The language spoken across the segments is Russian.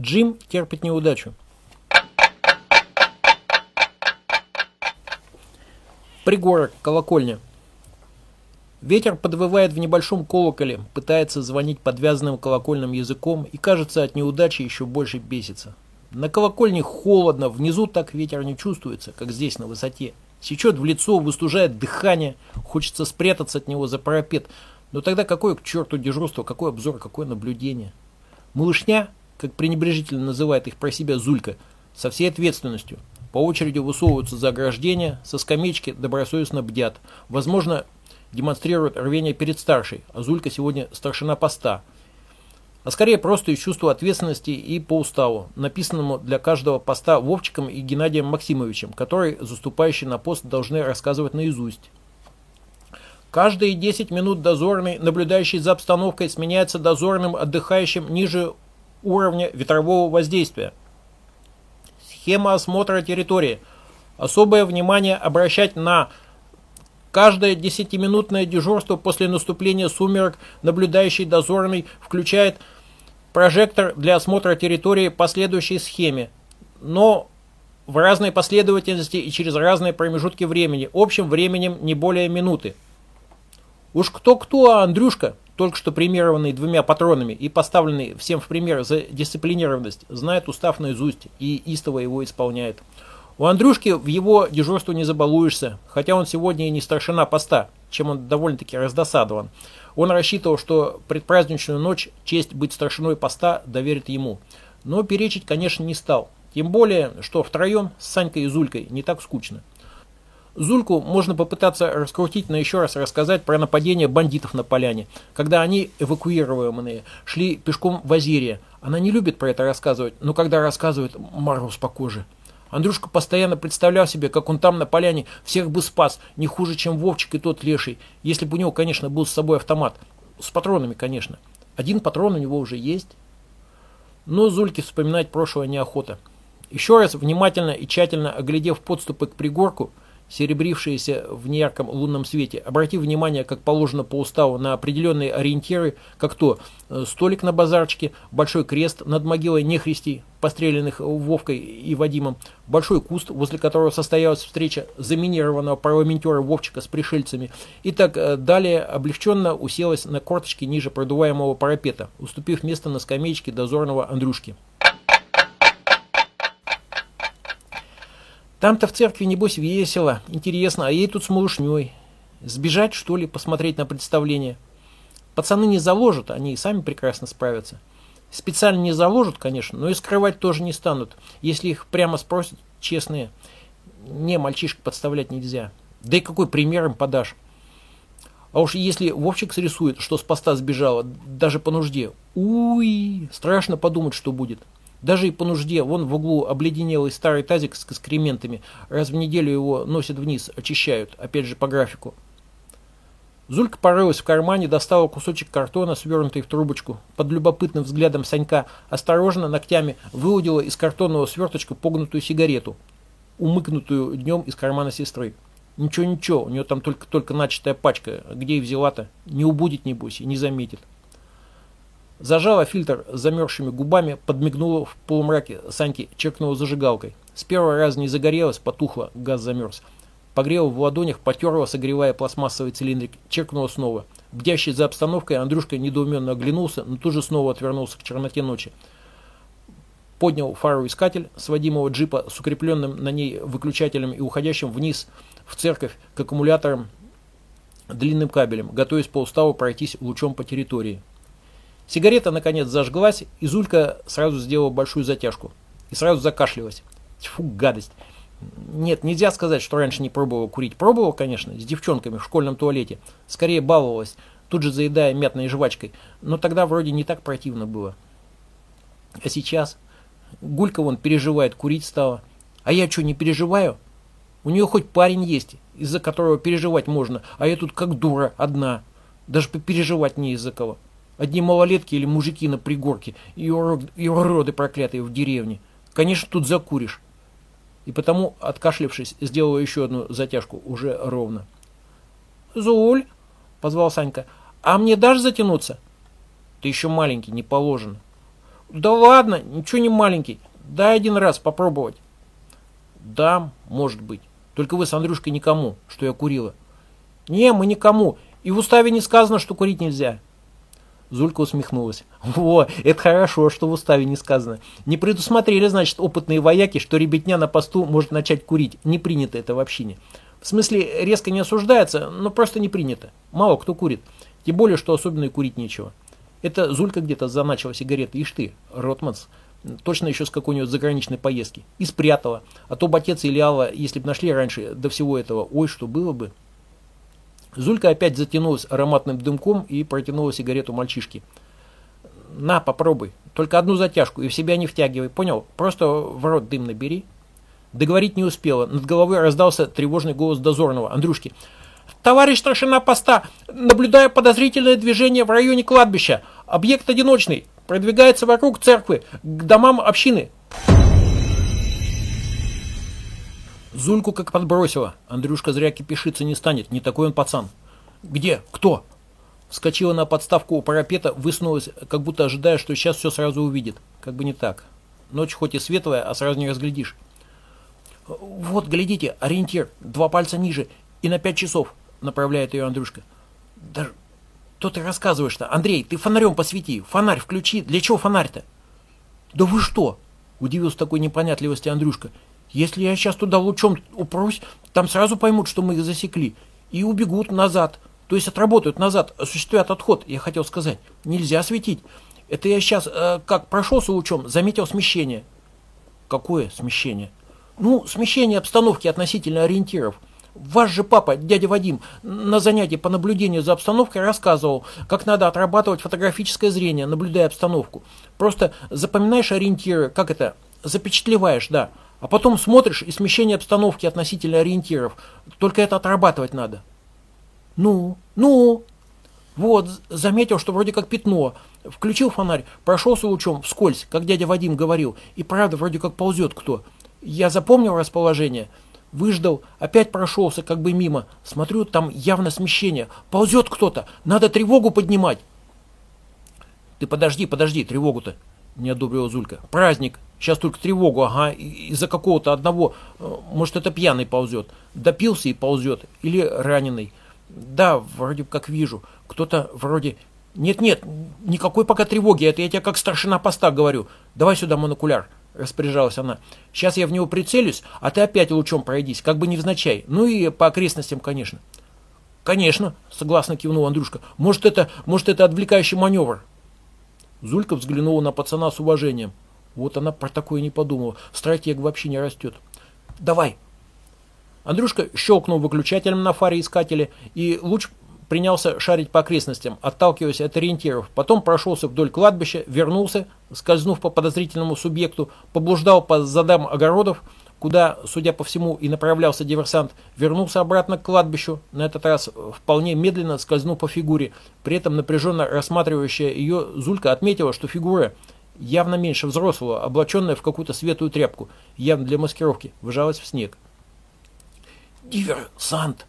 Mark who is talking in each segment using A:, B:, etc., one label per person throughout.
A: Джим терпит неудачу. Пригорок, колокольня. Ветер подвывает в небольшом колоколе, пытается звонить подвязанным колокольным языком и, кажется, от неудачи еще больше бесится. На колокольне холодно, внизу так ветер не чувствуется, как здесь на высоте. Сечет в лицо, выстужает дыхание, хочется спрятаться от него за парапет. Но тогда какое к черту дежурство, какой обзор, какое наблюдение? Малышня, как пренебрежительно называет их про себя Зулька, со всей ответственностью. По очереди высовываются за ограждение, со скамеечки добросовестно бдят. Возможно, демонстрируют рвение перед старшей, а Зулька сегодня старшина поста. А скорее просто из чувства ответственности и по уставу, написанному для каждого поста Вовчиком и Геннадием Максимовичем, который заступающие на пост должны рассказывать наизусть. Каждые 10 минут дозорный, наблюдающий за обстановкой, сменяется дозорным, отдыхающим ниже уровня ветрового воздействия. Схема осмотра территории. Особое внимание обращать на каждое десятиминутное дежурство после наступления сумерек наблюдающий дозорный включает прожектор для осмотра территории по следующей схеме, но в разной последовательности и через разные промежутки времени, общим временем не более минуты. Уж кто-кто, а Андрюшка, только что премированный двумя патронами и поставленный всем в пример за дисциплинированность, знает устав наизусть и истово его исполняет. У Андрюшки в его дежурство не забалуешься, хотя он сегодня и не старшина поста, чем он довольно-таки раздосадован. Он рассчитывал, что предпраздничную ночь честь быть старшиной поста доверит ему. Но перечить, конечно, не стал. Тем более, что втроем с Санькой и Зулькой не так скучно. Зульку можно попытаться раскрутить, но еще раз рассказать про нападение бандитов на поляне, когда они, эвакуированные, шли пешком в Азирия. Она не любит про это рассказывать, но когда рассказывает, мороз по коже. Андрюшка постоянно представлял себе, как он там на поляне всех бы спас, не хуже, чем Вовчик и тот леший, если бы у него, конечно, был с собой автомат. С патронами, конечно. Один патрон у него уже есть. Но Зульке вспоминать прошлое неохота. Еще раз внимательно и тщательно оглядев подступы к пригорку, серебрившиеся в неярком лунном свете. Обратив внимание, как положено по уставу, на определенные ориентиры, как то э, столик на базарчике, большой крест над могилой нехристей, постреленных Вовкой и Вадимом, большой куст, возле которого состоялась встреча заминированного парламентера Вовчика с пришельцами, и так э, далее облегченно уселась на корточки ниже продуваемого парапета, уступив место на скамеечке дозорного Андрюшки. Там-то в церкви, небось, весело, интересно, а ей тут с малышней. Сбежать, что ли, посмотреть на представление? Пацаны не заложат, они и сами прекрасно справятся. Специально не заложат, конечно, но и скрывать тоже не станут. Если их прямо спросят, честные. Не, мальчишек подставлять нельзя. Да и какой пример им подашь? А уж если Вовчик срисует, что с поста сбежала, даже по нужде, уй, страшно подумать, что будет. Даже и по нужде, вон в углу обледенелый старый тазик с экскрементами, раз в неделю его носят вниз, очищают, опять же по графику. Зулька порылась в кармане, достала кусочек картона, свернутый в трубочку. Под любопытным взглядом Санька осторожно ногтями выудила из картонного сверточка погнутую сигарету, умыкнутую днем из кармана сестры. Ничего-ничего, у нее там только-только начатая пачка, где и взяла-то, не убудет, небось, и не заметит. Зажала фильтр замерзшими губами, подмигнула в полумраке Саньки, черкнула зажигалкой. С первого раза не загорелась, потухла, газ замерз. Погрела в ладонях, потерла, согревая пластмассовый цилиндрик, черкнула снова. Бдящий за обстановкой, Андрюшка недоуменно оглянулся, но тут же снова отвернулся к черноте ночи. Поднял фару-искатель с водимого джипа с укрепленным на ней выключателем и уходящим вниз в церковь к аккумуляторам длинным кабелем, готовясь по уставу пройтись лучом по территории. Сигарета, наконец, зажглась, и Зулька сразу сделала большую затяжку. И сразу закашлялась. Тьфу, гадость. Нет, нельзя сказать, что раньше не пробовала курить. Пробовала, конечно, с девчонками в школьном туалете. Скорее баловалась, тут же заедая мятной жвачкой. Но тогда вроде не так противно было. А сейчас? Гулька вон переживает, курить стала. А я что, не переживаю? У нее хоть парень есть, из-за которого переживать можно, а я тут как дура, одна. Даже переживать не из-за кого. Одни малолетки или мужики на пригорке и, урод, и уроды проклятые в деревне. Конечно, тут закуришь. И потому, откашлившись, сделала еще одну затяжку, уже ровно. «Зуль!» — позвал Санька. «А мне дашь затянуться?» «Ты еще маленький, не положено». Да ладно, ничего не маленький. Дай один раз попробовать. Да, может быть. Только вы с Андрюшкой никому, что я курила. Не, мы никому. И в уставе не сказано, что курить нельзя. Зулька усмехнулась. Во, это хорошо, что в уставе не сказано. Не предусмотрели, значит, опытные вояки, что ребятня на посту может начать курить. Не принято это в общине. В смысле, резко не осуждается, но просто не принято. Мало кто курит. Тем более, что особенно и курить нечего. Это Зулька где-то заначила сигареты. Ишь ты, Ротманс. Точно еще с какой-нибудь заграничной поездки. И спрятала. А то Батец или Алла, если бы нашли раньше до всего этого, ой, что было бы. Зулька опять затянулась ароматным дымком и протянула сигарету мальчишке. «На, попробуй. Только одну затяжку и в себя не втягивай. Понял? Просто в рот дым набери». Договорить не успела. Над головой раздался тревожный голос дозорного. «Андрюшки, товарищ старшина поста, наблюдаю подозрительное движение в районе кладбища. Объект одиночный. Продвигается вокруг церкви, к домам общины. Зульку как подбросила. Андрюшка зря кипишиться не станет, не такой он пацан. Где? Кто? Вскочила на подставку у парапета, высунулась, как будто ожидая, что сейчас все сразу увидит. Как бы не так. Ночь хоть и светлая, а сразу не разглядишь. Вот, глядите, ориентир, два пальца ниже и на пять часов, направляет ее Андрюшка. Да что ты рассказываешь-то? Андрей, ты фонарем посвети, фонарь включи. Для чего фонарь-то? Да вы что? Удивился такой непонятливости Андрюшка. Если я сейчас туда лучом упрусь, там сразу поймут, что мы их засекли. И убегут назад. То есть отработают назад, осуществят отход, я хотел сказать. Нельзя светить. Это я сейчас, э, как прошелся лучом, заметил смещение. Какое смещение? Ну, смещение обстановки относительно ориентиров. Ваш же папа, дядя Вадим, на занятии по наблюдению за обстановкой рассказывал, как надо отрабатывать фотографическое зрение, наблюдая обстановку. Просто запоминаешь ориентиры, как это, запечатлеваешь, да. А потом смотришь и смещение обстановки относительно ориентиров. Только это отрабатывать надо. Ну, ну. Вот, заметил, что вроде как пятно. Включил фонарь, прошелся лучом вскользь, как дядя Вадим говорил. И правда, вроде как ползет кто. Я запомнил расположение. Выждал, опять прошелся как бы мимо. Смотрю, там явно смещение. Ползет кто-то. Надо тревогу поднимать. Ты подожди, подожди, тревогу-то. Не одобрила Зулька. Праздник. Сейчас только тревогу, ага, из-за какого-то одного. Э, может, это пьяный ползет. Допился и ползет. Или раненый. Да, вроде как вижу. Кто-то вроде... Нет-нет, никакой пока тревоги. Это я тебе как старшина поста говорю. Давай сюда монокуляр распоряжалась она. «Сейчас я в него прицелюсь, а ты опять лучом пройдись, как бы невзначай. Ну и по окрестностям, конечно». «Конечно», — согласно кивнул Андрюшка. «Может, это, может, это отвлекающий маневр?» Зулька взглянула на пацана с уважением. Вот она про такое не подумала. Стратег вообще не растет. «Давай!» Андрюшка щелкнул выключателем на фаре искателя, и луч принялся шарить по окрестностям, отталкиваясь от ориентиров. Потом прошелся вдоль кладбища, вернулся, скользнув по подозрительному субъекту, поблуждал по задам огородов, куда, судя по всему, и направлялся диверсант, вернулся обратно к кладбищу, на этот раз вполне медленно скользнув по фигуре. При этом напряженно рассматривающая ее Зулька отметила, что фигура явно меньше взрослого, облаченная в какую-то светлую тряпку, явно для маскировки, выжалась в снег. «Диверсант!»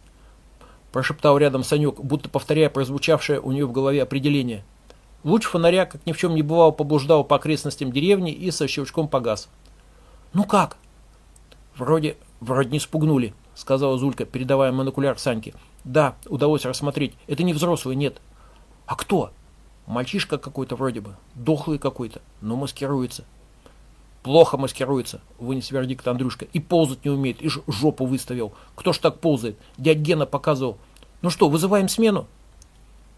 A: прошептал рядом Санек, будто повторяя прозвучавшее у нее в голове определение. Луч фонаря, как ни в чем не бывало, поблуждал по окрестностям деревни и со щелчком погас. «Ну как?» «Вроде, вроде не спугнули», — сказала Зулька, передавая монокуляр Саньке. «Да, удалось рассмотреть. Это не взрослый, нет». «А кто?» «Мальчишка какой-то вроде бы. Дохлый какой-то, но маскируется». «Плохо маскируется», — вынес вердикт Андрюшка. «И ползать не умеет, и жопу выставил. Кто ж так ползает? Дядь Гена показывал. Ну что, вызываем смену?»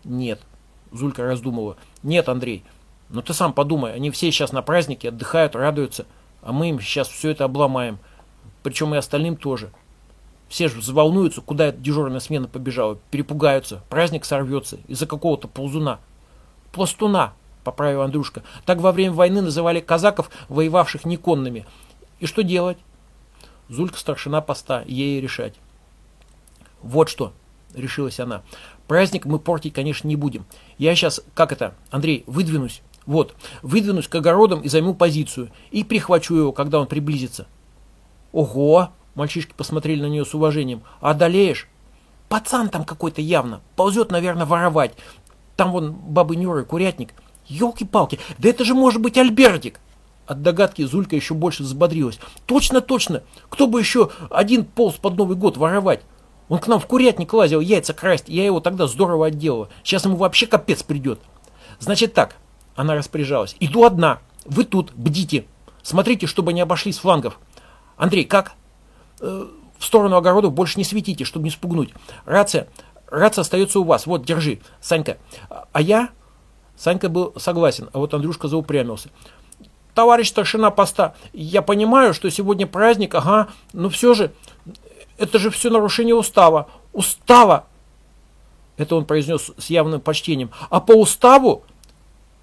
A: «Нет», — Зулька раздумывала. «Нет, Андрей, ну ты сам подумай, они все сейчас на празднике, отдыхают, радуются, а мы им сейчас все это обломаем. Причем и остальным тоже. Все же взволнуются, куда эта дежурная смена побежала, перепугаются, праздник сорвется из-за какого-то ползуна. Пластуна, поправил Андрюшка. Так во время войны называли казаков, воевавших неконными. И что делать? Зулька старшина поста, ей решать. Вот что, решилась она. Праздник мы портить, конечно, не будем. Я сейчас, как это, Андрей, выдвинусь. Вот, выдвинусь к огородам и займу позицию. И прихвачу его, когда он приблизится. Ого! Мальчишки посмотрели на нее с уважением. А одолеешь? Пацан там какой-то явно. Ползет, наверное, воровать. Там вон бабы Нюры, курятник. Елки-палки, да это же может быть Альбертик. От догадки Зулька еще больше взбодрилась. Точно, точно. Кто бы еще один полз под Новый год воровать? Он к нам в курятник лазил яйца красть, я его тогда здорово отделала. Сейчас ему вообще капец придет. Значит так, она распоряжалась. Иду одна. Вы тут, бдите. Смотрите, чтобы не обошли с флангов. Андрей, как? Э, в сторону огородов больше не светите, чтобы не спугнуть. Рация, рация остается у вас. Вот, держи, Санька. А я... Санька был согласен, а вот Андрюшка заупрямился. Товарищ старшина поста, я понимаю, что сегодня праздник, ага, но все же, это же все нарушение устава. Устава! Это он произнес с явным почтением. А по уставу...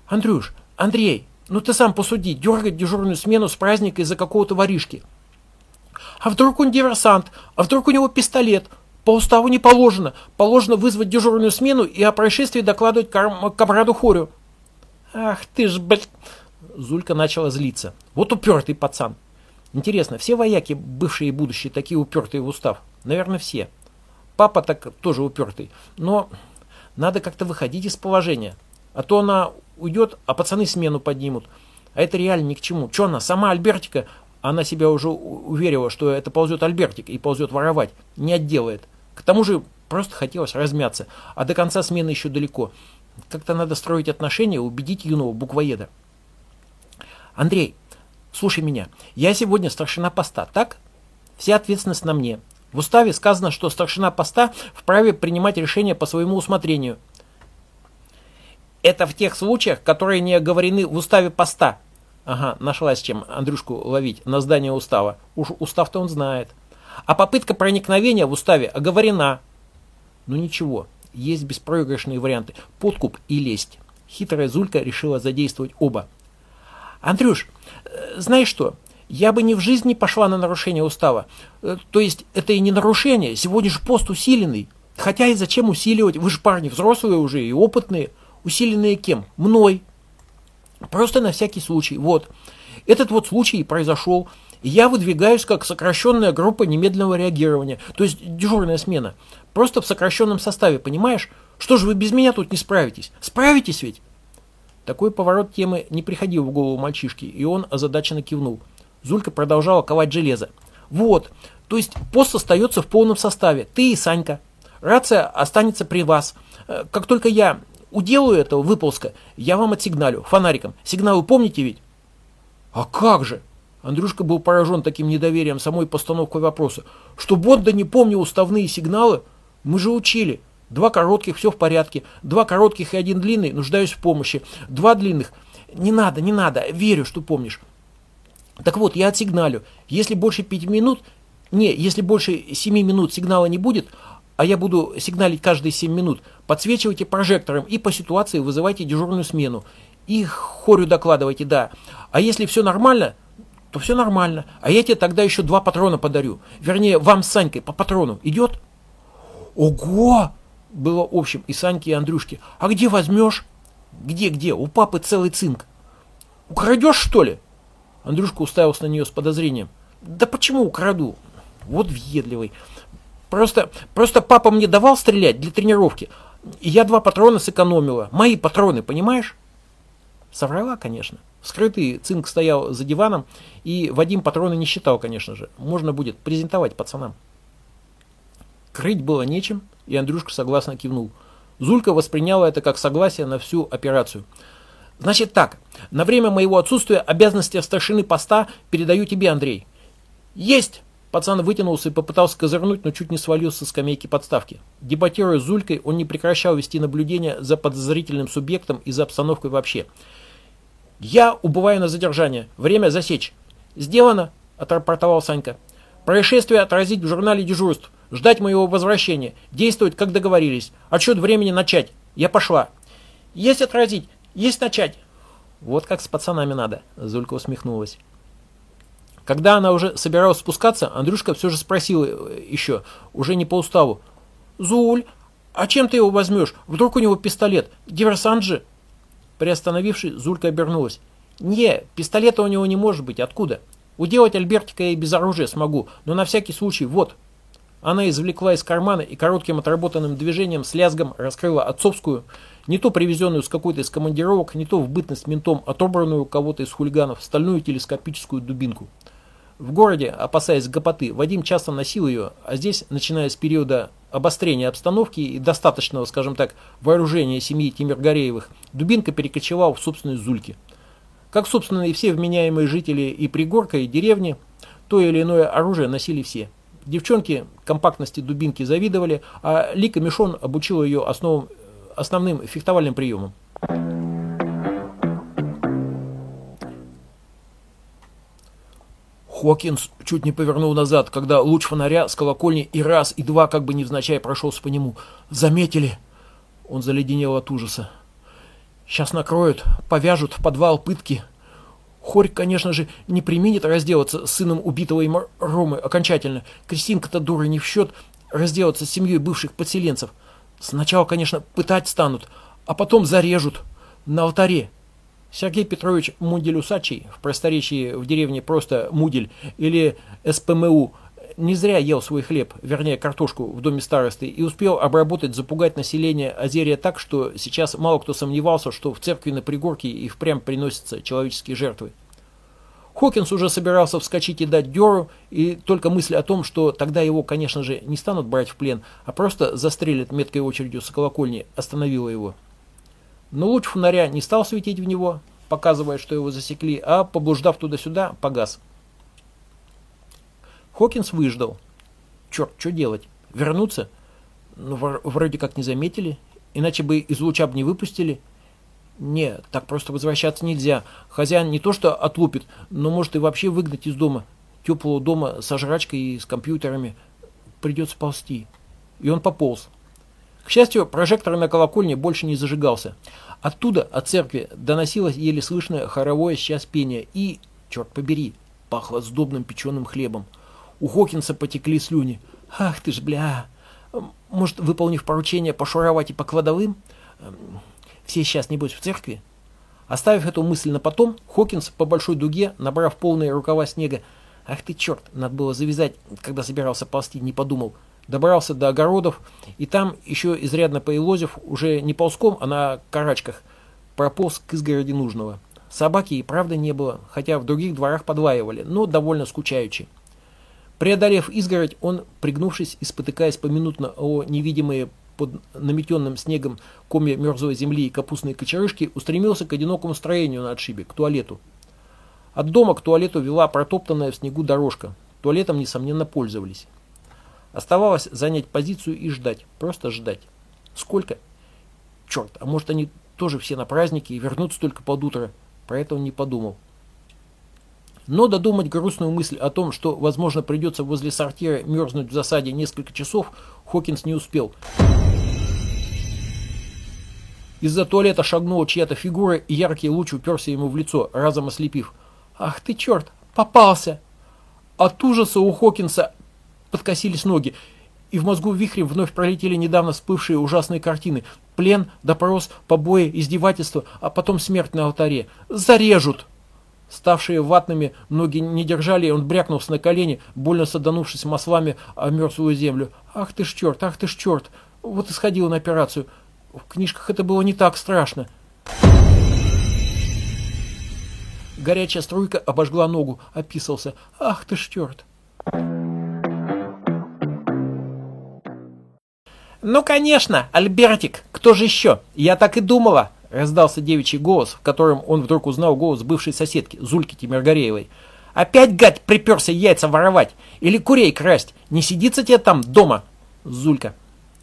A: Андрюш, Андрей, ну ты сам посуди, дергать дежурную смену с праздника из-за какого-то воришки. А вдруг он диверсант? А вдруг у него пистолет? По уставу не положено. Положено вызвать дежурную смену и о происшествии докладывать комраду Хорю. Ах ты ж, блядь... Зулька начала злиться. Вот упертый пацан. Интересно, все вояки, бывшие и будущие, такие упертые в устав? Наверное, все. Папа так тоже упертый. Но надо как-то выходить из положения. А то она уйдет, а пацаны смену поднимут. А это реально ни к чему. Че она, сама Альбертика, она себя уже уверила, что это ползет Альбертик и ползет воровать. Не отделает. К тому же просто хотелось размяться. А до конца смены еще далеко. Как-то надо строить отношения, убедить юного буквоеда. Андрей, слушай меня. Я сегодня старшина поста, так? Вся ответственность на мне. В уставе сказано, что старшина поста вправе принимать решения по своему усмотрению. Это в тех случаях, которые не оговорены в уставе поста. Ага, нашлась чем Андрюшку ловить на здание устава. Уж устав-то он знает. А попытка проникновения в уставе оговорена. Ну ничего, есть беспроигрышные варианты. Подкуп и лесть. Хитрая Зулька решила задействовать оба. Андрюш, э, знаешь что, я бы ни в жизни пошла на нарушение устава. Э, то есть это и не нарушение, сегодня же пост усиленный. Хотя и зачем усиливать, вы же парни взрослые уже и опытные. Усиленные кем? Мной. Просто на всякий случай. Вот. Этот вот случай произошел. Я выдвигаюсь как сокращенная группа немедленного реагирования. То есть дежурная смена. Просто в сокращенном составе, понимаешь? Что же вы без меня тут не справитесь? Справитесь ведь? Такой поворот темы не приходил в голову мальчишки, и он озадаченно кивнул. Зулька продолжала ковать железо. Вот, то есть пост остается в полном составе. Ты и Санька. Рация останется при вас. Э, как только я уделаю этого выползка, я вам отсигналю фонариком. Сигналы помните ведь? А как же? Андрюшка был поражен таким недоверием самой постановкой вопроса. Что Бонда не помнил уставные сигналы? Мы же учили. Два коротких, все в порядке. Два коротких и один длинный, нуждаюсь в помощи. Два длинных. Не надо, не надо, верю, что помнишь. Так вот, я отсигналю. Если больше пяти минут, не, если больше семи минут сигнала не будет, а я буду сигналить каждые семь минут, подсвечивайте прожектором и по ситуации вызывайте дежурную смену. И хорю докладывайте, да. А если все нормально, то все нормально. А я тебе тогда еще два патрона подарю. Вернее, вам с Санькой по патрону. Идет? Ого! было общим и Саньке, и Андрюшке. А где возьмешь? Где, где? У папы целый цинк. Украдешь, что ли? Андрюшка уставился на нее с подозрением. Да почему украду? Вот въедливый. Просто, просто папа мне давал стрелять для тренировки, и я два патрона сэкономила. Мои патроны, понимаешь? Соврала, конечно. Скрытый цинк стоял за диваном, и Вадим патроны не считал, конечно же. Можно будет презентовать пацанам. Крыть было нечем, и Андрюшка согласно кивнул. Зулька восприняла это как согласие на всю операцию. Значит так, на время моего отсутствия обязанности старшины поста передаю тебе, Андрей. Есть! Пацан вытянулся и попытался козырнуть, но чуть не свалился с скамейки подставки. Дебатируя с Зулькой, он не прекращал вести наблюдение за подозрительным субъектом и за обстановкой вообще. «Я убываю на задержание. Время засечь». «Сделано», – отрапортовал Санька. «Происшествие отразить в журнале дежурств. Ждать моего возвращения. Действовать, как договорились. Отсчет времени начать. Я пошла. Есть отразить. Есть начать. Вот как с пацанами надо. Зулька усмехнулась. Когда она уже собиралась спускаться, Андрюшка все же спросил э, еще, уже не по уставу. «Зуль, а чем ты его возьмешь? Вдруг у него пистолет? Диверсант же?» Приостановившись, Зулька обернулась. «Не, пистолета у него не может быть. Откуда? Уделать Альбертика я и без оружия смогу, но на всякий случай, вот». Она извлекла из кармана и коротким отработанным движением с лязгом раскрыла отцовскую, не то привезенную с какой-то из командировок, не то в бытность ментом отобранную у кого-то из хулиганов стальную телескопическую дубинку. В городе, опасаясь гопоты, Вадим часто носил ее, а здесь, начиная с периода обострения обстановки и достаточного, скажем так, вооружения семьи Тимиргареевых, дубинка перекочевала в собственные зульки. Как, собственно, и все вменяемые жители и пригорка, и деревни, то или иное оружие носили все. Девчонки компактности дубинки завидовали, а Лика Мишон обучила ее основам, основным фехтовальным приемам. Хокинс чуть не повернул назад, когда луч фонаря с колокольни и раз, и два, как бы невзначай, прошелся по нему. «Заметили?» Он заледенел от ужаса. «Сейчас накроют, повяжут в подвал пытки». Хорь, конечно же, не применит разделаться с сыном убитого им Ромы окончательно. Кристинка-то дура не в счет разделаться с семьей бывших подселенцев. Сначала, конечно, пытать станут, а потом зарежут на алтаре. Сергей Петрович Мудель-Усачий, в просторечии в деревне просто Мудель, или СПМУ, не зря ел свой хлеб, вернее картошку в доме старосты, и успел обработать, запугать население Озерия так, что сейчас мало кто сомневался, что в церкви на пригорке и впрямь приносятся человеческие жертвы. Хокинс уже собирался вскочить и дать дёру, и только мысль о том, что тогда его, конечно же, не станут брать в плен, а просто застрелят меткой очередью с колокольни, остановила его. Но луч фонаря не стал светить в него, показывая, что его засекли, а, поблуждав туда-сюда, погас. Хокинс выждал. Черт, что делать? Вернуться? Ну, вроде как не заметили. Иначе бы из луча бы не выпустили. Не, так просто возвращаться нельзя. Хозяин не то что отлупит, но может и вообще выгнать из дома. Теплого дома со жрачкой и с компьютерами. Придется ползти. И он пополз. К счастью, прожектор на колокольне больше не зажигался. Оттуда, от церкви, доносилось еле слышное хоровое сейчас пение и, черт побери, пахло сдобным печеным хлебом. У Хокинса потекли слюни. «Ах ты ж, бля! Может, выполнив поручение, пошуровать и по кладовым? Все сейчас, небось, в церкви?» Оставив эту мысль на потом, Хокинс по большой дуге, набрав полные рукава снега, «Ах ты черт, надо было завязать, когда собирался ползти, не подумал», добрался до огородов, и там, еще изрядно поелозив, уже не ползком, а на карачках, прополз к изгороди нужного. Собаки и правда не было, хотя в других дворах подваивали, но довольно скучаючи. Преодолев изгородь, он, пригнувшись и спотыкаясь поминутно о невидимые под наметенным снегом комья мерзлой земли и капустные кочерышки, устремился к одинокому строению на отшибе, к туалету. От дома к туалету вела протоптанная в снегу дорожка. Туалетом, несомненно, пользовались. Оставалось занять позицию и ждать. Просто ждать. Сколько? Черт, а может они тоже все на празднике и вернутся только под утро. Про это он не подумал. Но додумать грустную мысль о том, что, возможно, придется возле сортира мерзнуть в засаде несколько часов, Хокинс не успел. Из-за туалета шагнула чья-то фигура, и яркий луч уперся ему в лицо, разом ослепив. «Ах ты черт! Попался!» От ужаса у Хокинса подкосились ноги, и в мозгу вихрем вновь пролетели недавно всплывшие ужасные картины. Плен, допрос, побои, издевательства, а потом смерть на алтаре. «Зарежут!» Ставшие ватными, ноги не держали, и он брякнулся на колени, больно саданувшись маслами о мертвую землю. «Ах ты ж черт, ах ты ж черт!» Вот и сходил на операцию. В книжках это было не так страшно. Горячая струйка обожгла ногу, описался. «Ах ты ж черт!» «Ну, конечно, Альбертик, кто же еще? Я так и думала!» Раздался девичий голос, в котором он вдруг узнал голос бывшей соседки, Зульки Тимиргареевой. «Опять, гад, приперся яйца воровать? Или курей красть? Не сидится тебе там дома?» Зулька.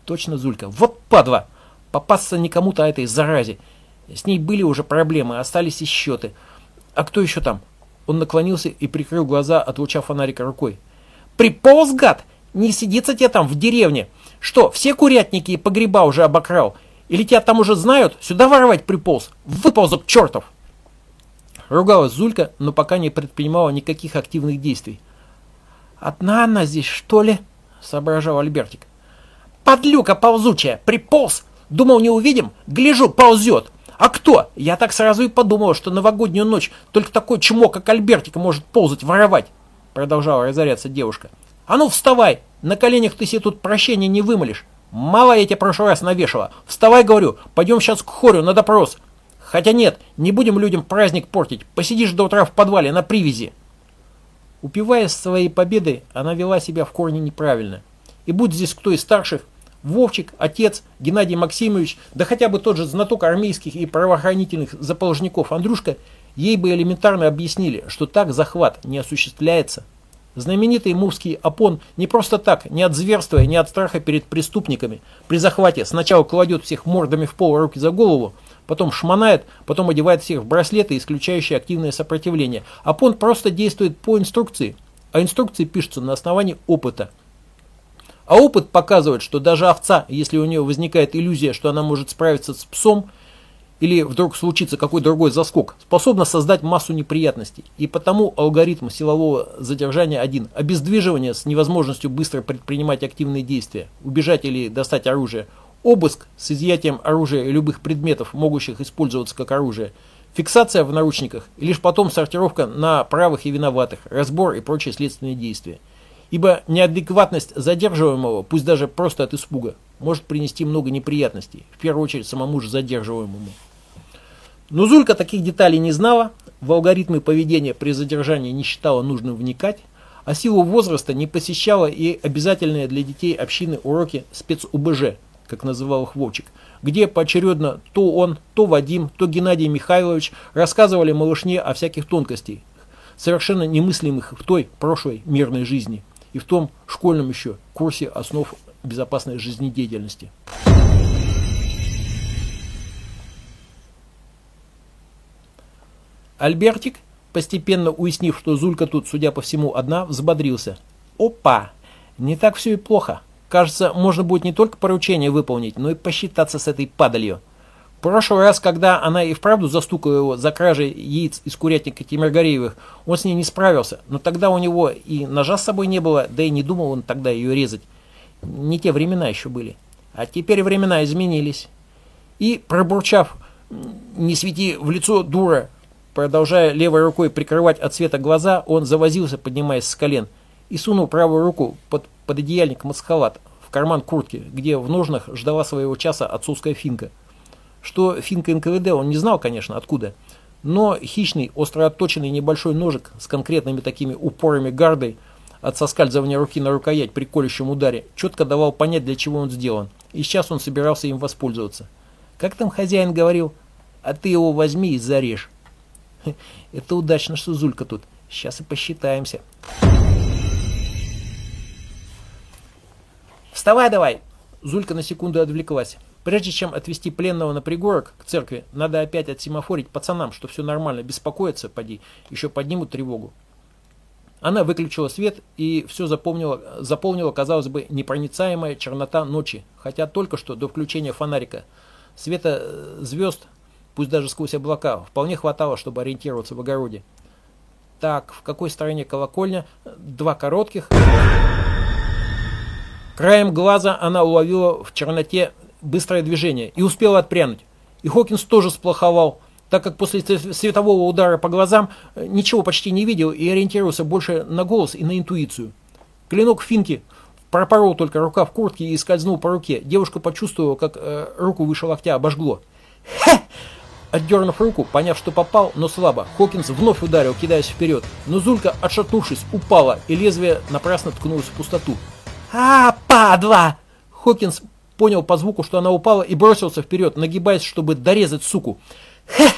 A: Точно Зулька. Вот падла! Попасться никому-то этой заразе. С ней были уже проблемы, остались и счеты. А кто еще там? Он наклонился и прикрыл глаза от луча фонарика рукой. «Приполз, гад! Не сидится тебе там в деревне! Что, все курятники и погреба уже обокрал? Или тебя там уже знают? Сюда воровать приполз? Выползок чертов!» Ругалась Зулька, но пока не предпринимала никаких активных действий. «Одна она здесь, что ли?» — соображал Альбертик. «Подлюка ползучая! Приполз! Думал, не увидим? Гляжу, ползет! А кто? Я так сразу и подумал, что новогоднюю ночь только такой чмо, как Альбертик, может ползать, воровать!» Продолжала разоряться девушка. «А ну вставай! На коленях ты себе тут прощения не вымолишь. Мало я тебе прошлый раз навешала. Вставай, говорю, пойдем сейчас к хорю на допрос. Хотя нет, не будем людям праздник портить. Посидишь до утра в подвале на привязи. Упиваясь своей победой, она вела себя в корне неправильно. И будь здесь кто из старших, Вовчик, отец, Геннадий Максимович, да хотя бы тот же знаток армейских и правоохранительных заположников Андрюшка, ей бы элементарно объяснили, что так захват не осуществляется. Знаменитый мувский опон не просто так, не от зверства и не от страха перед преступниками, при захвате сначала кладет всех мордами в пол, руки за голову, потом шмонает, потом одевает всех в браслеты, исключающие активное сопротивление. Опон просто действует по инструкции, а инструкции пишутся на основании опыта. А опыт показывает, что даже овца, если у нее возникает иллюзия, что она может справиться с псом, или вдруг случится какой другой заскок, способна создать массу неприятностей. И потому алгоритм силового задержания один. Обездвиживание с невозможностью быстро предпринимать активные действия, убежать или достать оружие. Обыск с изъятием оружия и любых предметов, могущих использоваться как оружие. Фиксация в наручниках и лишь потом сортировка на правых и виноватых, разбор и прочие следственные действия. Ибо неадекватность задерживаемого, пусть даже просто от испуга, может принести много неприятностей, в первую очередь самому же задерживаемому. Но Зулька таких деталей не знала, в алгоритмы поведения при задержании не считала нужным вникать, а силу возраста не посещала и обязательные для детей общины уроки спец-УБЖ, как называл их Вовчик, где поочередно то он, то Вадим, то Геннадий Михайлович рассказывали малышне о всяких тонкостях, совершенно немыслимых в той прошлой мирной жизни и в том школьном еще курсе основ безопасной жизнедеятельности. Альбертик, постепенно уяснив, что Зулька тут, судя по всему, одна, взбодрился. Опа! Не так все и плохо. Кажется, можно будет не только поручение выполнить, но и посчитаться с этой падалью. В прошлый раз, когда она и вправду застукала его за кражей яиц из курятника Тимиргареевых, он с ней не справился, но тогда у него и ножа с собой не было, да и не думал он тогда ее резать. Не те времена еще были. А теперь времена изменились. И, пробурчав «Не свети в лицо, дура!», продолжая левой рукой прикрывать от света глаза, он завозился, поднимаясь с колен, и сунул правую руку под пододеяльник масхалат в карман куртки, где в ножнах ждала своего часа отцовская финка. Что финка НКВД он не знал, конечно, откуда. Но хищный, остро отточенный небольшой ножик с конкретными такими упорами гардой от соскальзывания руки на рукоять при колющем ударе четко давал понять, для чего он сделан. И сейчас он собирался им воспользоваться. Как там хозяин говорил, а ты его возьми и зарежь. Это удачно, что Зулька тут. Сейчас и посчитаемся. Вставай давай! Зулька на секунду отвлеклась. Прежде чем отвезти пленного на пригорок к церкви, надо опять отсемафорить пацанам, что все нормально, беспокоиться, поди, еще поднимут тревогу. Она выключила свет и все запомнила, заполнила, казалось бы, непроницаемая чернота ночи, хотя только что до включения фонарика. Света э, звезд, пусть даже сквозь облака, вполне хватало, чтобы ориентироваться в огороде. Так, в какой стороне колокольня? Два коротких. Краем глаза она уловила в черноте быстрое движение и успела отпрянуть. И Хокинс тоже сплоховал, так как после светового удара по глазам э, ничего почти не видел и ориентировался больше на голос и на интуицию. Клинок Финки пропорол только рукав куртки и скользнул по руке. Девушка почувствовала, как э, руку выше локтя обожгло. «Хе!» Отдернув руку, поняв, что попал, но слабо, Хокинс вновь ударил, кидаясь вперед. Но Зулька, отшатнувшись, упала, и лезвие напрасно ткнулось в пустоту. «А, падла!» Хокинс понял по звуку, что она упала, и бросился вперед, нагибаясь, чтобы дорезать суку. «Хе!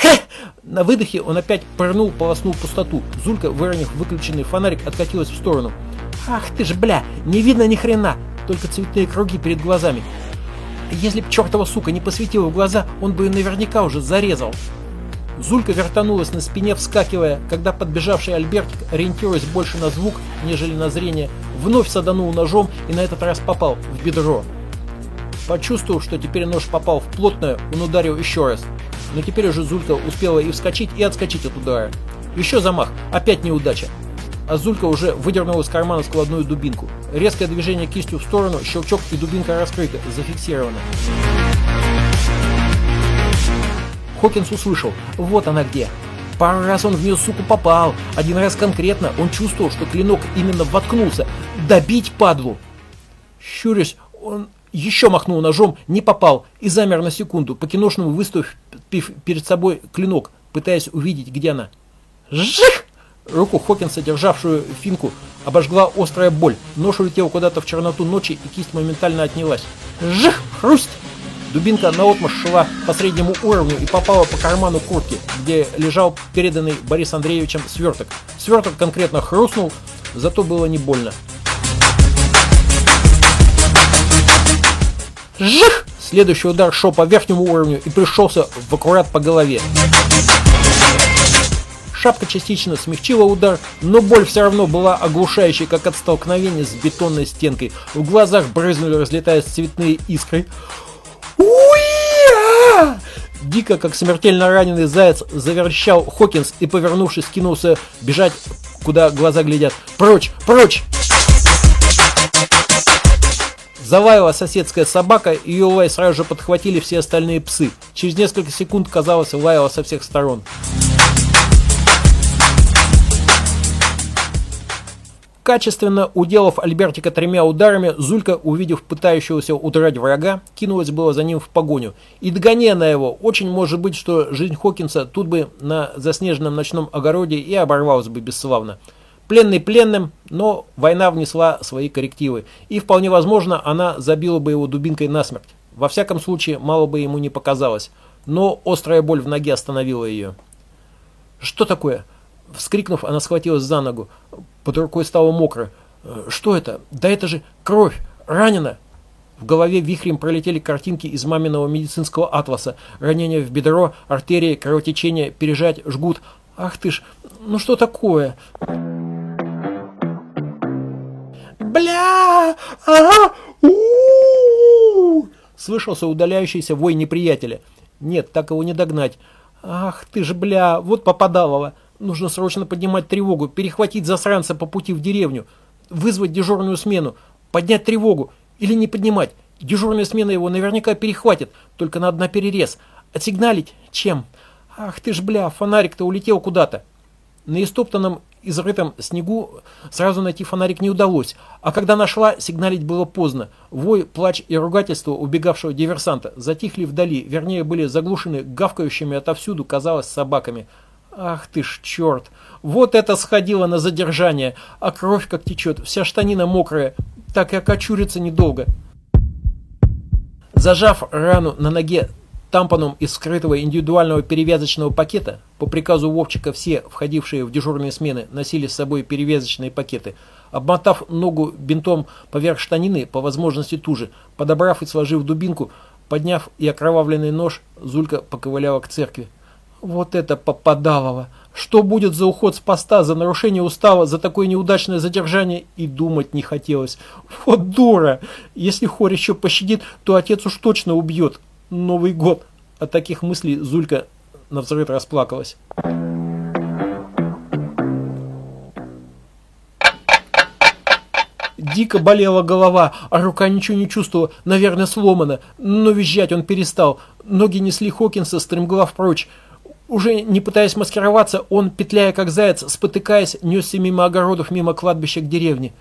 A: Хе!» На выдохе он опять прыгнул, полоснул пустоту. Зулька, выронив выключенный фонарик, откатилась в сторону. «Ах ты ж, бля! Не видно ни хрена! Только цветные круги перед глазами!» Если б чертова сука не посветила в глаза, он бы ее наверняка уже зарезал. Зулька вертанулась на спине, вскакивая, когда подбежавший Альбертик, ориентируясь больше на звук, нежели на зрение, вновь саданул ножом и на этот раз попал в бедро. Почувствовав, что теперь нож попал в плотное, он ударил еще раз. Но теперь уже Зулька успела и вскочить, и отскочить от удара. Еще замах, опять неудача. А Зулька уже выдернула из кармана складную дубинку. Резкое движение кистью в сторону, щелчок и дубинка раскрыта, зафиксирована. Хокинс услышал. Вот она где. Пару раз он в нее, суку, попал. Один раз конкретно он чувствовал, что клинок именно воткнулся. Добить падлу. Щурясь, он Еще махнул ножом, не попал и замер на секунду, по-киношному выставив перед собой клинок, пытаясь увидеть, где она. Жих! Руку Хокинса, державшую финку, обожгла острая боль. Нож улетел куда-то в черноту ночи, и кисть моментально отнялась. Жих! Хрусть! Дубинка наотмашь шла по среднему уровню и попала по карману куртки, где лежал переданный Борис Андреевичем сверток. Сверток конкретно хрустнул, зато было не больно. Жих! Следующий удар шел по верхнему уровню и пришелся в аккурат по голове. Шапка частично смягчила удар, но боль все равно была оглушающей, как от столкновения с бетонной стенкой. В глазах брызнули, разлетаясь цветные искры. Уя! Дико, как смертельно раненый заяц, заверещал Хокинс и, повернувшись, кинулся бежать, куда глаза глядят. «Прочь! Прочь!» Заваяла соседская собака, ее лай сразу же подхватили все остальные псы. Через несколько секунд, казалось, лаяла со всех сторон. Качественно уделав Альбертика тремя ударами, Зулька, увидев пытающегося удрать врага, кинулась было за ним в погоню. И догоня на его, очень может быть, что жизнь Хокинса тут бы на заснеженном ночном огороде и оборвалась бы бесславно. Пленный пленным, но война внесла свои коррективы, и вполне возможно она забила бы его дубинкой насмерть. Во всяком случае, мало бы ему не показалось, но острая боль в ноге остановила ее. «Что такое?» Вскрикнув, она схватилась за ногу. Под рукой стало мокро. «Э, «Что это? Да это же кровь! Ранена!» В голове вихрем пролетели картинки из маминого медицинского атласа. Ранение в бедро, артерии, кровотечение, пережать, жгут. Ах ты ж, ну что такое? Бля! Ага! у Слышался удаляющийся вой неприятеля. Нет, так его не догнать. Ах ты ж, бля, вот попадалово. Нужно срочно поднимать тревогу, перехватить засранца по пути в деревню, вызвать дежурную смену, поднять тревогу или не поднимать. Дежурная смена его наверняка перехватит, только надо на перерез. Отсигналить? Чем? Ах ты ж, бля, фонарик-то улетел куда-то. На истоптанном изрытом снегу сразу найти фонарик не удалось, а когда нашла, сигналить было поздно. Вой, плач и ругательство убегавшего диверсанта затихли вдали, вернее были заглушены гавкающими отовсюду, казалось, собаками. Ах ты ж черт! Вот это сходило на задержание, а кровь как течет, вся штанина мокрая, так и окочурится недолго. Зажав рану на ноге тампоном из скрытого индивидуального перевязочного пакета, по приказу Вовчика все, входившие в дежурные смены, носили с собой перевязочные пакеты, обмотав ногу бинтом поверх штанины, по возможности туже, подобрав и сложив дубинку, подняв и окровавленный нож, Зулька поковыляла к церкви. Вот это попадалово! Что будет за уход с поста, за нарушение устава, за такое неудачное задержание, и думать не хотелось. Вот дура! Если Хор еще пощадит, то отец уж точно убьет. Новый год. От таких мыслей Зулька на взрыв расплакалась. Дико болела голова, а рука ничего не чувствовала, наверное, сломана. Но визжать он перестал. Ноги несли Хокинса стремглав прочь. Уже не пытаясь маскироваться, он, петляя как заяц, спотыкаясь, несся мимо огородов, мимо кладбища к деревне.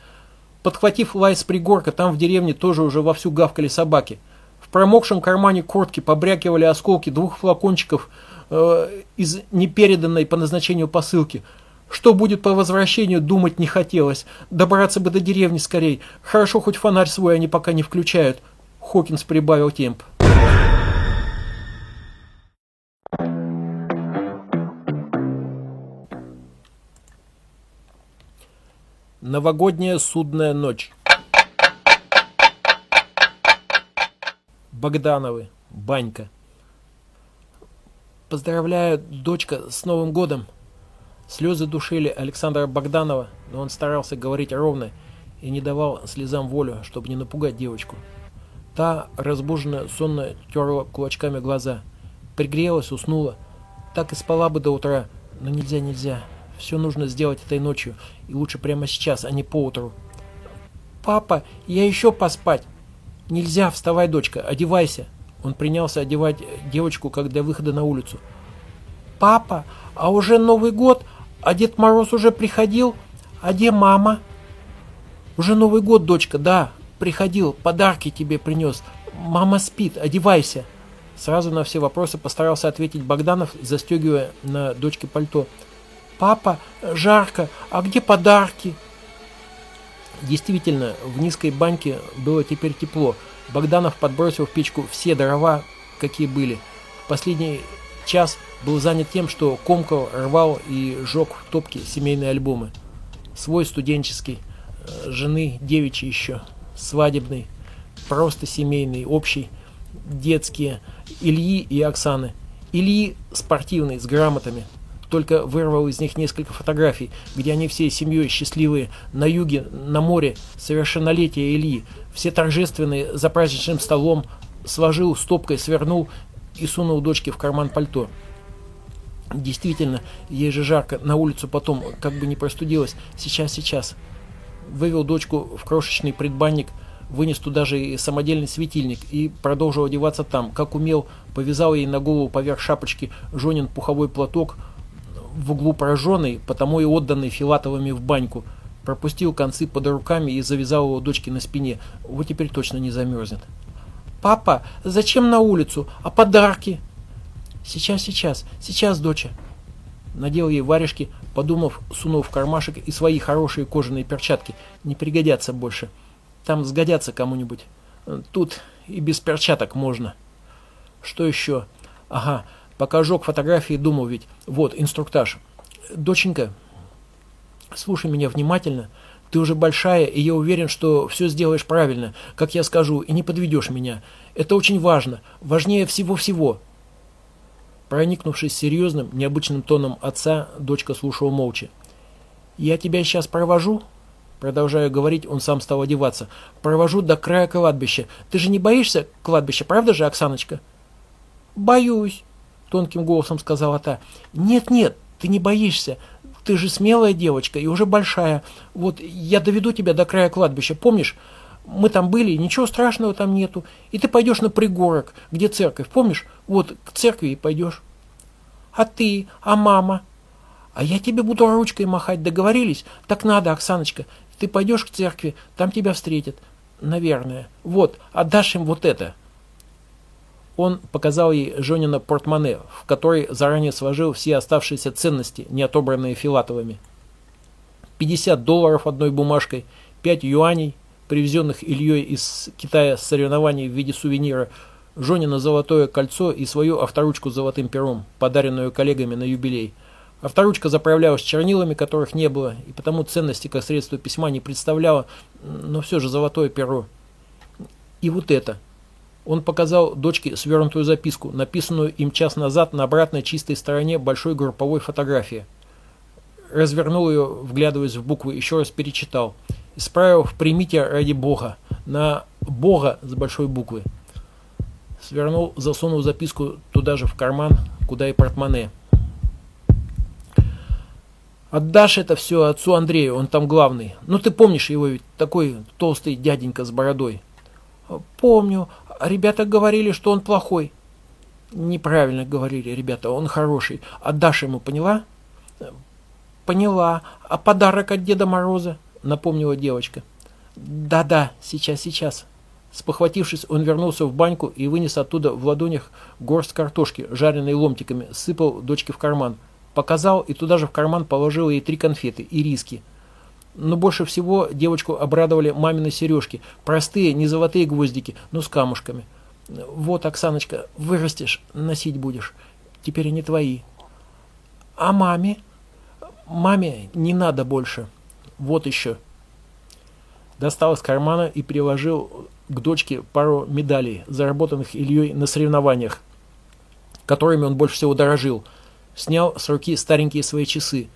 A: Подхватив лай с пригорка, там в деревне тоже уже вовсю гавкали собаки. В промокшем кармане куртки побрякивали осколки двух флакончиков э, из непереданной по назначению посылки. Что будет по возвращению, думать не хотелось. Добраться бы до деревни скорей. Хорошо, хоть фонарь свой они пока не включают. Хокинс прибавил темп. Новогодняя судная ночь. Богдановы. Банька. Поздравляю, дочка, с Новым годом. Слезы душили Александра Богданова, но он старался говорить ровно и не давал слезам волю, чтобы не напугать девочку. Та, разбуженная, сонно терла кулачками глаза. Пригрелась, уснула. Так и спала бы до утра, но нельзя, нельзя. Все нужно сделать этой ночью, и лучше прямо сейчас, а не поутру. «Папа, я еще поспать!» «Нельзя, вставай, дочка, одевайся!» Он принялся одевать девочку, как для выхода на улицу. «Папа, а уже Новый год? А Дед Мороз уже приходил? А где мама?» «Уже Новый год, дочка, да. приходил, подарки тебе принес. Мама спит, одевайся. Сразу на все вопросы постарался ответить Богданов, застегивая на дочке пальто. «Папа, жарко, а где подарки?» Действительно, в низкой баньке было теперь тепло. Богданов подбросил в печку все дрова, какие были. Последний час был занят тем, что комкал, рвал и жег в топке семейные альбомы. Свой студенческий, э, жены девичий еще, свадебный, просто семейный, общий, детские, Ильи и Оксаны. Ильи спортивный, с грамотами – только вырвал из них несколько фотографий, где они всей семьей счастливые, на юге, на море, совершеннолетие Ильи, все торжественные, за праздничным столом, сложил стопкой, свернул и сунул дочке в карман пальто. Действительно, ей же жарко, на улицу потом, как бы не простудилась, сейчас, сейчас. Вывел дочку в крошечный предбанник, вынес туда же и самодельный светильник и продолжил одеваться там, как умел, повязал ей на голову поверх шапочки Жонин пуховой платок, в углу прожженный, потому и отданный Филатовыми в баньку. Пропустил концы под руками и завязал его дочке на спине. Вот теперь точно не замерзнет. «Папа, зачем на улицу? А подарки?» «Сейчас, сейчас, сейчас, доча». Надел ей варежки, подумав, сунув в кармашек и свои хорошие кожаные перчатки. Не пригодятся больше. Там сгодятся кому-нибудь. Тут и без перчаток можно. Что еще? Ага, Пока жег фотографии, думал ведь, вот, инструктаж. Доченька, слушай меня внимательно. Ты уже большая, и я уверен, что все сделаешь правильно, как я скажу, и не подведешь меня. Это очень важно, важнее всего-всего. Проникнувшись серьезным, необычным тоном отца, дочка слушала молча. «Я тебя сейчас провожу?» Продолжая говорить, он сам стал одеваться. «Провожу до края кладбища. Ты же не боишься кладбища, правда же, Оксаночка?» «Боюсь», Тонким голосом сказала та. «Нет-нет, ты не боишься. Ты же смелая девочка и уже большая. Вот я доведу тебя до края кладбища. Помнишь, мы там были, ничего страшного там нету. И ты пойдешь на пригорок, где церковь. Помнишь? Вот к церкви и пойдешь. А ты? А мама? А я тебе буду ручкой махать. Договорились? Так надо, Оксаночка. Ты пойдешь к церкви, там тебя встретят. Наверное. Вот, отдашь им вот это. Он показал ей Жонина портмоне, в который заранее сложил все оставшиеся ценности, не отобранные Филатовыми. 50 долларов одной бумажкой, 5 юаней, привезенных Ильей из Китая с соревнований в виде сувенира, Жонина золотое кольцо и свою авторучку золотым пером, подаренную коллегами на юбилей. Авторучка заправлялась чернилами, которых не было, и потому ценности как средство письма не представляла, но все же золотое перо. И вот это – он показал дочке свернутую записку, написанную им час назад на обратной чистой стороне большой групповой фотографии. Развернул ее, вглядываясь в буквы, еще раз перечитал. Исправив «Примите ради Бога» на «Бога» с большой буквы. Свернул, засунул записку туда же в карман, куда и портмоне. Отдашь это все отцу Андрею, он там главный. Ну ты помнишь его ведь, такой толстый дяденька с бородой. Помню, ребята говорили, что он плохой. Неправильно говорили ребята, он хороший. Отдашь ему, поняла? Поняла. А подарок от Деда Мороза? Напомнила девочка. Да-да, сейчас, сейчас. Спохватившись, он вернулся в баньку и вынес оттуда в ладонях горсть картошки, жареной ломтиками, сыпал дочке в карман. Показал и туда же в карман положил ей три конфеты и риски. Но больше всего девочку обрадовали мамины сережки. Простые, не золотые гвоздики, но с камушками. Вот, Оксаночка, вырастешь, носить будешь. Теперь они твои. А маме? Маме не надо больше. Вот еще. Достал из кармана и приложил к дочке пару медалей, заработанных Ильей на соревнованиях, которыми он больше всего дорожил. Снял с руки старенькие свои часы.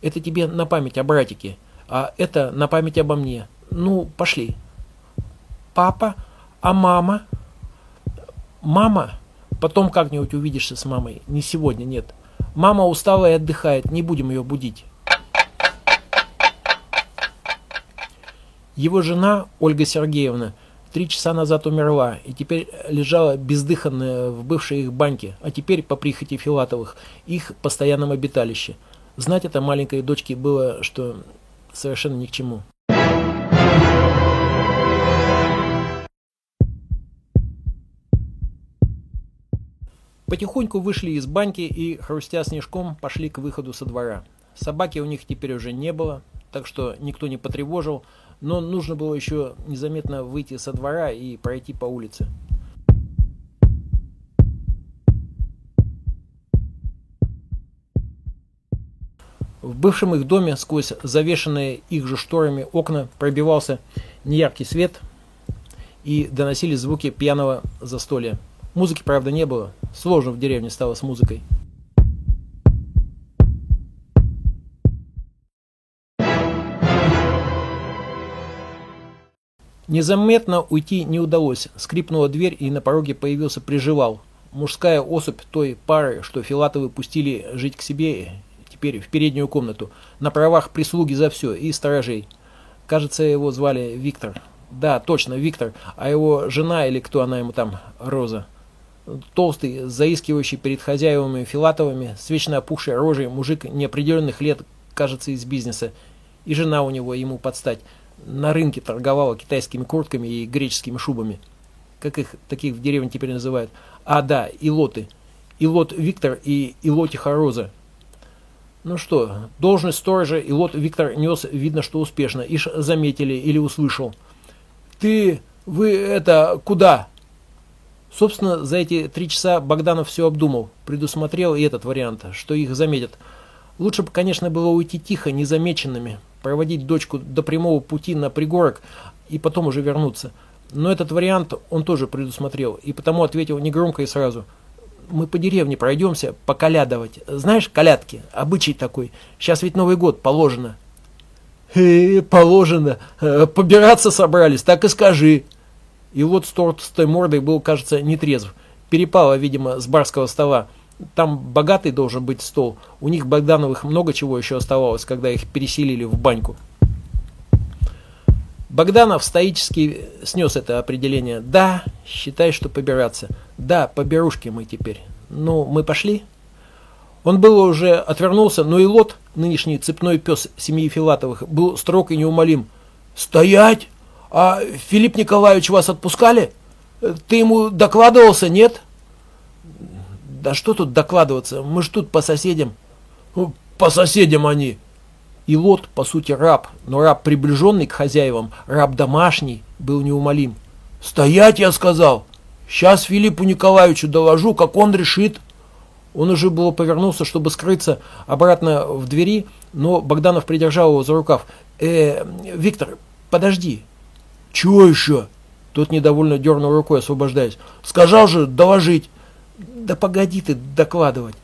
A: Это тебе на память о братике. А это на память обо мне. Ну, пошли. Папа? А мама? Мама? Потом как-нибудь увидишься с мамой. Не сегодня, нет. Мама устала и отдыхает. Не будем ее будить. Его жена, Ольга Сергеевна, три часа назад умерла и теперь лежала бездыханная в бывшей их баньке, а теперь по прихоти Филатовых, их постоянном обиталище. Знать это маленькой дочке было, что совершенно ни к чему. Потихоньку вышли из баньки и, хрустя снежком, пошли к выходу со двора. Собаки у них теперь уже не было, так что никто не потревожил, но нужно было еще незаметно выйти со двора и пройти по улице. В бывшем их доме сквозь завешенные их же шторами окна пробивался неяркий свет и доносились звуки пьяного застолья. Музыки, правда, не было. Сложно в деревне стало с музыкой. Незаметно уйти не удалось. Скрипнула дверь, и на пороге появился приживал. Мужская особь той пары, что Филатовы пустили жить к себе теперь в переднюю комнату, на правах прислуги за все и сторожей. Кажется, его звали Виктор. Да, точно, Виктор, а его жена или кто она ему там, Роза. Толстый, заискивающий перед хозяевами Филатовыми, с вечно опухшей рожей мужик неопределенных лет, кажется, из бизнеса. И жена у него ему подстать. На рынке торговала китайскими куртками и греческими шубами. Как их таких в деревне теперь называют? А, да, илоты. Илот Виктор и Илотиха Роза. Ну что, должность сторожа и лот Виктор нес, видно, что успешно. Ишь заметили или услышал. «Ты, вы это, куда?» Собственно, за эти три часа Богданов все обдумал, предусмотрел и этот вариант, что их заметят. Лучше бы, конечно, было уйти тихо, незамеченными, проводить дочку до прямого пути на пригорок и потом уже вернуться. Но этот вариант он тоже предусмотрел, и потому ответил негромко и сразу – мы по деревне пройдемся, поколядовать. Знаешь, колядки, обычай такой. Сейчас ведь Новый год, положено. Э, положено. Э, побираться собрались, так и скажи. И вот с толстой мордой был, кажется, нетрезв. Перепало, видимо, с барского стола. Там богатый должен быть стол. У них Богдановых много чего еще оставалось, когда их переселили в баньку. Богданов стоически снес это определение. Да, считай, что побираться. Да, поберушки мы теперь. Ну, мы пошли? Он было уже отвернулся, но и Лот, нынешний цепной пес семьи Филатовых, был строг и неумолим. «Стоять! А Филипп Николаевич вас отпускали? Ты ему докладывался, нет?» «Да что тут докладываться? Мы ж тут по соседям». «По соседям они!» И Лот, по сути, раб, но раб, приближенный к хозяевам, раб домашний, был неумолим. «Стоять, я сказал! Сейчас Филиппу Николаевичу доложу, как он решит!» Он уже было повернулся, чтобы скрыться обратно в двери, но Богданов придержал его за рукав. «Э, Виктор, подожди!» «Чего еще?» Тот недовольно дернул рукой, освобождаясь. «Сказал же доложить!» «Да погоди ты докладывать!»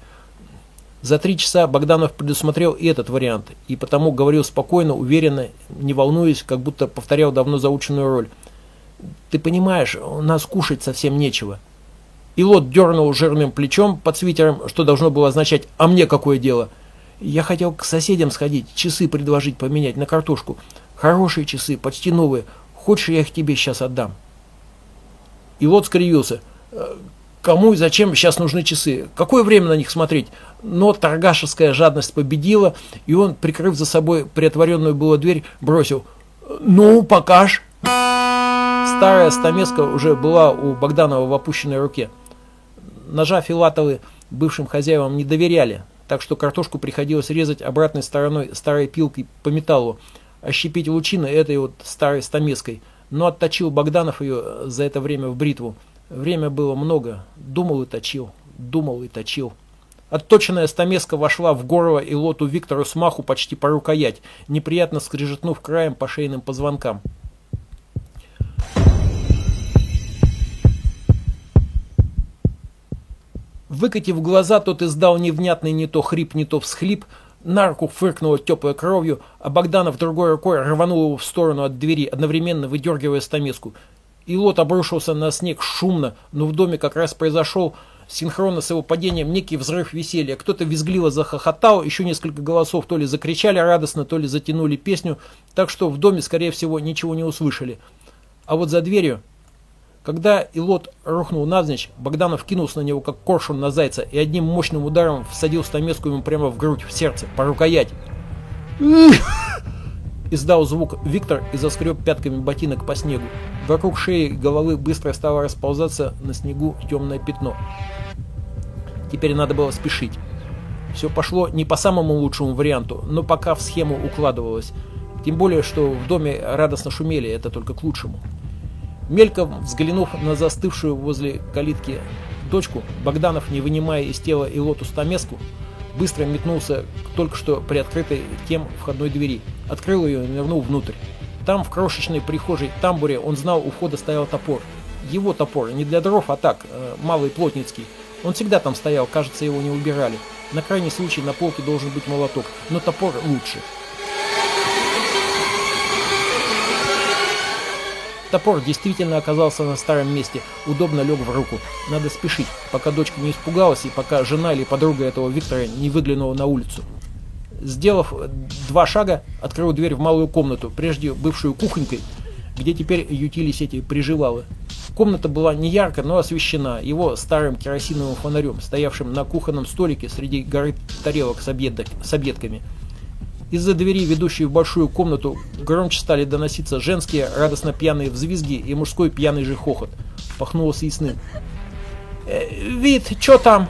A: За три часа Богданов предусмотрел и этот вариант, и потому говорил спокойно, уверенно, не волнуясь, как будто повторял давно заученную роль. «Ты понимаешь, у нас кушать совсем нечего». Илот дернул жирным плечом под свитером, что должно было означать «а мне какое дело?». «Я хотел к соседям сходить, часы предложить поменять на картошку. Хорошие часы, почти новые. Хочешь, я их тебе сейчас отдам?» Илот скривился. Кому и зачем сейчас нужны часы? Какое время на них смотреть? Но торгашеская жадность победила, и он, прикрыв за собой приотворенную было дверь, бросил «Ну, покаж!» Старая стамеска уже была у Богданова в опущенной руке. Ножа Филатовы бывшим хозяевам не доверяли, так что картошку приходилось резать обратной стороной старой пилкой по металлу, ощепить лучины этой вот старой стамеской. Но отточил Богданов ее за это время в бритву. Время было много. Думал и точил. Думал и точил. Отточенная стамеска вошла в горло и лоту Виктору смаху почти по рукоять, неприятно скрежетнув краем по шейным позвонкам. Выкатив глаза, тот издал невнятный не то хрип, не то всхлип, Нарку фыркнула теплой кровью, а Богданов другой рукой рванул его в сторону от двери, одновременно выдергивая стамеску. И лот обрушился на снег шумно, но в доме как раз произошел синхронно с его падением некий взрыв веселья. Кто-то визгливо захохотал, еще несколько голосов то ли закричали радостно, то ли затянули песню, так что в доме, скорее всего, ничего не услышали. А вот за дверью, когда Илот рухнул навзничь, Богданов кинулся на него, как коршун на зайца, и одним мощным ударом всадил стамеску ему прямо в грудь, в сердце, по рукоять. Издал звук Виктор и заскреб пятками ботинок по снегу. Вокруг шеи головы быстро стало расползаться на снегу темное пятно. Теперь надо было спешить. Все пошло не по самому лучшему варианту, но пока в схему укладывалось. Тем более, что в доме радостно шумели, это только к лучшему. Мельком взглянув на застывшую возле калитки дочку, Богданов, не вынимая из тела Илоту стамеску, быстро метнулся к только что приоткрытой тем входной двери, открыл ее и нырнул внутрь. Там, в крошечной прихожей тамбуре, он знал, у входа стоял топор. Его топор, не для дров, а так, э, малый плотницкий. Он всегда там стоял, кажется, его не убирали. На крайний случай на полке должен быть молоток, но топор лучше. Топор действительно оказался на старом месте, удобно лег в руку. Надо спешить, пока дочка не испугалась и пока жена или подруга этого Виктора не выглянула на улицу. Сделав два шага, открыл дверь в малую комнату, прежде бывшую кухонькой, где теперь ютились эти приживалы. Комната была не ярко, но освещена его старым керосиновым фонарем, стоявшим на кухонном столике среди горы тарелок с, обедок, с обедками – из-за двери, ведущей в большую комнату, громче стали доноситься женские радостно пьяные взвизги и мужской пьяный же хохот. Пахнуло съестным. «Э, «Вид, чё там?»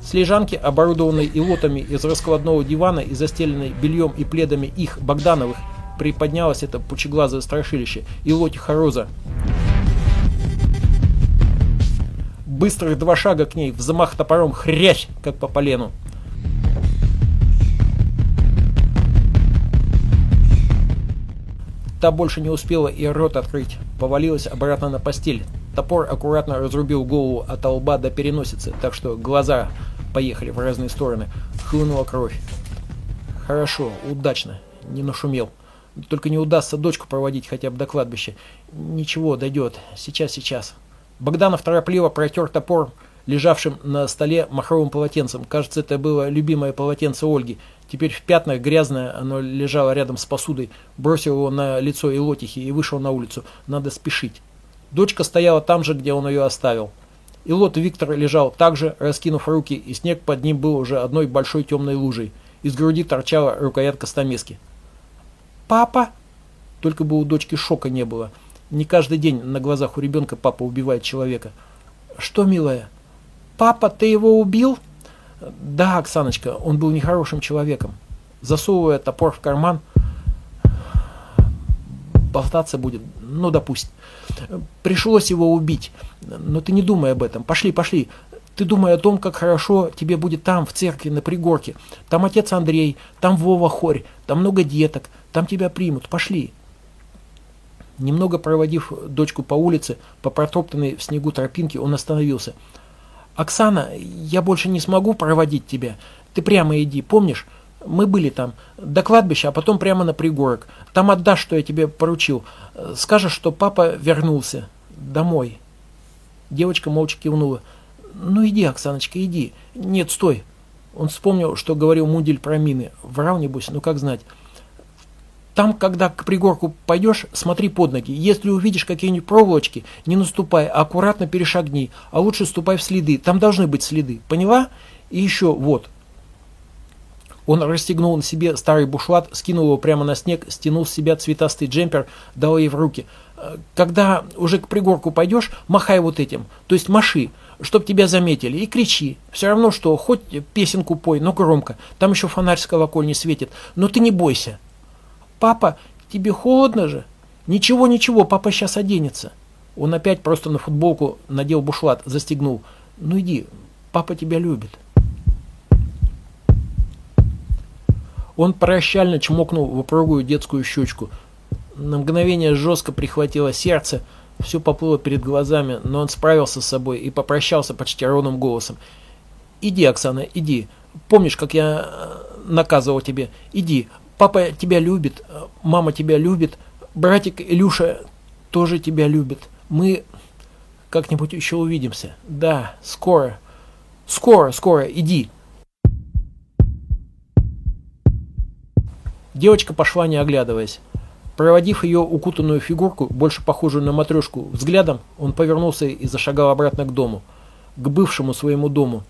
A: С лежанки, оборудованной илотами из раскладного дивана и застеленной бельем и пледами их, Богдановых, приподнялось это пучеглазое страшилище, Илотиха Роза. Быстрых два шага к ней, взмах топором, хрящ, как по полену. Та больше не успела и рот открыть, повалилась обратно на постель. Топор аккуратно разрубил голову от лба до переносицы, так что глаза поехали в разные стороны. Хлынула кровь. Хорошо, удачно, не нашумел. Только не удастся дочку проводить хотя бы до кладбища. Ничего, дойдет. Сейчас, сейчас. Богданов торопливо протер топор, лежавшим на столе махровым полотенцем. Кажется, это было любимое полотенце Ольги. Теперь в пятнах грязное, оно лежало рядом с посудой. Бросил его на лицо Илотихи и вышел на улицу. Надо спешить. Дочка стояла там же, где он ее оставил. Илот Виктор лежал так же, раскинув руки, и снег под ним был уже одной большой темной лужей. Из груди торчала рукоятка стамески. «Папа!» Только бы у дочки шока не было. Не каждый день на глазах у ребенка папа убивает человека. «Что, милая?» «Папа, ты его убил?» Да, Оксаночка, он был нехорошим человеком. Засовывая топор в карман, болтаться будет, ну, допустим. Пришлось его убить, но ты не думай об этом. Пошли, пошли. Ты думай о том, как хорошо тебе будет там, в церкви, на пригорке. Там отец Андрей, там Вова Хорь, там много деток, там тебя примут. Пошли. Немного проводив дочку по улице, по протоптанной в снегу тропинке, он остановился – «Оксана, я больше не смогу проводить тебя. Ты прямо иди, помнишь? Мы были там, до кладбища, а потом прямо на пригорок. Там отдашь, что я тебе поручил. Скажешь, что папа вернулся. Домой». Девочка молча кивнула. «Ну иди, Оксаночка, иди. Нет, стой». Он вспомнил, что говорил Мудель про мины. Врал, небось, ну как знать. Там, когда к пригорку пойдешь, смотри под ноги. Если увидишь какие-нибудь проволочки, не наступай, а аккуратно перешагни. А лучше ступай в следы. Там должны быть следы. Поняла? И еще вот. Он расстегнул на себе старый бушлат, скинул его прямо на снег, стянул с себя цветастый джемпер, дал ей в руки. Когда уже к пригорку пойдешь, махай вот этим. То есть маши, чтоб тебя заметили, и кричи. Все равно, что хоть песенку пой, но громко. Там еще фонарь с колокольни светит. Но ты не бойся. «Папа, тебе холодно же?» «Ничего, ничего, папа сейчас оденется». Он опять просто на футболку надел бушлат, застегнул. «Ну иди, папа тебя любит». Он прощально чмокнул в упругую детскую щечку. На мгновение жестко прихватило сердце, все поплыло перед глазами, но он справился с собой и попрощался почти ровным голосом. «Иди, Оксана, иди. Помнишь, как я э, наказывал тебе? Иди, Папа тебя любит, мама тебя любит, братик Илюша тоже тебя любит. Мы как-нибудь еще увидимся. Да, скоро. Скоро, скоро, иди. Девочка пошла, не оглядываясь. Проводив ее укутанную фигурку, больше похожую на матрешку, взглядом, он повернулся и зашагал обратно к дому. К бывшему своему дому,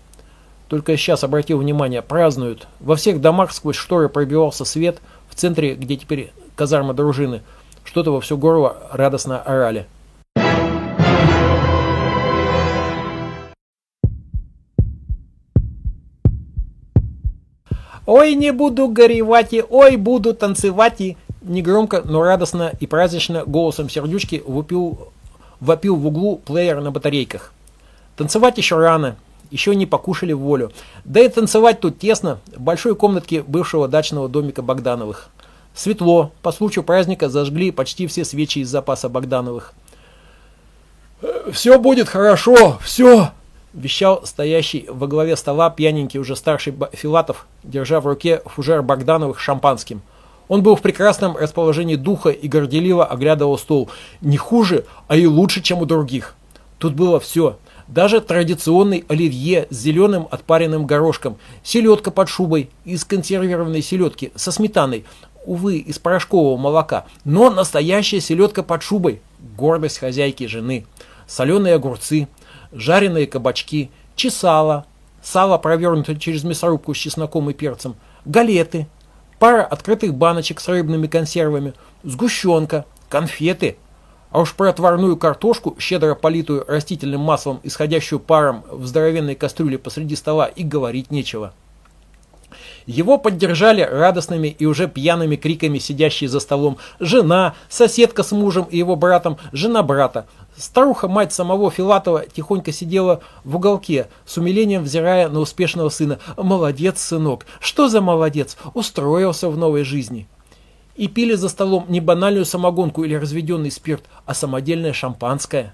A: только сейчас обратил внимание, празднуют. Во всех домах сквозь шторы пробивался свет, в центре, где теперь казарма дружины, что-то во все горло радостно орали. «Ой, не буду горевать, и ой, буду танцевать!» и Негромко, но радостно и празднично голосом сердючки вопил, вопил в углу плеер на батарейках. Танцевать еще рано, еще не покушали в волю. Да и танцевать тут тесно, в большой комнатке бывшего дачного домика Богдановых. Светло, по случаю праздника зажгли почти все свечи из запаса Богдановых. «Все будет хорошо, все!» вещал стоящий во главе стола пьяненький уже старший Филатов, держа в руке фужер Богдановых шампанским. Он был в прекрасном расположении духа и горделиво оглядывал стол. Не хуже, а и лучше, чем у других. Тут было все. Даже традиционный оливье с зеленым отпаренным горошком, селедка под шубой из консервированной селедки со сметаной, увы, из порошкового молока, но настоящая селедка под шубой, гордость хозяйки жены, соленые огурцы, жареные кабачки, чесало, сало, провернутое через мясорубку с чесноком и перцем, галеты, пара открытых баночек с рыбными консервами, сгущенка, конфеты – а уж про отварную картошку, щедро политую растительным маслом, исходящую паром в здоровенной кастрюле посреди стола, и говорить нечего. Его поддержали радостными и уже пьяными криками сидящие за столом жена, соседка с мужем и его братом, жена брата. Старуха, мать самого Филатова, тихонько сидела в уголке, с умилением взирая на успешного сына. «Молодец, сынок! Что за молодец? Устроился в новой жизни!» И пили за столом не банальную самогонку или разведенный спирт, а самодельное шампанское.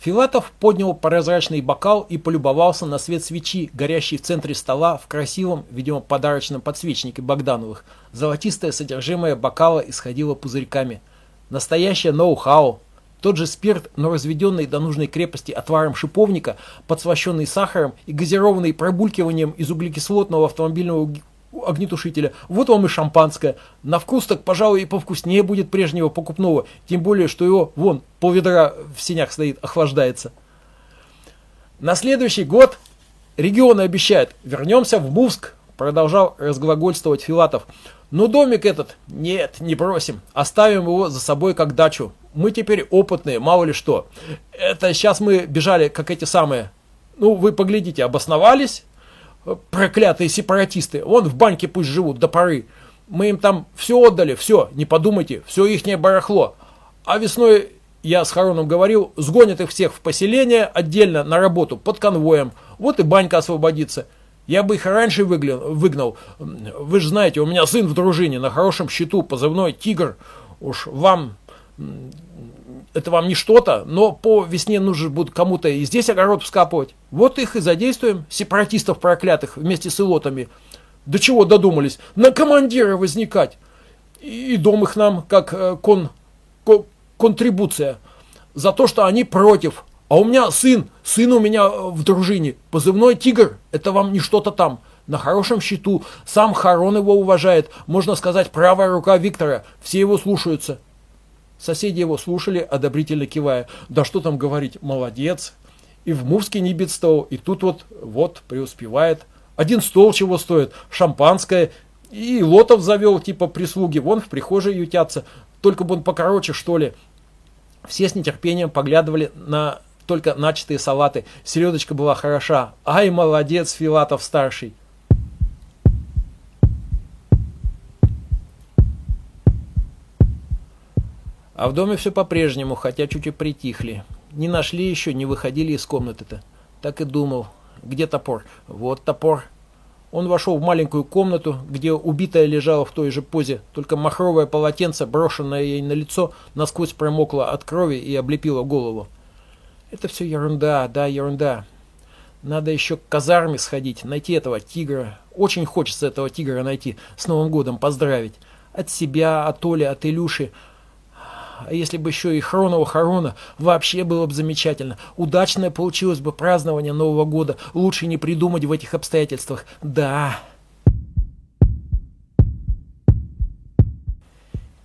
A: Филатов поднял прозрачный бокал и полюбовался на свет свечи, горящий в центре стола в красивом, видимо, подарочном подсвечнике Богдановых. Золотистое содержимое бокала исходило пузырьками. Настоящее ноу-хау. Тот же спирт, но разведенный до нужной крепости отваром шиповника, подслащенный сахаром и газированный пробулькиванием из углекислотного автомобильного огнетушителя. Вот вам и шампанское. На вкус так, пожалуй, и повкуснее будет прежнего покупного. Тем более, что его, вон, полведра в синях стоит, охлаждается. На следующий год регионы обещают. Вернемся в Мувск, продолжал разглагольствовать Филатов. Но домик этот, нет, не бросим. Оставим его за собой как дачу. Мы теперь опытные, мало ли что. Это сейчас мы бежали, как эти самые. Ну, вы поглядите, обосновались, проклятые сепаратисты, вон в баньке пусть живут до поры. Мы им там все отдали, все, не подумайте, все ихнее барахло. А весной, я с Хароном говорил, сгонят их всех в поселение отдельно на работу под конвоем. Вот и банька освободится. Я бы их раньше выгнал. Вы же знаете, у меня сын в дружине, на хорошем счету, позывной «Тигр». Уж вам это вам не что-то, но по весне нужно будет кому-то и здесь огород вскапывать. Вот их и задействуем, сепаратистов проклятых, вместе с илотами. До чего додумались? На командира возникать. И дом их нам как э, кон, кон, контрибуция. За то, что они против. А у меня сын, сын у меня в дружине. Позывной «Тигр» – это вам не что-то там. На хорошем счету. Сам Харон его уважает. Можно сказать, правая рука Виктора. Все его слушаются. Соседи его слушали, одобрительно кивая. Да что там говорить, молодец. И в Мувске не бедствовал, и тут вот, вот, преуспевает. Один стол чего стоит, шампанское. И лотов завел, типа прислуги, вон в прихожей ютятся. Только бы он покороче, что ли. Все с нетерпением поглядывали на только начатые салаты. Селедочка была хороша. Ай, молодец, Филатов-старший. А в доме все по-прежнему, хотя чуть и притихли. Не нашли еще, не выходили из комнаты-то. Так и думал. Где топор? Вот топор. Он вошел в маленькую комнату, где убитая лежала в той же позе, только махровое полотенце, брошенное ей на лицо, насквозь промокло от крови и облепило голову. Это все ерунда, да, ерунда. Надо еще к казарме сходить, найти этого тигра. Очень хочется этого тигра найти, с Новым годом поздравить. От себя, от Оли, от Илюши. А если бы еще и Хронова Харона, вообще было бы замечательно. Удачное получилось бы празднование Нового года. Лучше не придумать в этих обстоятельствах. Да.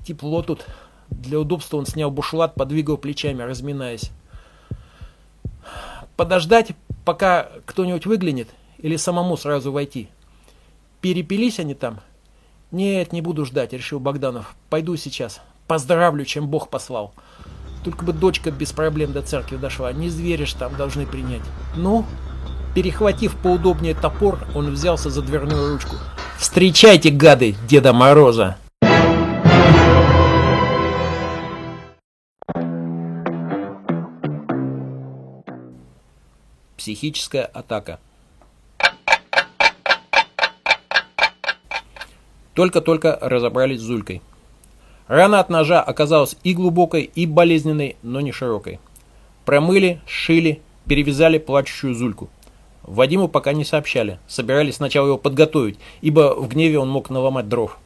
A: Тепло тут. Для удобства он снял бушлат, подвигал плечами, разминаясь. Подождать, пока кто-нибудь выглянет, или самому сразу войти? Перепились они там? Нет, не буду ждать, решил Богданов. Пойду сейчас. Поздравлю, чем Бог послал. Только бы дочка без проблем до церкви дошла. Не звери ж там должны принять. Ну, перехватив поудобнее топор, он взялся за дверную ручку. Встречайте, гады, Деда Мороза! Психическая атака. Только-только разобрались с Зулькой. Рана от ножа оказалась и глубокой, и болезненной, но не широкой. Промыли, сшили, перевязали плачущую Зульку. Вадиму пока не сообщали, собирались сначала его подготовить, ибо в гневе он мог наломать дров.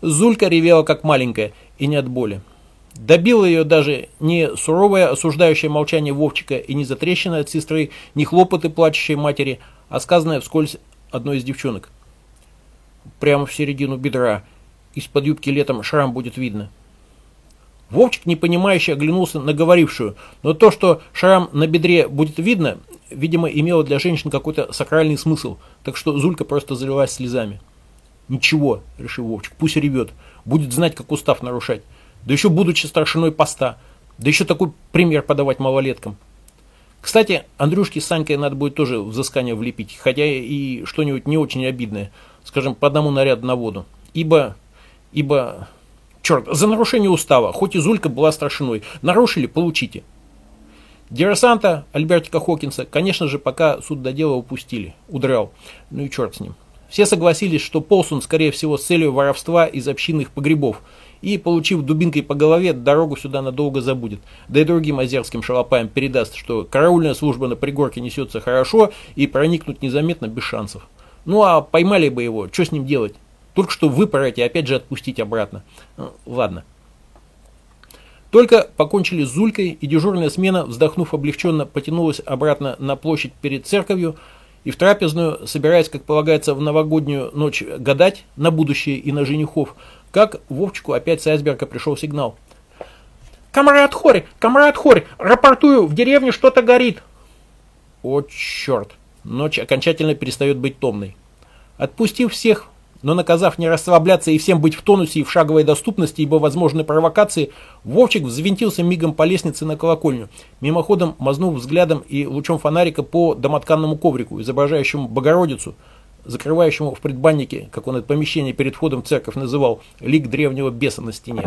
A: Зулька ревела как маленькая, и не от боли. Добило ее даже не суровое осуждающее молчание Вовчика и не затрещина от сестры, не хлопоты плачущей матери, а сказанное вскользь одной из девчонок. Прямо в середину бедра. Из-под юбки летом шрам будет видно. Вовчик, непонимающе, оглянулся на говорившую, но то, что шрам на бедре будет видно, видимо, имело для женщин какой-то сакральный смысл, так что Зулька просто залилась слезами. «Ничего», — решил Вовчик, — «пусть ревет, будет знать, как устав нарушать, да еще будучи старшиной поста, да еще такой пример подавать малолеткам». Кстати, Андрюшке с Санькой надо будет тоже взыскание влепить, хотя и что-нибудь не очень обидное, скажем, по одному наряду на воду, ибо, ибо Черт, за нарушение устава, хоть и Зулька была старшиной. Нарушили, получите. Диверсанта Альбертика Хокинса, конечно же, пока суд до дела упустили. Удрал. Ну и черт с ним. Все согласились, что Полсун, скорее всего, с целью воровства из общинных погребов. И, получив дубинкой по голове, дорогу сюда надолго забудет. Да и другим озерским шалопаям передаст, что караульная служба на пригорке несется хорошо и проникнуть незаметно без шансов. Ну а поймали бы его, что с ним делать? Только что выпороть и опять же отпустить обратно. Ну, ладно. Только покончили с Зулькой, и дежурная смена, вздохнув облегченно, потянулась обратно на площадь перед церковью и в трапезную, собираясь, как полагается, в новогоднюю ночь гадать на будущее и на женихов, как Вовчику опять с айсберга пришел сигнал. «Камрад Хорь! Камрад Хорь! Рапортую, в деревне что-то горит!» О, черт! Ночь окончательно перестает быть томной. Отпустив всех, но наказав не расслабляться и всем быть в тонусе и в шаговой доступности, ибо возможны провокации, Вовчик взвинтился мигом по лестнице на колокольню, мимоходом мазнув взглядом и лучом фонарика по домотканному коврику, изображающему Богородицу, закрывающему в предбаннике, как он это помещение перед входом в церковь называл, лик древнего беса на стене.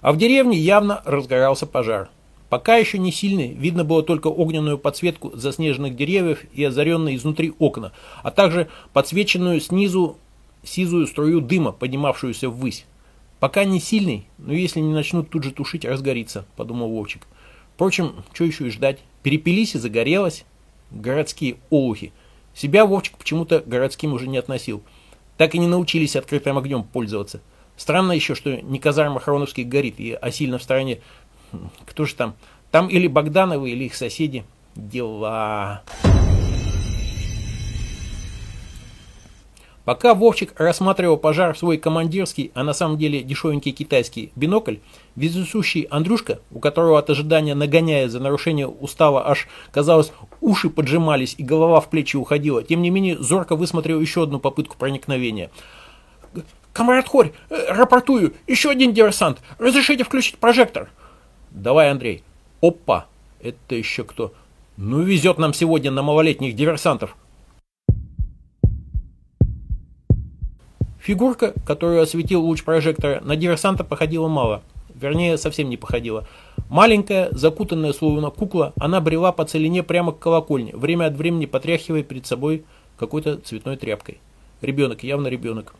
A: А в деревне явно разгорался пожар. Пока еще не сильный, видно было только огненную подсветку заснеженных деревьев и озаренные изнутри окна, а также подсвеченную снизу сизую струю дыма, поднимавшуюся ввысь. Пока не сильный, но если не начнут тут же тушить, разгорится, подумал Вовчик. Впрочем, что еще и ждать? Перепились и загорелось. Городские олухи. Себя Вовчик почему-то городским уже не относил. Так и не научились открытым огнем пользоваться. Странно еще, что не казарма Хроновский горит, а сильно в стороне кто же там? Там или Богдановы, или их соседи. Дела. Пока Вовчик рассматривал пожар в свой командирский, а на самом деле дешевенький китайский бинокль, вездесущий Андрюшка, у которого от ожидания нагоняя за нарушение устава аж, казалось, уши поджимались и голова в плечи уходила, тем не менее зорко высмотрел еще одну попытку проникновения. «Камрад Хорь, э, рапортую, еще один диверсант, разрешите включить прожектор?» Давай, Андрей. Опа! Это еще кто? Ну, везет нам сегодня на малолетних диверсантов. Фигурка, которую осветил луч прожектора, на диверсанта походила мало. Вернее, совсем не походила. Маленькая, закутанная словно кукла, она брела по целине прямо к колокольне, время от времени потряхивая перед собой какой-то цветной тряпкой. Ребенок, явно ребенок.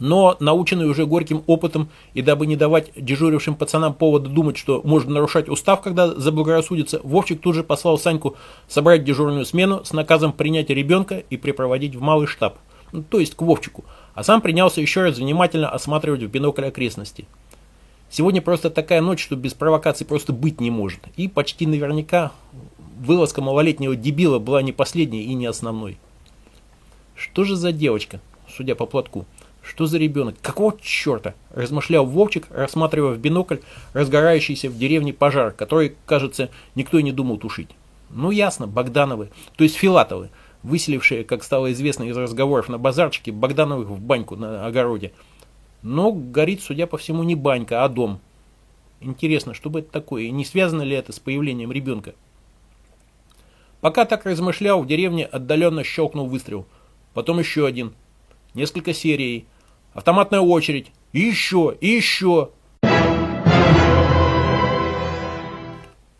A: Но, наученный уже горьким опытом, и дабы не давать дежурившим пацанам повода думать, что можно нарушать устав, когда заблагорассудится, Вовчик тут же послал Саньку собрать дежурную смену с наказом принять ребенка и припроводить в малый штаб, ну, то есть к Вовчику, а сам принялся еще раз внимательно осматривать в бинокль окрестности. Сегодня просто такая ночь, что без провокаций просто быть не может, и почти наверняка вылазка малолетнего дебила была не последней и не основной. Что же за девочка, судя по платку? Что за ребенок? Какого черта? Размышлял Вовчик, рассматривая в бинокль разгорающийся в деревне пожар, который, кажется, никто и не думал тушить. Ну ясно, Богдановы, то есть Филатовы, выселившие, как стало известно из разговоров на базарчике, Богдановых в баньку на огороде. Но горит, судя по всему, не банька, а дом. Интересно, что бы это такое, и не связано ли это с появлением ребенка? Пока так размышлял, в деревне отдаленно щелкнул выстрел. Потом еще один. Несколько серий. Автоматная очередь. И еще, и еще.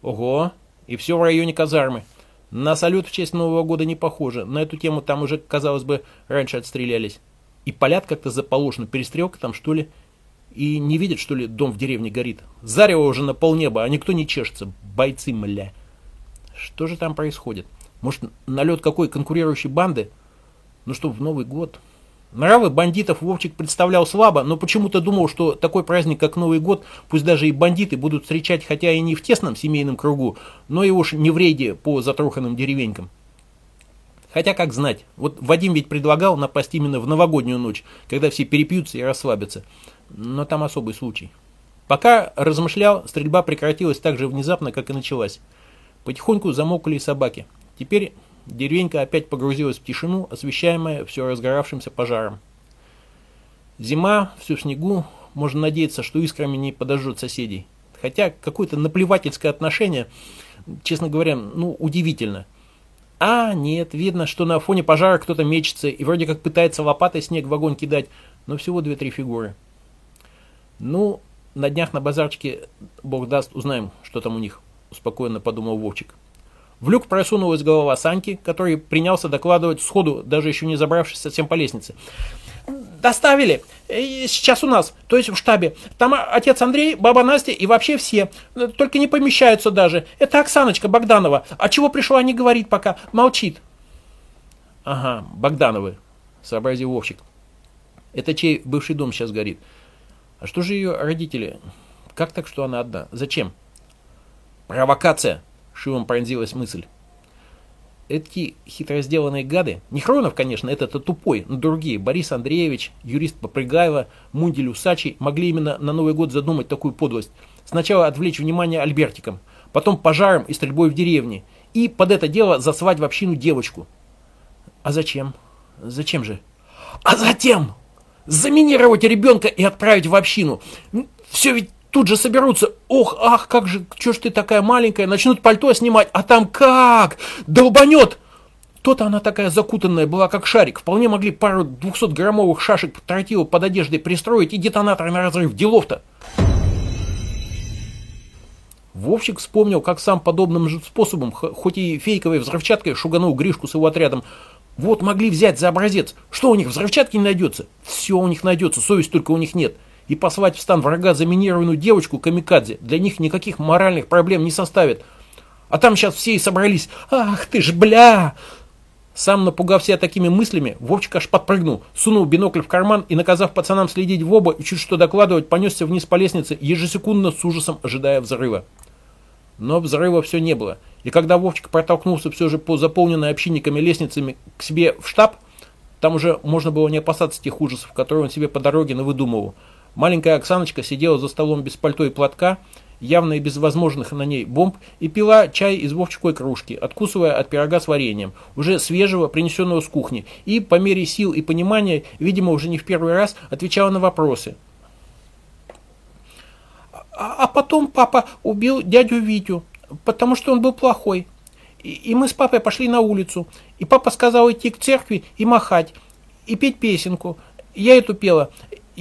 A: Ого, и все в районе казармы. На салют в честь Нового года не похоже. На эту тему там уже, казалось бы, раньше отстрелялись. И палят как-то заположено. Перестрелка там, что ли? И не видят, что ли, дом в деревне горит? Зарево уже на полнеба, а никто не чешется. Бойцы, мля. Что же там происходит? Может, налет какой конкурирующей банды? Ну что, в Новый год? Нравы бандитов Вовчик представлял слабо, но почему-то думал, что такой праздник, как Новый год, пусть даже и бандиты будут встречать, хотя и не в тесном семейном кругу, но и уж не в рейде по затруханным деревенькам. Хотя, как знать, вот Вадим ведь предлагал напасть именно в новогоднюю ночь, когда все перепьются и расслабятся. Но там особый случай. Пока размышлял, стрельба прекратилась так же внезапно, как и началась. Потихоньку замокли собаки. Теперь Деревенька опять погрузилась в тишину, освещаемая все разгоравшимся пожаром. Зима, все в снегу, можно надеяться, что искрами не подожжет соседей. Хотя какое-то наплевательское отношение, честно говоря, ну, удивительно. А, нет, видно, что на фоне пожара кто-то мечется и вроде как пытается лопатой снег в огонь кидать, но всего две-три фигуры. Ну, на днях на базарчике, бог даст, узнаем, что там у них, успокоенно подумал Вовчик. В люк просунулась голова Саньки, который принялся докладывать сходу, даже еще не забравшись совсем по лестнице. Доставили. Э, сейчас у нас, то есть в штабе. Там отец Андрей, баба Настя и вообще все. Только не помещаются даже. Это Оксаночка Богданова. А чего пришла, не говорит пока. Молчит. Ага, Богдановы, сообразил Вовчик. Это чей бывший дом сейчас горит? А что же ее родители? Как так, что она одна? Зачем? Провокация, Шивом пронзилась мысль. Эти хитро сделанные гады, не Хронов, конечно, этот -то тупой, но другие, Борис Андреевич, юрист Попрыгаева, Мундель Усачий, могли именно на Новый год задумать такую подлость. Сначала отвлечь внимание Альбертиком, потом пожаром и стрельбой в деревне, и под это дело засвать в общину девочку. А зачем? Зачем же? А затем! Заминировать ребенка и отправить в общину. Все ведь Тут же соберутся, ох, ах, как же, что ж ты такая маленькая, начнут пальто снимать, а там как, долбанет. То-то она такая закутанная была, как шарик. Вполне могли пару 200-граммовых шашек тротила под одеждой пристроить и детонатор на разрыв. Делов-то. Вовчик вспомнил, как сам подобным же способом, хоть и фейковой взрывчаткой, шуганул Гришку с его отрядом. Вот могли взять за образец. Что у них, взрывчатки не найдется? Все у них найдется, совесть только у них нет и послать в стан врага заминированную девочку камикадзе для них никаких моральных проблем не составит. А там сейчас все и собрались. Ах ты ж бля! Сам напугав себя такими мыслями, Вовчик аж подпрыгнул, сунул бинокль в карман и, наказав пацанам следить в оба и чуть что докладывать, понесся вниз по лестнице, ежесекундно с ужасом ожидая взрыва. Но взрыва все не было. И когда Вовчик протолкнулся все же по заполненной общинниками лестницами к себе в штаб, там уже можно было не опасаться тех ужасов, которые он себе по дороге навыдумывал. Маленькая Оксаночка сидела за столом без пальто и платка, явно и без возможных на ней бомб, и пила чай из вовчиковой кружки, откусывая от пирога с вареньем, уже свежего, принесенного с кухни, и по мере сил и понимания, видимо, уже не в первый раз, отвечала на вопросы. А, а потом папа убил дядю Витю, потому что он был плохой. И мы с папой пошли на улицу, и папа сказал идти к церкви и махать, и петь песенку. Я эту пела.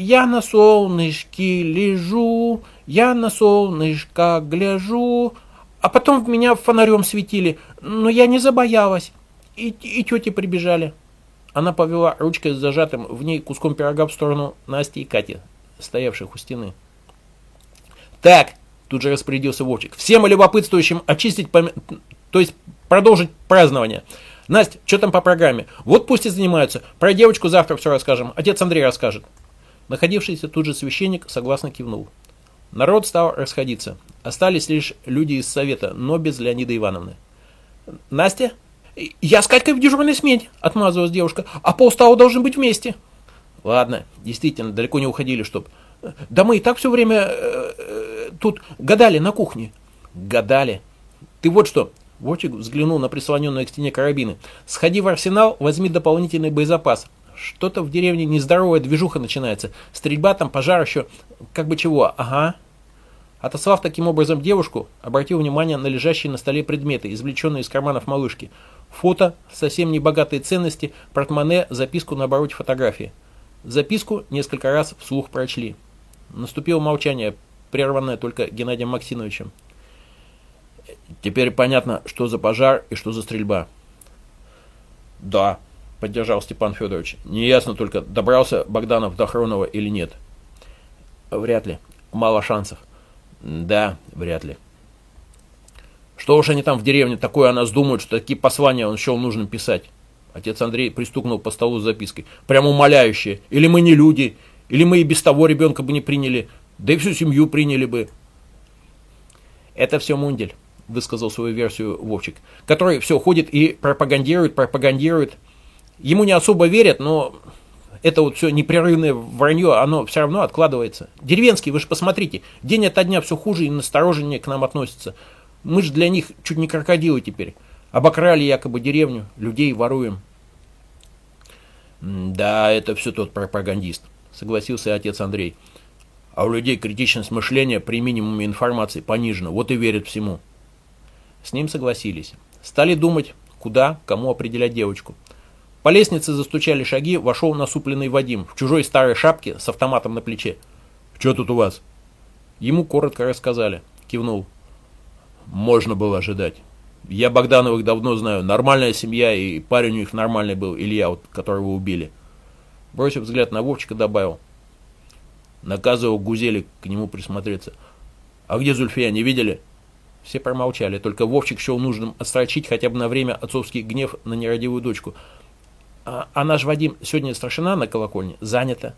A: Я на солнышке лежу, я на солнышко гляжу. А потом в меня фонарем светили, но я не забоялась. И, и тети прибежали. Она повела ручкой с зажатым в ней куском пирога в сторону Насти и Кати, стоявших у стены. «Так!» – тут же распорядился Вовчик. «Всем любопытствующим очистить, пом... то есть продолжить празднование. Настя, что там по программе? Вот пусть и занимаются. Про девочку завтра все расскажем. Отец Андрей расскажет». Находившийся тут же священник согласно кивнул. Народ стал расходиться. Остались лишь люди из совета, но без Леонида Ивановны. «Настя?» «Я с Катькой в дежурной смене», — отмазывалась девушка. «А полстава должен быть вместе». «Ладно, действительно, далеко не уходили, чтоб...» «Да мы и так все время э, э, тут гадали на кухне». «Гадали? Ты вот что...» Вовчик взглянул на прислоненные к стене карабины. «Сходи в арсенал, возьми дополнительный боезапас. Что-то в деревне нездоровая движуха начинается. Стрельба там, пожар еще. Как бы чего. Ага. Отослав таким образом девушку, обратил внимание на лежащие на столе предметы, извлеченные из карманов малышки. Фото, совсем небогатые ценности, портмоне, записку на обороте фотографии. Записку несколько раз вслух прочли. Наступило молчание, прерванное только Геннадием Максимовичем. «Теперь понятно, что за пожар и что за стрельба». «Да», — поддержал Степан Федорович. «Неясно только, добрался Богданов до Хронова или нет». «Вряд ли. Мало шансов». «Да, вряд ли». «Что уж они там в деревне такое о нас думают, что такие послания он счел нужным писать?» Отец Андрей пристукнул по столу с запиской. «Прямо умоляющие. Или мы не люди, или мы и без того ребенка бы не приняли, да и всю семью приняли бы». «Это все Мундель», — высказал свою версию Вовчик, который все ходит и пропагандирует, пропагандирует. Ему не особо верят, но это вот все непрерывное вранье, оно все равно откладывается. Деревенские, вы же посмотрите, день ото дня все хуже и настороженнее к нам относятся. Мы же для них чуть не крокодилы теперь. Обокрали якобы деревню, людей воруем. Да, это все тот пропагандист, согласился отец Андрей. А у людей критичность мышления при минимуме информации понижена, вот и верят всему. С ним согласились. Стали думать, куда, кому определять девочку. По лестнице застучали шаги, вошел насупленный Вадим в чужой старой шапке с автоматом на плече. «Что тут у вас?» Ему коротко рассказали. Кивнул. «Можно было ожидать. Я Богдановых давно знаю. Нормальная семья, и парень у них нормальный был, Илья, вот, которого убили». Бросив взгляд на Вовчика, добавил. Наказывал Гузели к нему присмотреться. «А где Зульфия, не видели?» Все промолчали, только Вовчик счел нужным отстрочить хотя бы на время отцовский гнев на нерадивую дочку – а, а наш Вадим сегодня старшина на колокольне занята.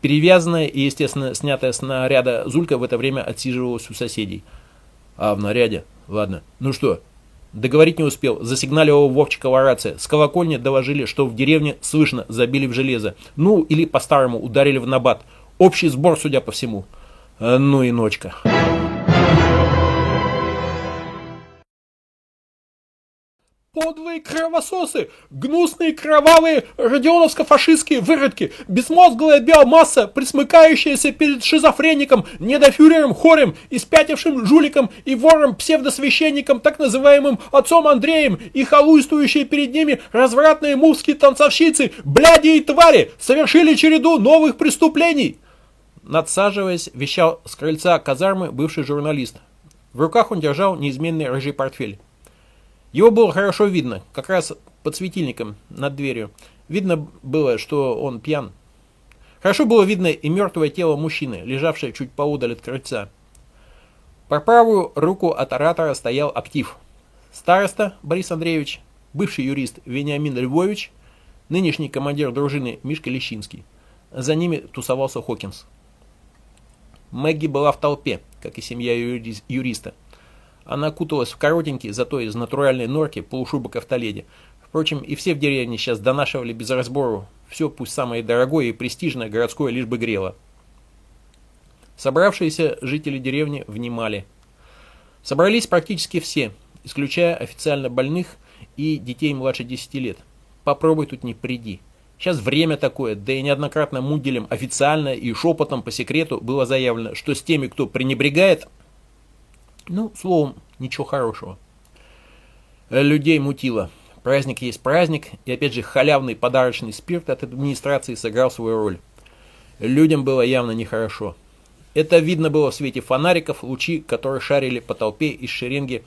A: Перевязанная и, естественно, снятая с наряда Зулька в это время отсиживалась у соседей. А в наряде? Ладно. Ну что? Договорить не успел. Засигналила Вовчикова рация. С колокольни доложили, что в деревне слышно, забили в железо. Ну, или по-старому ударили в набат. Общий сбор, судя по всему. А, ну и ночка.
B: Подлые кровососы, гнусные кровавые родионовско-фашистские выродки, безмозглая биомасса, присмыкающаяся перед шизофреником, недофюрером Хорем, испятившим жуликом и вором-псевдосвященником, так называемым отцом Андреем, и халуйствующие перед ними развратные мувские танцовщицы, бляди и твари, совершили череду новых преступлений.
A: Надсаживаясь, вещал с крыльца казармы бывший журналист. В руках он держал неизменный рыжий портфель. Его было хорошо видно, как раз под светильником над дверью. Видно было, что он пьян. Хорошо было видно и мертвое тело мужчины, лежавшее чуть поудаль от крыльца. По правую руку от оратора стоял актив. Староста Борис Андреевич, бывший юрист Вениамин Львович, нынешний командир дружины Мишка Лещинский. За ними тусовался Хокинс. Мэгги была в толпе, как и семья юриста. Она куталась в коротенький, зато из натуральной норки, полушубок автоледи. Впрочем, и все в деревне сейчас донашивали без разбору. Все пусть самое дорогое и престижное городское лишь бы грело. Собравшиеся жители деревни внимали. Собрались практически все, исключая официально больных и детей младше 10 лет. Попробуй тут не приди. Сейчас время такое, да и неоднократно Муделем официально и шепотом по секрету было заявлено, что с теми, кто пренебрегает ну, словом, ничего хорошего. Людей мутило. Праздник есть праздник, и опять же халявный подарочный спирт от администрации сыграл свою роль. Людям было явно нехорошо. Это видно было в свете фонариков, лучи, которые шарили по толпе из шеренги,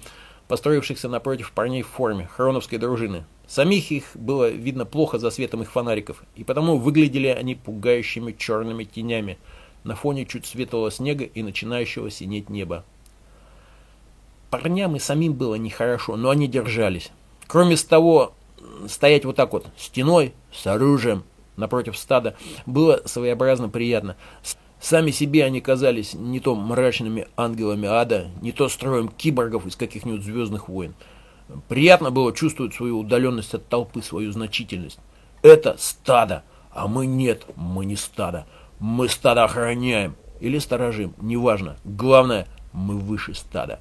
A: построившихся напротив парней в форме, хроновской дружины. Самих их было видно плохо за светом их фонариков, и потому выглядели они пугающими черными тенями на фоне чуть светлого снега и начинающего синеть неба. Парням и самим было нехорошо, но они держались. Кроме того, стоять вот так вот стеной с оружием напротив стада было своеобразно приятно. Сами себе они казались не то мрачными ангелами ада, не то строем киборгов из каких-нибудь звездных войн. Приятно было чувствовать свою удаленность от толпы, свою значительность. Это стадо, а мы нет, мы не стадо. Мы стадо охраняем или сторожим, неважно. Главное, мы выше стада.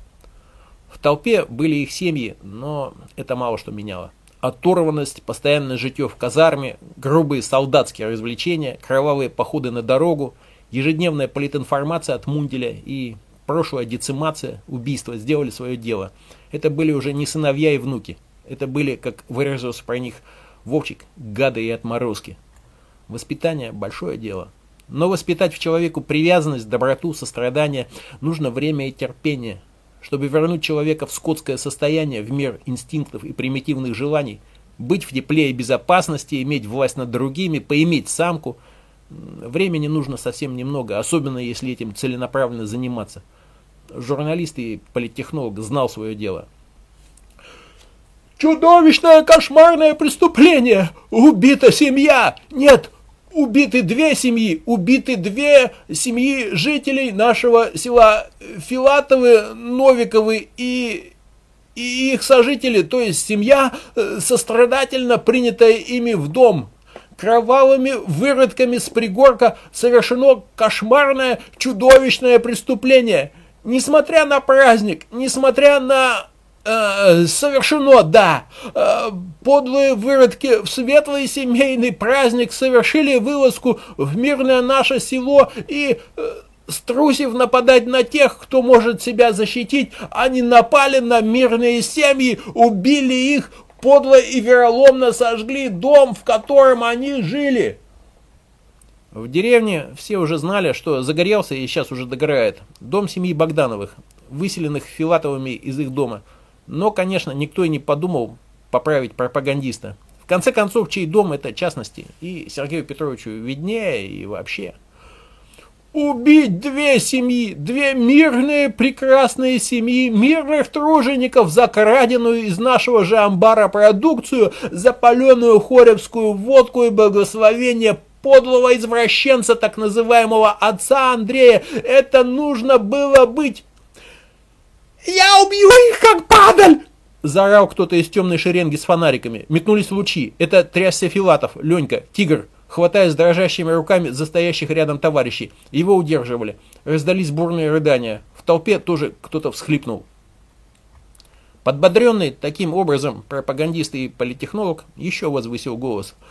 A: В толпе были их семьи, но это мало что меняло. Оторванность, постоянное житье в казарме, грубые солдатские развлечения, кровавые походы на дорогу Ежедневная политинформация от Мунделя и прошлая децимация, убийство сделали свое дело. Это были уже не сыновья и внуки. Это были, как выразился про них Вовчик, гады и отморозки. Воспитание – большое дело. Но воспитать в человеку привязанность, доброту, сострадание нужно время и терпение. Чтобы вернуть человека в скотское состояние, в мир инстинктов и примитивных желаний, быть в тепле и безопасности, иметь власть над другими, поиметь самку, времени нужно совсем немного, особенно если этим целенаправленно заниматься. Журналист и политтехнолог знал свое дело.
B: Чудовищное кошмарное преступление! Убита семья! Нет, убиты две семьи, убиты две семьи жителей нашего села Филатовы, Новиковы и, и их сожители, то есть семья, э, сострадательно принятая ими в дом. Кровавыми выродками с пригорка совершено кошмарное, чудовищное преступление. Несмотря на праздник, несмотря на э, совершено, да. Э, подлые выродки в светлый семейный праздник совершили вылазку в мирное наше село и... Э, струсив нападать на тех, кто может себя защитить, они напали на мирные семьи, убили их, подло и вероломно сожгли дом, в котором они жили.
A: В деревне все уже знали, что загорелся и сейчас уже догорает дом семьи Богдановых, выселенных Филатовыми из их дома – но, конечно, никто и не подумал поправить пропагандиста. В конце концов, чей дом это частности, и Сергею Петровичу виднее, и вообще.
B: Убить две семьи, две мирные прекрасные семьи, мирных тружеников за краденую из нашего же амбара продукцию, запаленную хоревскую водку и благословение подлого извращенца, так называемого отца Андрея. Это нужно было быть «Я убью их, как падаль!» Заорал кто-то из темной шеренги с фонариками. Метнулись лучи. Это трясся Филатов, Ленька, Тигр, хватаясь дрожащими руками за стоящих рядом товарищей. Его удерживали. Раздались бурные рыдания. В толпе тоже кто-то всхлипнул. Подбодренный таким образом пропагандист и политтехнолог еще возвысил голос –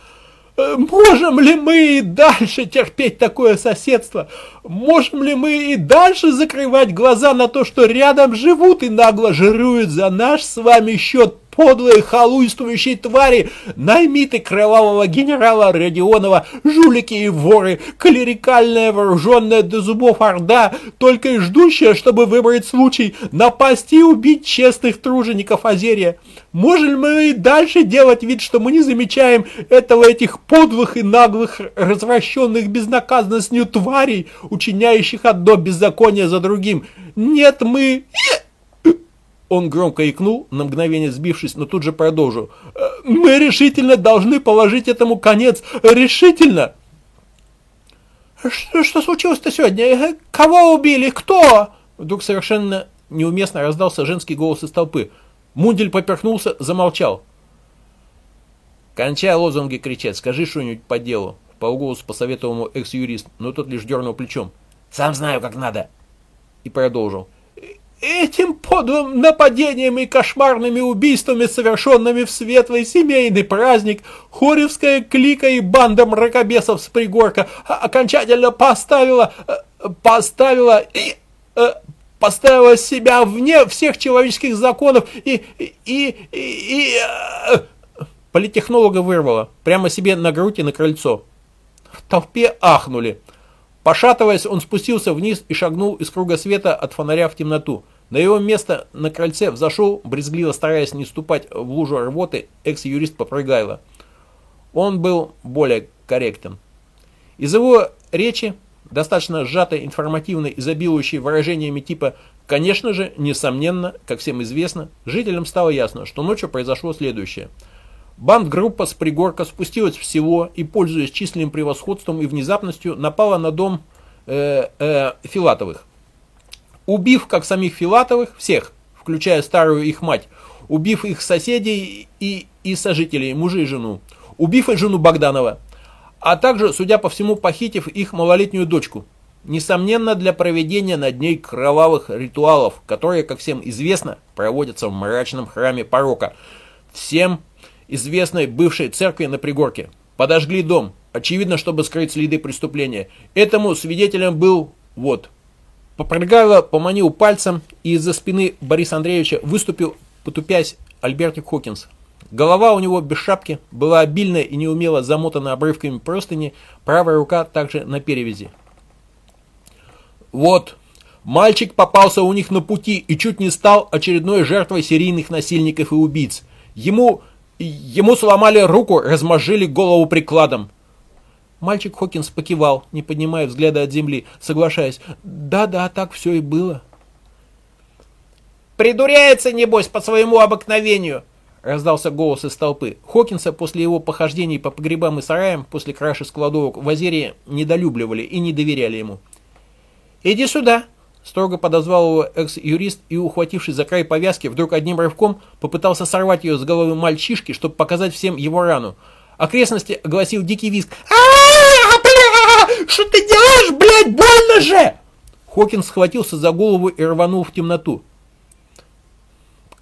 B: можем ли мы и дальше терпеть такое соседство? Можем ли мы и дальше закрывать глаза на то, что рядом живут и нагло жируют за наш с вами счет подлые халуйствующие твари, наймиты кровавого генерала Родионова, жулики и воры, клерикальная вооруженная до зубов орда, только и ждущая, чтобы выбрать случай напасть и убить честных тружеников Озерия. Можем мы и дальше делать вид, что мы не замечаем этого этих подлых и наглых, развращенных безнаказанностью тварей, учиняющих одно беззаконие за другим? Нет, мы... Он громко икнул, на мгновение сбившись, но тут же продолжил. «Э, «Мы решительно должны положить этому конец. Решительно!» «Что, что случилось-то сегодня? Э, кого убили? Кто?» Вдруг совершенно неуместно раздался женский голос из толпы. Мундель поперхнулся, замолчал. «Кончай лозунги кричать, скажи что-нибудь по делу», — полголосу посоветовал ему экс-юрист, но тот лишь дернул плечом. «Сам знаю, как надо». И продолжил. Этим подлым нападением и кошмарными убийствами, совершенными в светлый семейный праздник, Хоревская клика и банда мракобесов с пригорка окончательно поставила, э, поставила и э, поставила себя вне всех человеческих законов и, и, и, и э, политехнолога вырвало прямо себе на грудь и на крыльцо. В толпе ахнули. Пошатываясь, он спустился вниз и шагнул из круга света от фонаря в темноту. На его место на крыльце взошел, брезгливо стараясь не ступать в лужу рвоты, экс-юрист Попрыгайло. Он был более корректен. Из его речи, достаточно сжатой, информативной, изобилующей выражениями типа «конечно же, несомненно, как всем известно», жителям стало ясно, что ночью произошло следующее – Бандгруппа с пригорка спустилась в село и, пользуясь численным превосходством и внезапностью, напала на дом э, э, Филатовых. Убив как самих Филатовых, всех, включая старую их мать, убив их соседей и, и сожителей, мужа и жену, убив и жену Богданова, а также, судя по всему, похитив их малолетнюю дочку. Несомненно, для проведения над ней кровавых ритуалов, которые, как всем известно, проводятся в мрачном храме порока. Всем известной бывшей церкви на пригорке. Подожгли дом,
A: Очевидно, чтобы скрыть следы преступления. Этому свидетелем был вот. Попрыгало, поманил пальцем, и из-за спины Бориса Андреевича выступил, потупясь, Альбертик Хокинс. Голова у него без шапки, была обильная и неумело замотана обрывками простыни, правая рука также на перевязи. Вот, мальчик попался у них на пути и чуть не стал очередной жертвой серийных насильников и убийц. Ему, ему сломали руку, размозжили голову прикладом. Мальчик Хокинс покивал, не поднимая взгляда от земли, соглашаясь. «Да-да, так все и было».
B: «Придуряется, небось, по своему обыкновению!»
A: Раздался голос из толпы. Хокинса после его похождений по погребам и сараям, после краши складовок в Азерии, недолюбливали и не доверяли ему.
B: «Иди сюда!»
A: Строго подозвал его экс-юрист и, ухватившись за край повязки, вдруг одним рывком попытался сорвать ее с головы мальчишки, чтобы показать всем его рану. Окрестности огласил дикий визг.
B: а бля! Что ты делаешь, блядь? Больно же!»
A: Хокинс схватился за голову и рванул в темноту.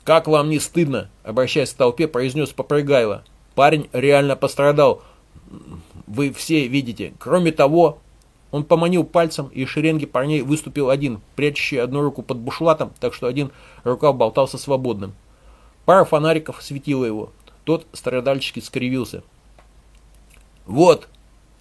A: «Как вам не стыдно?» – обращаясь к толпе, произнес Попрыгайло. «Парень реально пострадал. Вы все видите. Кроме того...» Он поманил пальцем, и из шеренги парней выступил один, прячущий одну руку под бушлатом, так что один рукав болтался свободным. Пара фонариков светила его. Тот страдальчески скривился. Вот,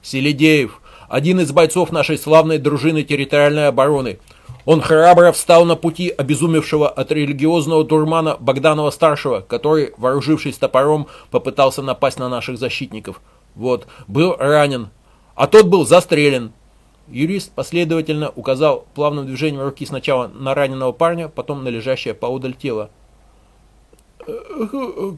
A: Селедеев, один из бойцов нашей славной дружины территориальной обороны. Он храбро встал на пути обезумевшего от религиозного дурмана Богданова-старшего, который, вооружившись топором, попытался напасть на наших защитников. Вот, был ранен, а тот был застрелен. Юрист последовательно указал плавным движением руки сначала на раненого парня, потом на лежащее поодаль тело.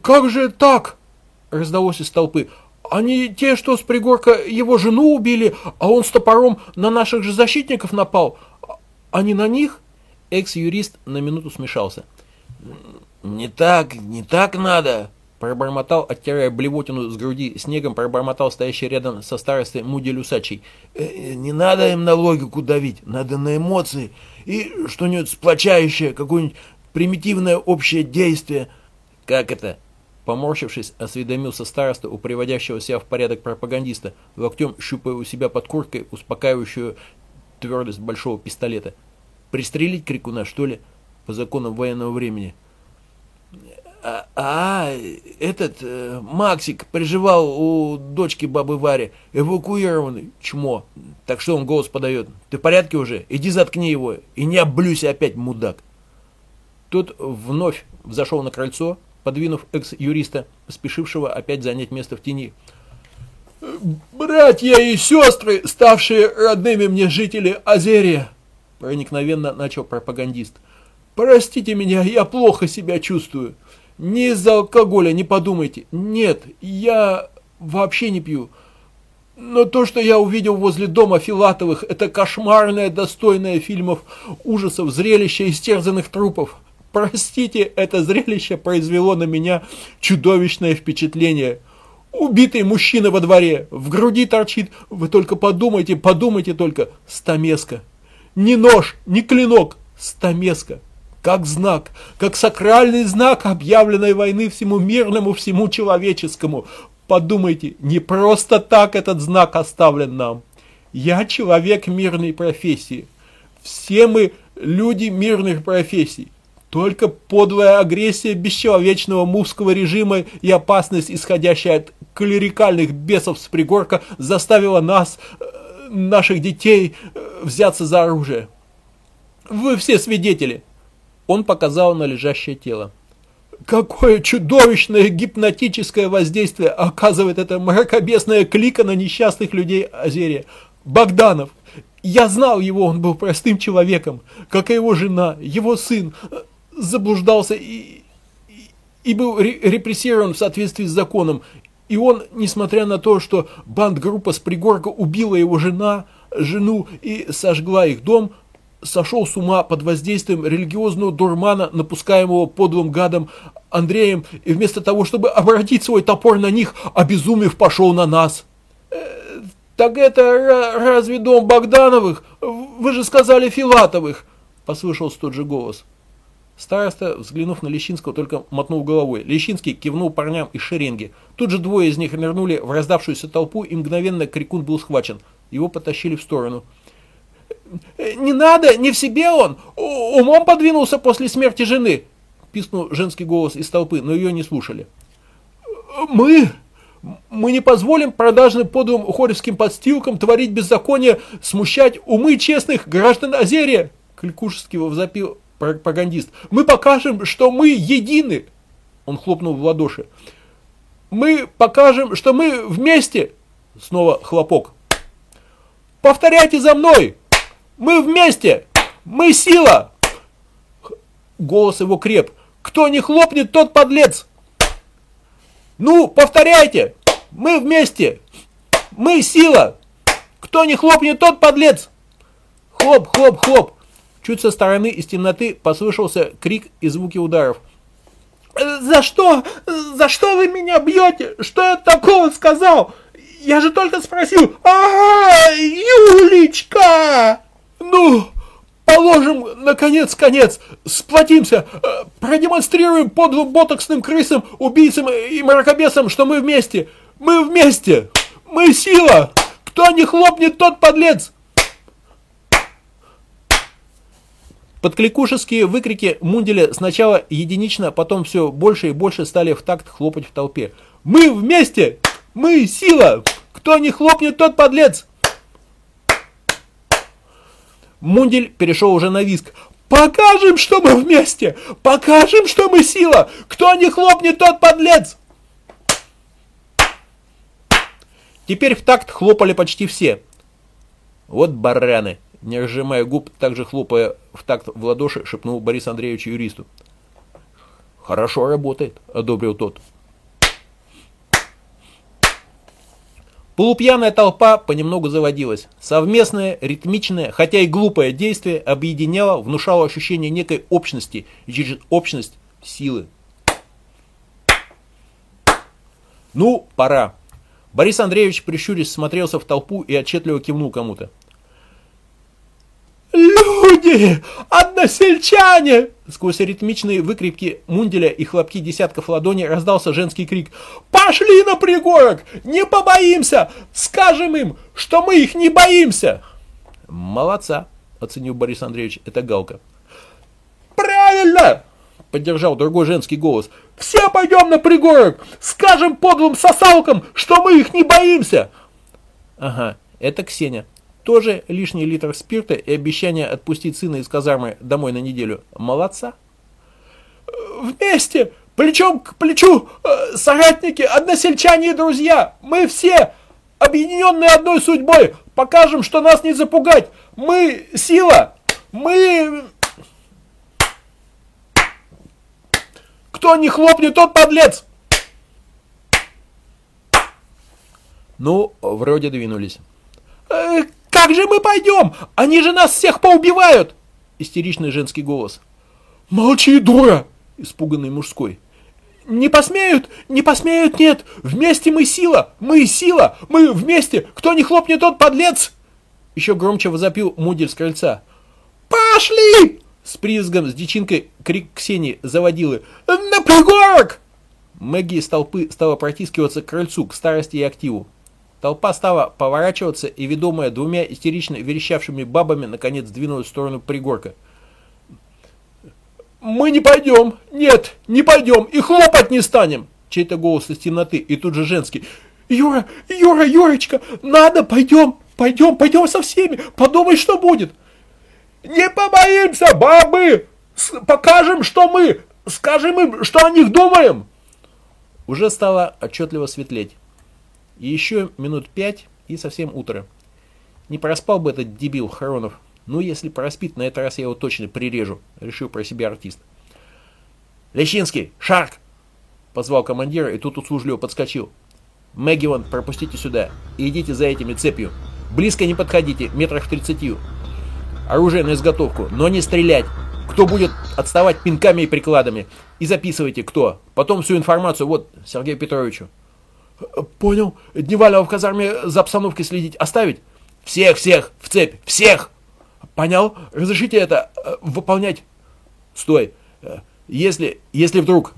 B: «Как же так?» – раздалось из толпы. Они те, что с пригорка его жену убили, а он с топором на наших же защитников напал. Они на них?
A: Экс-юрист на минуту смешался.
C: Не так, не так надо.
A: Пробормотал, оттирая блевотину с груди снегом, пробормотал стоящий рядом со старостой Муди Люсачей.
C: Э, э, не надо им на логику давить, надо на эмоции. И что-нибудь сплочающее, какое-нибудь примитивное общее действие.
A: Как это? Поморщившись, осведомился староста у приводящего себя в порядок пропагандиста, локтем щупая у себя под курткой успокаивающую твердость большого пистолета. «Пристрелить крикуна, что ли? По законам военного времени».
C: А, а этот э, Максик приживал у дочки бабы Вари, эвакуированный, чмо. Так что он голос подает? Ты в порядке уже? Иди заткни его и не облюйся опять, мудак.
A: Тот вновь взошел на крыльцо, подвинув экс-юриста, спешившего опять занять место в тени.
B: «Братья и сестры, ставшие родными мне жители Азерия!» проникновенно начал пропагандист. «Простите меня, я плохо себя чувствую. Не из-за алкоголя, не подумайте. Нет, я вообще не пью. Но то, что я увидел возле дома Филатовых, это кошмарное, достойное фильмов ужасов, зрелище истерзанных трупов. Простите, это зрелище произвело на меня чудовищное впечатление. Убитый мужчина во дворе, в груди торчит, вы только подумайте, подумайте только, стамеска. Не нож, не клинок, стамеска. Как знак, как сакральный знак объявленной войны всему мирному, всему человеческому. Подумайте, не просто так этот знак оставлен нам. Я человек мирной профессии. Все мы люди мирных профессий. Только подлая агрессия бесчеловечного мувского режима и опасность, исходящая от клерикальных бесов с пригорка, заставила нас, э, наших детей, э, взяться за оружие. Вы все свидетели.
A: Он показал на лежащее тело.
B: Какое чудовищное гипнотическое воздействие оказывает эта мракобесная клика на несчастных людей Азерия. Богданов. Я знал его, он был простым человеком, как и его жена, его сын заблуждался и, и, был репрессирован в соответствии с законом. И он, несмотря на то, что бандгруппа с пригорка убила его жена, жену и сожгла их дом, сошел с ума под воздействием религиозного дурмана, напускаемого подлым гадом Андреем, и вместо того, чтобы обратить свой топор на них, обезумев, пошел на нас. Э, «Так это разве дом Богдановых? Вы же сказали Филатовых!» – послышался тот же голос.
A: Староста, взглянув на Лещинского, только мотнул головой. Лещинский кивнул парням из шеренги. Тут же двое из них нырнули в раздавшуюся толпу, и мгновенно крикун был схвачен. Его потащили в сторону. «Не надо, не в себе он! Умом подвинулся после смерти жены!» Пискнул женский голос из толпы, но ее не слушали.
B: «Мы...» Мы не позволим продажным подлым хоревским подстилкам творить беззаконие, смущать умы честных граждан Азерия!» Кликушески возопил пропагандист. «Мы покажем, что мы едины!» Он хлопнул в ладоши. «Мы покажем, что мы вместе!» Снова хлопок. «Повторяйте за мной! Мы вместе! Мы сила!» Голос его креп. «Кто не хлопнет, тот подлец!» Ну, повторяйте! Мы вместе! Мы сила! Кто не хлопнет, тот подлец! Хлоп, хлоп, хлоп! Чуть со стороны из темноты послышался крик и звуки ударов. «За что? За что вы меня бьете? Что я такого сказал? Я же только спросил. Ага, Юлечка! Ну, Положим, наконец, конец, сплотимся, э, продемонстрируем подлым ботоксным крысам, убийцам и мракобесам, что мы вместе. Мы вместе. Мы сила. Кто не хлопнет, тот подлец.
A: Подкликушеские выкрики Мунделя сначала единично, потом все больше и больше стали в такт хлопать в толпе.
B: «Мы вместе! Мы сила! Кто не хлопнет, тот подлец!»
A: Мундель перешел уже на виск.
B: «Покажем, что мы вместе! Покажем, что мы сила! Кто не хлопнет, тот подлец!»
A: Теперь в такт хлопали почти все. «Вот бараны!» Не разжимая губ, также хлопая в такт в ладоши, шепнул Борис Андреевич юристу. «Хорошо работает», — одобрил тот. Полупьяная толпа понемногу заводилась. Совместное, ритмичное, хотя и глупое действие объединяло, внушало ощущение некой общности и через общность силы. Ну, пора. Борис Андреевич, прищурясь, смотрелся в толпу и отчетливо кивнул кому-то.
B: «Люди! Односельчане!» Сквозь ритмичные выкрики Мунделя и хлопки десятков ладоней раздался женский крик. «Пошли на пригорок! Не побоимся! Скажем им, что мы их не боимся!»
A: «Молодца!» — оценил Борис Андреевич. Это Галка.
B: «Правильно!» — поддержал другой женский голос. «Все пойдем на пригорок! Скажем подлым сосалкам, что мы их не боимся!»
A: «Ага, это Ксения!» Тоже лишний литр спирта и обещание отпустить сына из казармы домой на неделю. Молодца.
B: Вместе, плечом к плечу, э, соратники, односельчане и друзья. Мы все, объединенные одной судьбой, покажем, что нас не запугать. Мы сила. Мы... Кто не хлопнет, тот подлец.
A: Ну, вроде двинулись.
B: Как же мы пойдем? Они же нас всех поубивают!» Истеричный женский голос. «Молчи, дура!» Испуганный мужской. «Не посмеют! Не посмеют, нет! Вместе мы сила! Мы сила! Мы вместе! Кто не хлопнет, тот подлец!»
A: Еще громче возопил Мудель с крыльца.
B: «Пошли!»
A: С призгом, с дичинкой крик Ксении заводилы.
B: «На пригорок!»
A: Мэгги из толпы стала протискиваться к крыльцу, к старости и активу. Толпа стала поворачиваться и, ведомая двумя истерично верещавшими бабами, наконец двинулась в сторону пригорка.
B: «Мы не пойдем! Нет, не пойдем! И хлопать не станем!» Чей-то голос из темноты, и тут же женский. «Юра, Юра, Юрочка, надо, пойдем, пойдем, пойдем со всеми, подумай, что будет!» «Не побоимся, бабы! Покажем, что мы! Скажем им, что о них думаем!»
A: Уже стало отчетливо светлеть. И еще минут пять, и совсем утро. Не проспал бы этот дебил Харонов. Ну, если проспит, на этот раз я его точно прирежу, решил про себя артист. «Лещинский! Шарк!» Позвал командира, и тут услужливо подскочил. «Мэггиван, пропустите сюда и идите за этими цепью. Близко не подходите, метрах в тридцатью. Оружие на изготовку, но не стрелять. Кто будет отставать пинками и прикладами. И записывайте, кто. Потом всю информацию вот Сергею Петровичу.
B: Понял. Дневалова в казарме за обстановкой следить оставить?
C: Всех, всех, в цепь, всех!
B: Понял. Разрешите это э, выполнять?
C: Стой. Если, если вдруг,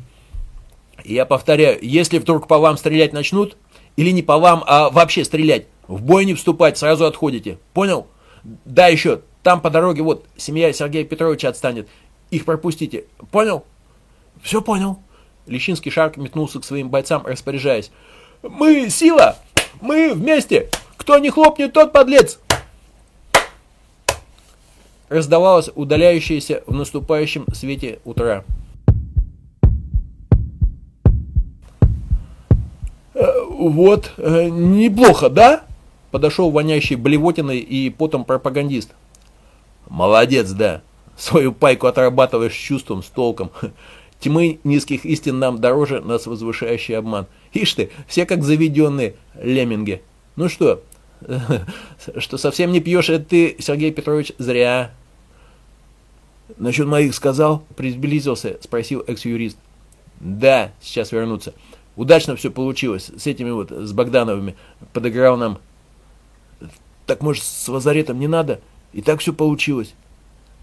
C: я повторяю, если вдруг по вам стрелять начнут, или не по вам, а вообще стрелять, в бой не вступать, сразу отходите. Понял? Да, еще, там по дороге вот семья Сергея Петровича отстанет. Их пропустите. Понял?
A: Все понял.
C: Лещинский шарк метнулся к своим бойцам, распоряжаясь. «Мы сила! Мы вместе! Кто не хлопнет, тот подлец!» Раздавалось удаляющееся в наступающем свете утра. «Э, «Вот, э, неплохо, да?» Подошел воняющий блевотиной и потом пропагандист. «Молодец, да. Свою пайку отрабатываешь с чувством, с толком. Тьмы низких истин нам дороже нас возвышающий обман. Ишь ты, все как заведенные лемминги. Ну что, что совсем не пьешь, это ты, Сергей Петрович, зря. Насчет моих сказал? Приблизился, спросил экс-юрист. Да, сейчас вернуться. Удачно все получилось. С этими вот, с Богдановыми. Подыграл нам. Так может с Лазаретом не надо? И так все получилось.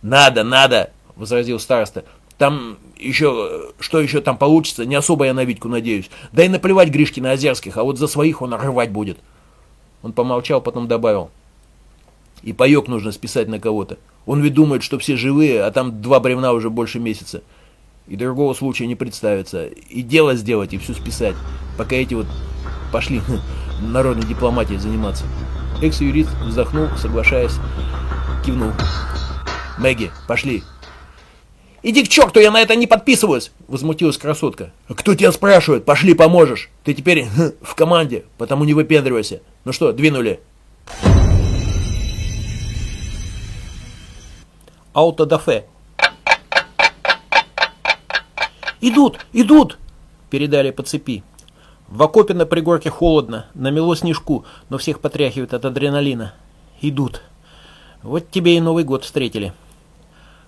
C: Надо, надо, возразил староста. Там еще, что еще там получится, не особо я на Витьку надеюсь. Да и наплевать Гришке на Озерских, а вот за своих он рвать будет. Он помолчал, потом добавил. И паек нужно списать на кого-то. Он ведь думает, что все живые, а там два бревна уже больше месяца. И другого случая не представится. И дело сделать, и все списать. Пока эти вот пошли народной дипломатией заниматься. Экс-юрист вздохнул, соглашаясь, кивнул. Мэгги, пошли. «Иди к черту, я на это не подписываюсь!» Возмутилась красотка. «Кто тебя спрашивает? Пошли, поможешь! Ты теперь в команде, потому не выпендривайся. Ну что, двинули?»
A: Аутодафе. «Идут! Идут!» Передали по цепи. В окопе на пригорке холодно, намело снежку, но всех потряхивает от адреналина. Идут. Вот тебе и Новый год встретили.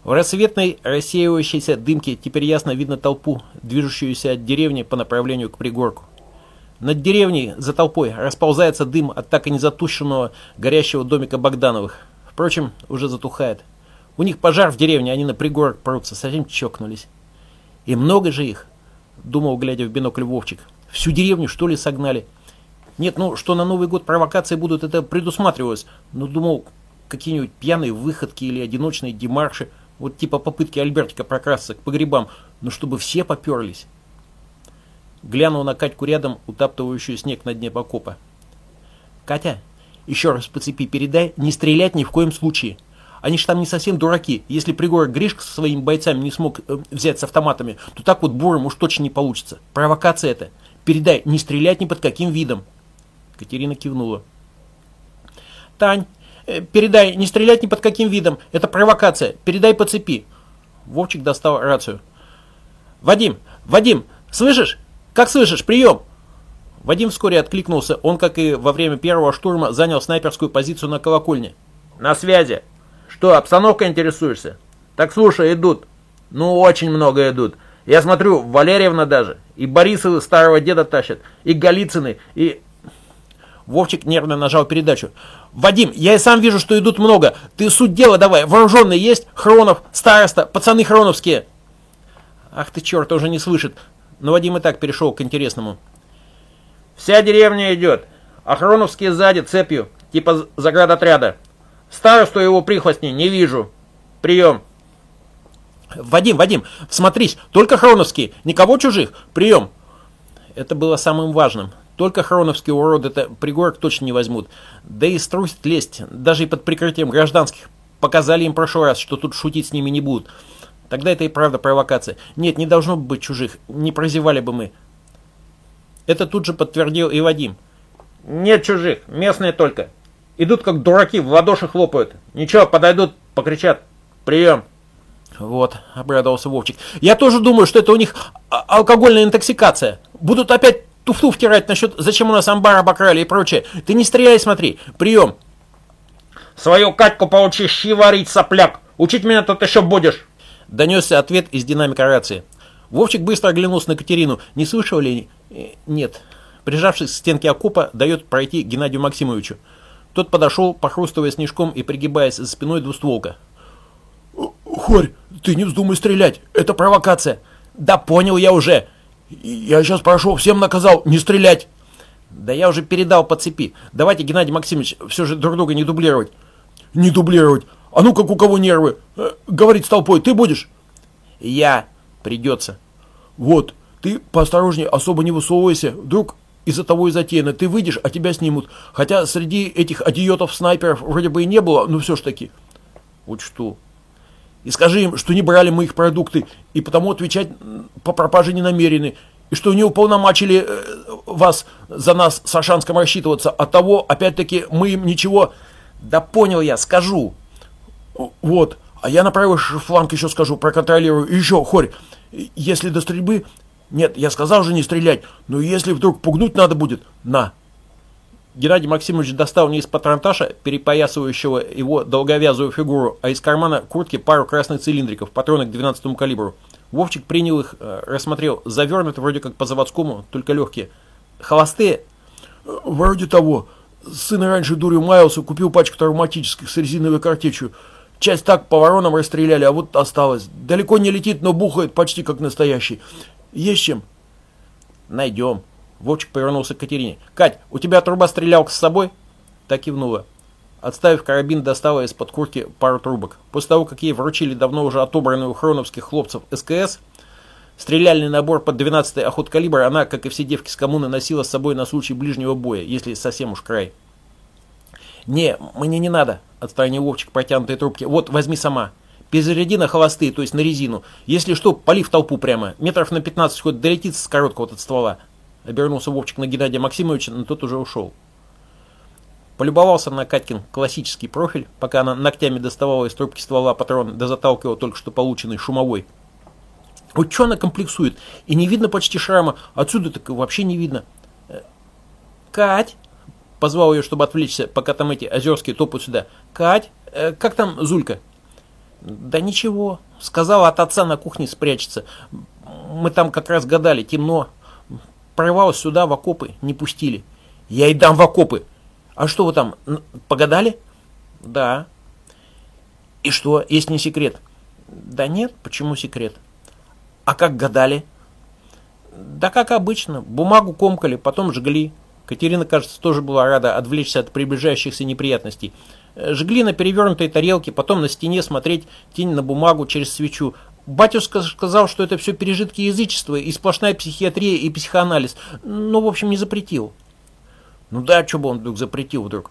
A: В рассветной рассеивающейся дымке теперь ясно видно толпу, движущуюся от деревни по направлению к пригорку. Над деревней, за толпой, расползается дым от так и не затушенного горящего домика Богдановых. Впрочем, уже затухает. У них пожар в деревне, они на пригорок прутся, совсем чокнулись. И много же их, думал, глядя в бинокль Вовчик. Всю деревню, что ли, согнали? Нет, ну, что на Новый год провокации будут, это предусматривалось. Но думал, какие-нибудь пьяные выходки или одиночные демарши – вот типа попытки Альбертика прокрасться к погребам, но чтобы все поперлись. Глянул на Катьку рядом, утаптывающую снег на дне покопа. «Катя, еще раз по цепи передай, не стрелять ни в коем случае. Они ж там не совсем дураки. Если пригорок Гришка со своими бойцами не смог э, взять с автоматами, то так вот буром уж точно не получится. Провокация это. Передай, не стрелять ни под каким видом». Катерина кивнула. «Тань, передай, не стрелять ни под каким видом. Это провокация. Передай по цепи. Вовчик достал рацию. Вадим, Вадим, слышишь? Как слышишь? Прием! Вадим вскоре откликнулся. Он, как и во время первого штурма, занял снайперскую позицию на колокольне. На связи. Что, обстановка интересуешься? Так слушай, идут. Ну, очень много идут. Я смотрю, Валерьевна даже. И Борисовы старого деда тащат. И Голицыны. И... Вовчик нервно нажал передачу. «Вадим, я и сам вижу, что идут много. Ты суть дела давай. Вооруженные есть? Хронов, староста, пацаны хроновские». Ах ты черт, уже не слышит. Но Вадим и так перешел к интересному. «Вся деревня идет. А хроновские сзади цепью, типа заградотряда. Старосту его прихвостней не вижу. Прием». «Вадим, Вадим, смотрись, только хроновские, никого чужих. Прием». Это было самым важным. Только хроновские уроды это пригорок точно не возьмут. Да и струсит лезть, даже и под прикрытием гражданских. Показали им в прошлый раз, что тут шутить с ними не будут. Тогда это и правда провокация. Нет, не должно быть чужих, не прозевали бы мы. Это тут же подтвердил и Вадим. Нет чужих, местные только. Идут как дураки, в ладоши хлопают. Ничего, подойдут, покричат. Прием. Вот, обрадовался Вовчик. Я тоже думаю, что это у них а, алкогольная интоксикация. Будут опять туфту втирать насчет, зачем у нас амбар обокрали и прочее. Ты не стреляй, смотри. Прием. Свою Катьку поучи щи варить, сопляк. Учить меня тут еще будешь. Донесся ответ из динамика рации. Вовчик быстро оглянулся на Катерину. Не слышал ли? Э, нет. Прижавшись к стенке окопа, дает пройти Геннадию Максимовичу. Тот подошел, похрустывая снежком и пригибаясь за спиной двустволка.
C: Хорь, ты не вздумай стрелять, это провокация.
A: Да понял я уже.
C: Я сейчас прошу, всем наказал, не стрелять.
A: Да я уже передал по цепи. Давайте, Геннадий Максимович, все же друг друга не дублировать.
C: Не дублировать. А ну как у кого нервы. Э, говорить с толпой ты будешь?
A: Я. Придется.
C: Вот, ты поосторожнее, особо не высовывайся. Вдруг из-за того и затеяно. Ты выйдешь, а тебя снимут. Хотя среди этих адиотов-снайперов вроде бы и не было, но все ж таки.
A: Учту.
C: И скажи им, что не брали мы их продукты, и потому отвечать по пропаже не намерены. И что не уполномочили э, вас за нас с Ашанском рассчитываться. От того, опять-таки, мы им ничего...
A: Да понял я, скажу.
C: Вот. А я на правый фланг еще скажу, проконтролирую. Еще, Хорь, если до стрельбы... Нет, я сказал же не стрелять, но если вдруг пугнуть надо будет, на.
A: Геннадий Максимович достал не из патронташа, перепоясывающего его долговязую фигуру, а из кармана куртки пару красных цилиндриков, патроны к 12 калибру. Вовчик принял их, э, рассмотрел, завернуты вроде как по заводскому, только легкие. Холостые?
C: Вроде того. Сын раньше дурью маялся, купил пачку травматических с резиновой картечью. Часть так по воронам расстреляли, а вот осталось. Далеко не летит, но бухает почти как настоящий. Есть чем?
A: Найдем. Вовчик повернулся к Катерине. Кать, у тебя труба стрелялка с собой? Так кивнула. Отставив карабин, достала из-под куртки пару трубок. После того, как ей вручили давно уже отобранную у хроновских хлопцев СКС, стреляльный набор под 12-й охот калибр, она, как и все девки с коммуны, носила с собой на случай ближнего боя, если совсем уж край. «Не, мне не надо», — отстранил Вовчик протянутой трубки. «Вот, возьми сама. Перезаряди на холостые, то есть на резину. Если что, пали в толпу прямо. Метров на 15 хоть долетит с короткого от ствола». Обернулся Вовчик на Геннадия Максимовича, но тот уже ушел. Полюбовался на Катькин классический профиль, пока она ногтями доставала из трубки ствола патрон, да заталкивала только что полученный шумовой. Вот что она комплексует? И не видно почти шрама, отсюда так вообще не видно. Э, Кать, позвал ее, чтобы отвлечься, пока там эти озерские топают сюда. Кать, э, как там Зулька? Да ничего, сказала от отца на кухне спрячется. Мы там как раз гадали, темно. Прорвалась сюда в окопы, не пустили. Я и дам в окопы. А что вы там, погадали? Да. И что, есть не секрет? Да нет, почему секрет? А как гадали? Да как обычно, бумагу комкали, потом жгли. Катерина, кажется, тоже была рада отвлечься от приближающихся неприятностей. Жгли на перевернутой тарелке, потом на стене смотреть тень на бумагу через свечу. Батюшка сказал, что это все пережитки язычества и сплошная психиатрия и психоанализ. Ну, в общем, не запретил. Ну да, что бы он вдруг запретил вдруг?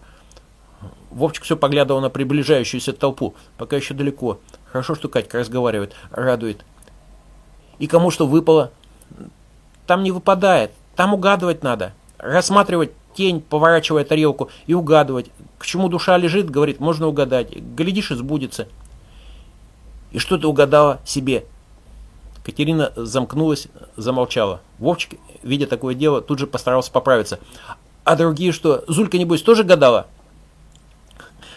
A: Вовчик все поглядывал на приближающуюся толпу. Пока еще далеко. Хорошо, что Катька разговаривает. Радует. И кому что выпало? Там не выпадает. Там угадывать надо. Рассматривать тень, поворачивая тарелку, и угадывать. К чему душа лежит, говорит, можно угадать. Глядишь, и сбудется. И что ты угадала себе? Катерина замкнулась, замолчала. Вовчик, видя такое дело, тут же постарался поправиться. А другие что, Зулька, небось, тоже гадала?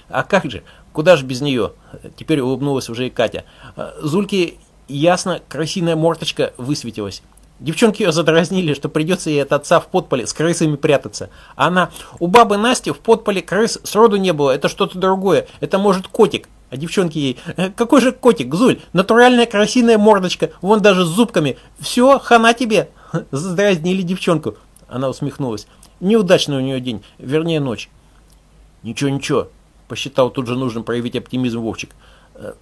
A: А как же, куда же без нее? Теперь улыбнулась уже и Катя. Зульке ясно красивая морточка высветилась. Девчонки ее задразнили, что придется ей от отца в подполе с крысами прятаться. А она, у бабы Насти в подполе крыс сроду не было, это что-то другое, это может котик. А девчонки ей, «Э, какой же котик, Зуль, натуральная красивая мордочка, вон даже с зубками. Все, хана тебе. Задразнили девчонку. Она усмехнулась. Неудачный у нее день, вернее ночь. Ничего, ничего, посчитал тут же нужным проявить оптимизм Вовчик. «Э,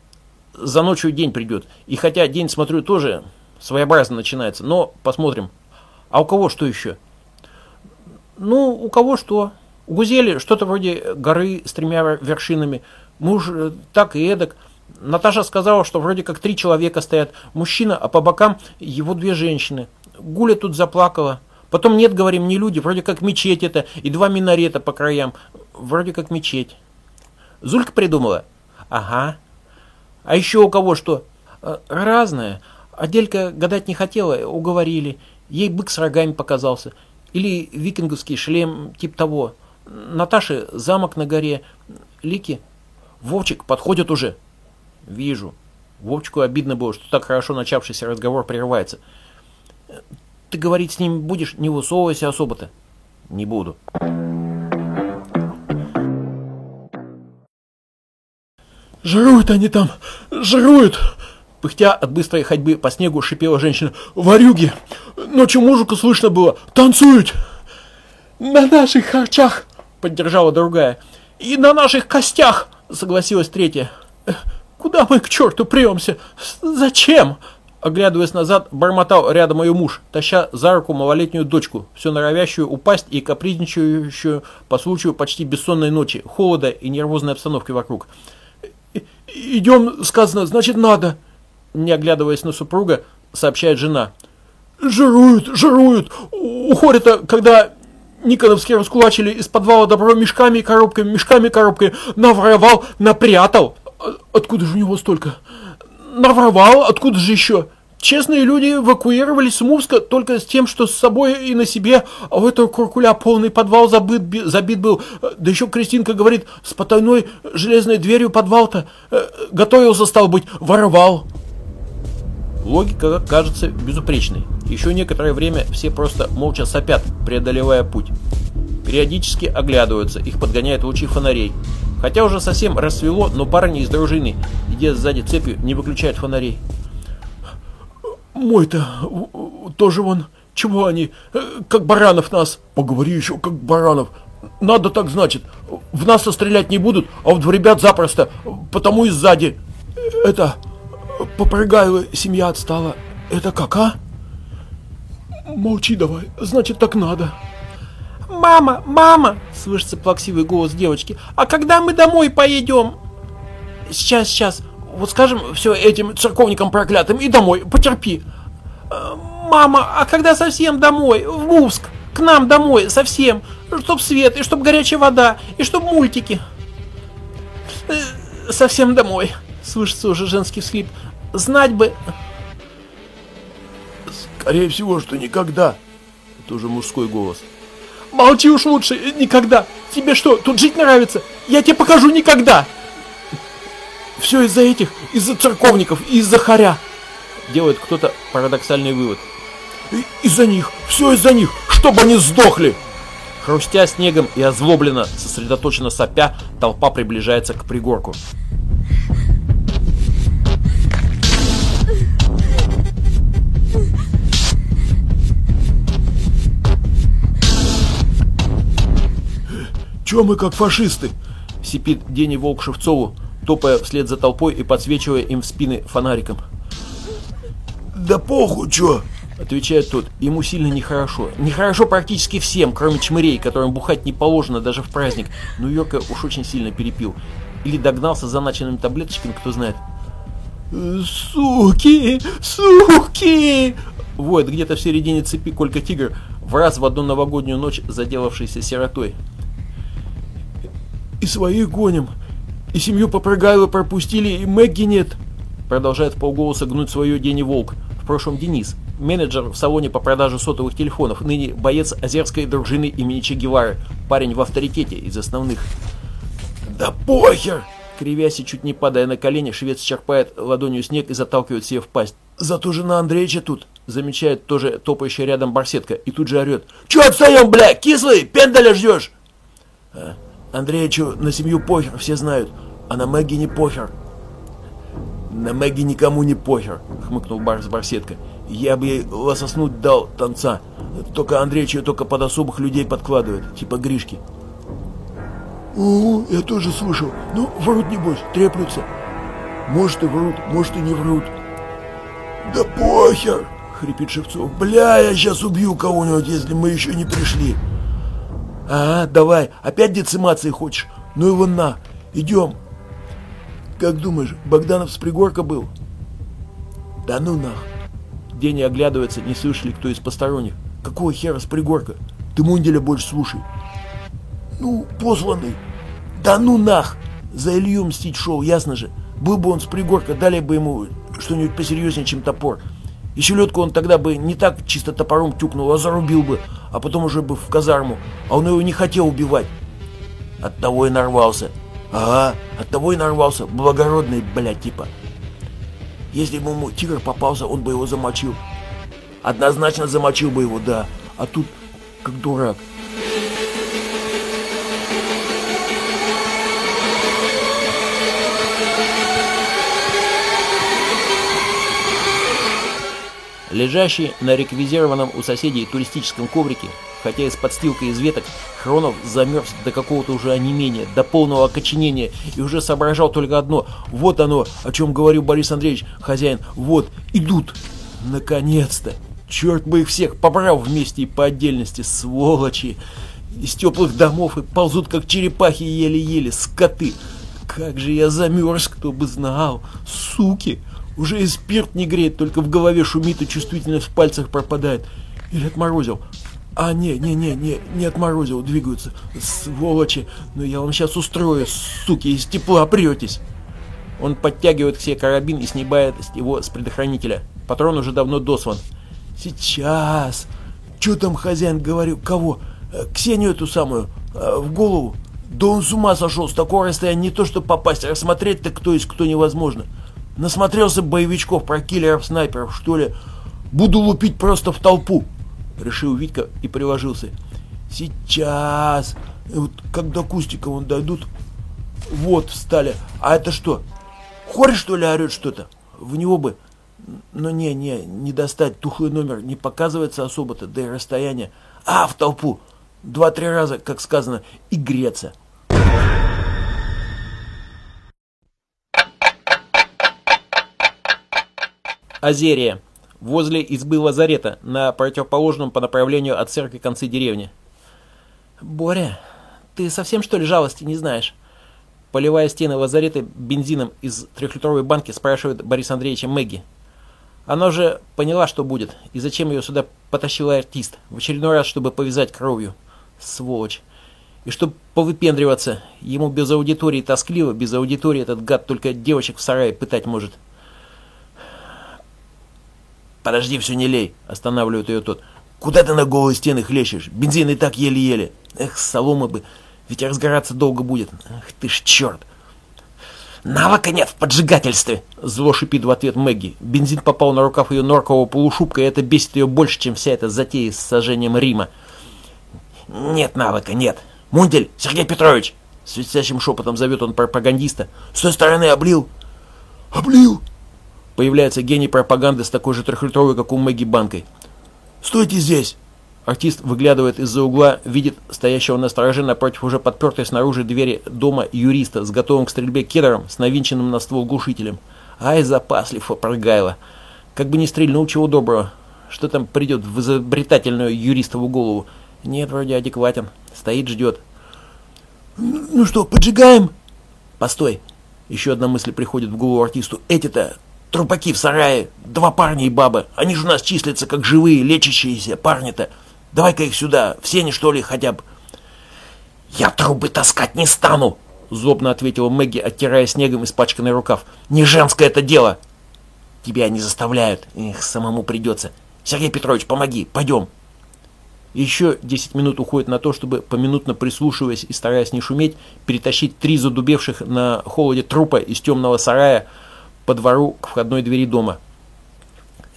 A: за ночью день придет. И хотя день, смотрю, тоже своеобразно начинается. Но посмотрим. А у кого что еще? Ну, у кого что. У Гузели что-то вроде горы с тремя вершинами. Муж так и эдак. Наташа сказала, что вроде как три человека стоят. Мужчина, а по бокам его две женщины. Гуля тут заплакала. Потом нет, говорим, не люди, вроде как мечеть это, и два минарета по краям. Вроде как мечеть. Зулька придумала? Ага. А еще у кого что? Разное. Аделька гадать не хотела, уговорили. Ей бык с рогами показался. Или викинговский шлем, тип того. Наташе замок на горе. Лики. Вовчик подходит уже. Вижу. Вовчику обидно было, что так хорошо начавшийся разговор прерывается. Ты говорить с ним будешь, не высовывайся особо-то. Не буду.
B: Жируют они там, жируют. Пыхтя от быстрой ходьбы по снегу шипела женщина. Варюги! Ночью мужику слышно было. Танцуют! На наших харчах! Поддержала другая. И на наших костях! Согласилась третья. Куда мы к черту премся? Зачем? Оглядываясь назад, бормотал рядом ее муж, таща за руку малолетнюю дочку, все норовящую упасть и капризничающую по случаю почти бессонной ночи, холода и нервозной обстановки вокруг. «Идем, сказано, значит надо», не оглядываясь на супруга, сообщает жена. «Жируют, жируют! Уходят, когда Никоновские раскулачили из подвала добро мешками и коробками, мешками и коробками, наворовал, напрятал. Откуда же у него столько? Наворовал, откуда же еще? Честные люди эвакуировались с Мувска только с тем, что с собой и на себе, а у этого куркуля полный подвал забыт, забит был. Да еще Кристинка говорит, с потайной железной дверью подвал-то э, готовился, стал быть, воровал. Логика кажется безупречной. Еще некоторое время все просто молча сопят, преодолевая путь. Периодически оглядываются, их подгоняют лучи фонарей. Хотя уже совсем рассвело, но парни из дружины, идя сзади цепью, не выключают фонарей. «Мой-то тоже вон, чего они, э, как баранов нас?» «Поговори еще, как баранов. Надо так, значит. В нас-то стрелять не будут, а вот в ребят запросто, потому и сзади. Это, Попрыгаю, семья отстала. Это как, а? Молчи давай, значит так надо.
A: Мама, мама, слышится плаксивый голос девочки. А когда мы домой поедем?
B: Сейчас, сейчас. Вот скажем все этим церковникам проклятым и домой, потерпи.
A: Э, мама, а когда совсем домой? В Мувск. К нам домой, совсем. Чтоб свет, и чтоб горячая вода, и чтоб мультики.
B: Э, совсем домой. Слышится уже женский всхлип. Знать бы...
C: Скорее всего, что никогда. Тоже мужской голос.
B: Молчи уж лучше, никогда. Тебе что, тут жить нравится? Я тебе покажу никогда. Все из-за этих, из-за церковников, из-за харя.
A: Делает кто-то парадоксальный вывод.
C: Из-за них, все из-за них, чтобы они сдохли.
A: Хрустя снегом и озлобленно, сосредоточенно сопя, толпа приближается к пригорку.
C: Чё мы как фашисты?
A: Сипит Дени Волк Шевцову, топая вслед за толпой и подсвечивая им в спины фонариком.
C: Да похуй, чё?
A: Отвечает тот, ему сильно нехорошо. Нехорошо практически всем, кроме чмырей, которым бухать не положено даже в праздник. Но Йорка уж очень сильно перепил. Или догнался за начальными таблеточками, кто знает.
B: «Суки! Суки!»
A: Воет где-то в середине цепи Колька Тигр, в раз в одну новогоднюю ночь заделавшийся сиротой.
B: И своих гоним. И семью Попрыгайло пропустили, и Мэгги нет.
A: Продолжает полголоса гнуть свое Дени Волк. В прошлом Денис. Менеджер в салоне по продаже сотовых телефонов. Ныне боец азерской дружины имени Че Гевары. Парень в авторитете из основных.
C: Да похер!
A: Кривясь и чуть не падая на колени, швец черпает ладонью снег и заталкивает себе в пасть.
C: Зато жена Андреевича тут,
A: замечает тоже топающая рядом барсетка, и тут же орет.
C: Че отстаем, бля, кислый, пендаля ждешь? А, Андреевичу на семью похер, все знают, а на Мэгги не похер. На Мэгги никому не похер, хмыкнул Барс Барсетка. Я бы ей лососнуть дал танца, только Андреевич только под особых людей подкладывает, типа Гришки. О, я тоже слышал. Ну, врут небось, треплются. Может и врут, может и не врут. Да похер, хрипит Шевцов. Бля, я сейчас убью кого-нибудь, если мы еще не пришли. А, давай, опять децимации хочешь? Ну его на, идем. Как думаешь, Богданов с пригорка был? Да ну нах.
A: Деня оглядывается, не слышали кто из посторонних.
C: Какого хера с пригорка? Ты Мунделя больше слушай. Ну, посланный. Да ну нах! За Илью мстить шел, ясно же. Был бы он с пригорка, дали бы ему что-нибудь посерьезнее, чем топор. И селедку он тогда бы не так чисто топором тюкнул, а зарубил бы, а потом уже бы в казарму. А он его не хотел убивать. От того и нарвался. Ага, от того и нарвался. Благородный, блядь, типа. Если бы ему тигр попался, он бы его замочил. Однозначно замочил бы его, да. А тут как дурак.
A: Лежащий на реквизированном у соседей туристическом коврике, хотя и с подстилкой из веток, Хронов замерз до какого-то уже онемения, до полного окоченения и уже соображал только одно. Вот оно, о чем говорил Борис Андреевич, хозяин, вот, идут. Наконец-то. Черт бы их всех побрал вместе и по отдельности, сволочи. Из теплых домов и ползут, как черепахи, еле-еле, скоты. Как же я замерз, кто бы знал. Суки. Уже и спирт не греет, только в голове шумит и чувствительность в пальцах пропадает. Или отморозил. А, не, не, не, не, не отморозил, двигаются. Сволочи. Но я вам сейчас устрою, суки, из тепла претесь. Он подтягивает к себе карабин и снимает его с предохранителя. Патрон уже давно дослан. Сейчас. Че там хозяин говорю? Кого? Э, Ксению эту самую? Э, в голову? Да он с ума сошел, с такого расстояния не то что попасть, а рассмотреть-то кто есть кто невозможно. Насмотрелся боевичков про киллеров-снайперов, что ли. Буду лупить просто в толпу. Решил Витька и приложился. Сейчас. Вот когда Кустика вон дойдут. Вот встали. А это что? Хорь что ли орет что-то? В него бы... Но не, не, не достать. Тухлый номер не показывается особо-то, да и расстояние. А, в толпу. Два-три раза, как сказано, и греться. Азерия. Возле избы лазарета, на противоположном по направлению от церкви конце деревни. «Боря, ты совсем что ли жалости не знаешь?» Поливая стены лазарета бензином из трехлитровой банки, спрашивает Борис Андреевича Мэгги. Она уже поняла, что будет, и зачем ее сюда потащил артист, в очередной раз, чтобы повязать кровью. Сволочь. И чтобы повыпендриваться, ему без аудитории тоскливо, без аудитории этот гад только девочек в сарае пытать может. «Подожди, все не лей!» – останавливает ее тот. «Куда ты на голые стены хлещешь? Бензин и так еле-еле. Эх, соломы бы, ведь разгораться долго будет. Ах ты ж черт!» «Навыка нет в поджигательстве!» Зло шипит в ответ Мэгги. Бензин попал на рукав ее норкового полушубка, и это бесит ее больше, чем вся эта затея с сожжением Рима. «Нет навыка, нет! Мундель, Сергей Петрович!» Светящим шепотом зовет он пропагандиста. «С той стороны облил!» «Облил!» Появляется гений пропаганды с такой же трехлитровой, как у Мэгги, банкой. «Стойте здесь!» Артист выглядывает из-за угла, видит стоящего на стороже напротив уже подпертой снаружи двери дома юриста с готовым к стрельбе кедером с навинченным на ствол глушителем. Ай, запаслив, опрогайло. Как бы не стрельнул чего доброго. Что там придет в изобретательную юристову голову? Нет, вроде адекватен. Стоит, ждет. «Ну что, поджигаем?» «Постой!» Еще одна мысль приходит в голову артисту. «Эти-то Трупаки в сарае, два парня и баба. Они же у нас числятся как живые, лечащиеся парни-то. Давай-ка их сюда, все не что ли хотя бы. Я трубы таскать не стану, злобно ответила Мэгги, оттирая снегом испачканный рукав. Не женское это дело. Тебя не заставляют. Их самому придется. Сергей Петрович, помоги, пойдем. Еще 10 минут уходит на то, чтобы, поминутно прислушиваясь и стараясь не шуметь, перетащить три задубевших на холоде трупа из темного сарая, по двору к входной двери дома.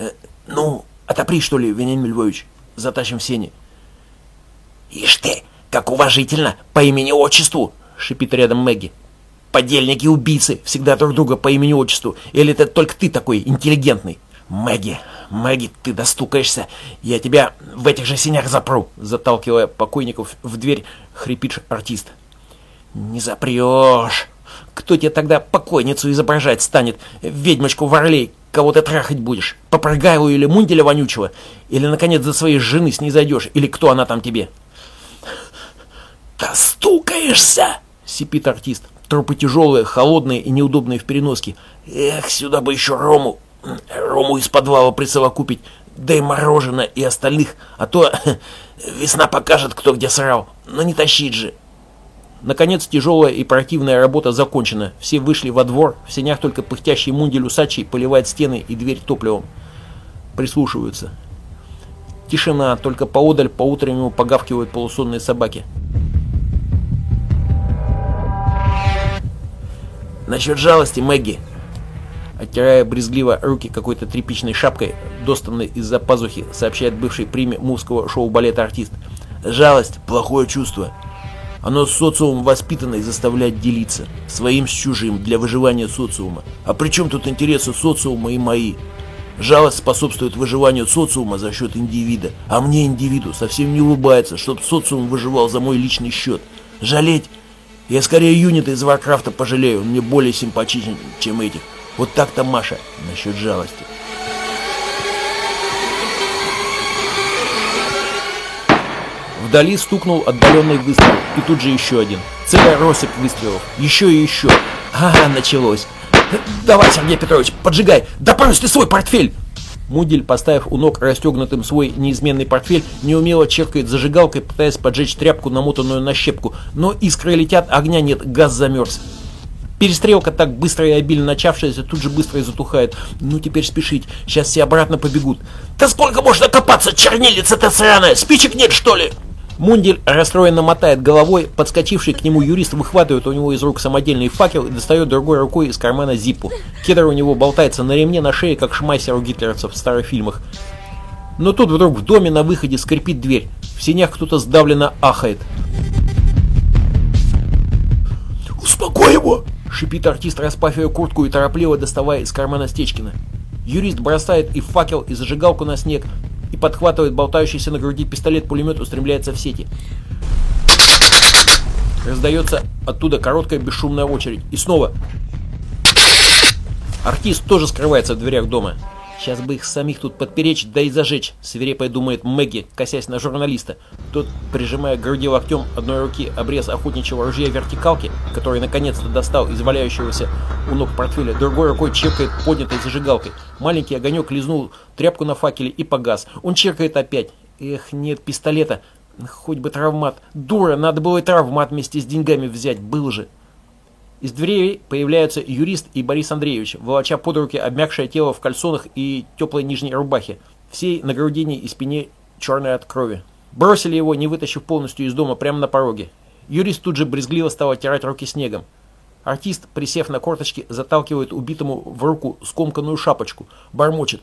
A: «Э, «Ну, отопри, что ли, Вениамин Львович, затащим в сени». «Ишь ты, как уважительно, по имени-отчеству!» — шипит рядом Мэгги. «Подельники убийцы всегда друг друга по имени-отчеству. Или это только ты такой интеллигентный?» «Мэгги, Мэгги, ты достукаешься, я тебя в этих же синях запру!» Заталкивая покойников в дверь, хрипит артист. «Не запрешь!» Кто тебе тогда покойницу изображать станет? Ведьмочку Варлей, кого ты трахать будешь? Попрыгайлу или Мунделя вонючего? Или, наконец, за своей жены снизойдешь? Или кто она там тебе? «Достукаешься!» — сипит артист. Трупы тяжелые, холодные и неудобные в переноске. «Эх, сюда бы еще Рому! Рому из подвала присовокупить, да и мороженое, и остальных, а то весна покажет, кто где срал. Но не тащить же!» Наконец тяжелая и противная работа закончена. Все вышли во двор, в сенях только пыхтящий мундель усачий поливает стены и дверь топливом. Прислушиваются. Тишина, только поодаль по утреннему погавкивают полусонные собаки. Насчет жалости, Мэгги. Оттирая брезгливо руки какой-то тряпичной шапкой, достанной из-за пазухи, сообщает бывший приме мувского шоу-балета артист. Жалость – плохое чувство. Оно с социумом воспитано и заставляет делиться. Своим с чужим для выживания социума. А при чем тут интересы социума и мои?
C: Жалость способствует выживанию социума за счет индивида, а мне индивиду совсем не улыбается, чтобы социум выживал за мой личный счет. Жалеть? Я скорее юнита из Варкрафта пожалею, он мне более симпатичен, чем этих. Вот так-то, Маша, насчет жалости.
A: Вдали стукнул отдаленный выстрел, и тут же еще один. Целая россыпь выстрелов. Еще и еще. Ага, началось.
C: Давай, Сергей Петрович, поджигай! Да ты свой портфель!
A: Мудель, поставив у ног расстегнутым свой неизменный портфель, неумело черкает зажигалкой, пытаясь поджечь тряпку, намотанную на щепку. Но искры летят, огня нет, газ замерз. Перестрелка, так быстро и обильно начавшаяся, тут же быстро и затухает. Ну, теперь спешить, сейчас все обратно побегут.
C: «Да сколько можно копаться, чернилица-то сраная? Спичек нет, что ли?»
A: Мундель расстроенно мотает головой, подскочивший к нему юрист выхватывает у него из рук самодельный факел и достает другой рукой из кармана зипу. Кедр у него болтается на ремне на шее, как шмайсер у гитлеровцев в старых фильмах. Но тут вдруг в доме на выходе скрипит дверь. В синях кто-то сдавленно ахает.
C: «Успокой его!»
A: — шипит артист, распахивая куртку и торопливо доставая из кармана Стечкина. Юрист бросает и факел, и зажигалку на снег, и подхватывает болтающийся на груди пистолет-пулемет, устремляется в сети. Раздается оттуда короткая бесшумная очередь. И снова. Артист тоже скрывается в дверях дома. Сейчас бы их самих тут подперечь, да и зажечь, свирепо думает Мэгги, косясь на журналиста. Тот, прижимая к груди локтем одной руки обрез охотничьего ружья вертикалки, который наконец-то достал из валяющегося у ног портфеля, другой рукой чекает поднятой зажигалкой. Маленький огонек лизнул тряпку на факеле и погас. Он чекает опять. Эх, нет пистолета. Хоть бы травмат. Дура, надо было и травмат вместе с деньгами взять. Был же. Из дверей появляются юрист и Борис Андреевич, волоча под руки обмякшее тело в кальсонах и теплой нижней рубахе, всей на грудине и спине черной от крови. Бросили его, не вытащив полностью из дома, прямо на пороге. Юрист тут же брезгливо стал оттирать руки снегом. Артист, присев на корточки, заталкивает убитому в руку скомканную шапочку, бормочет.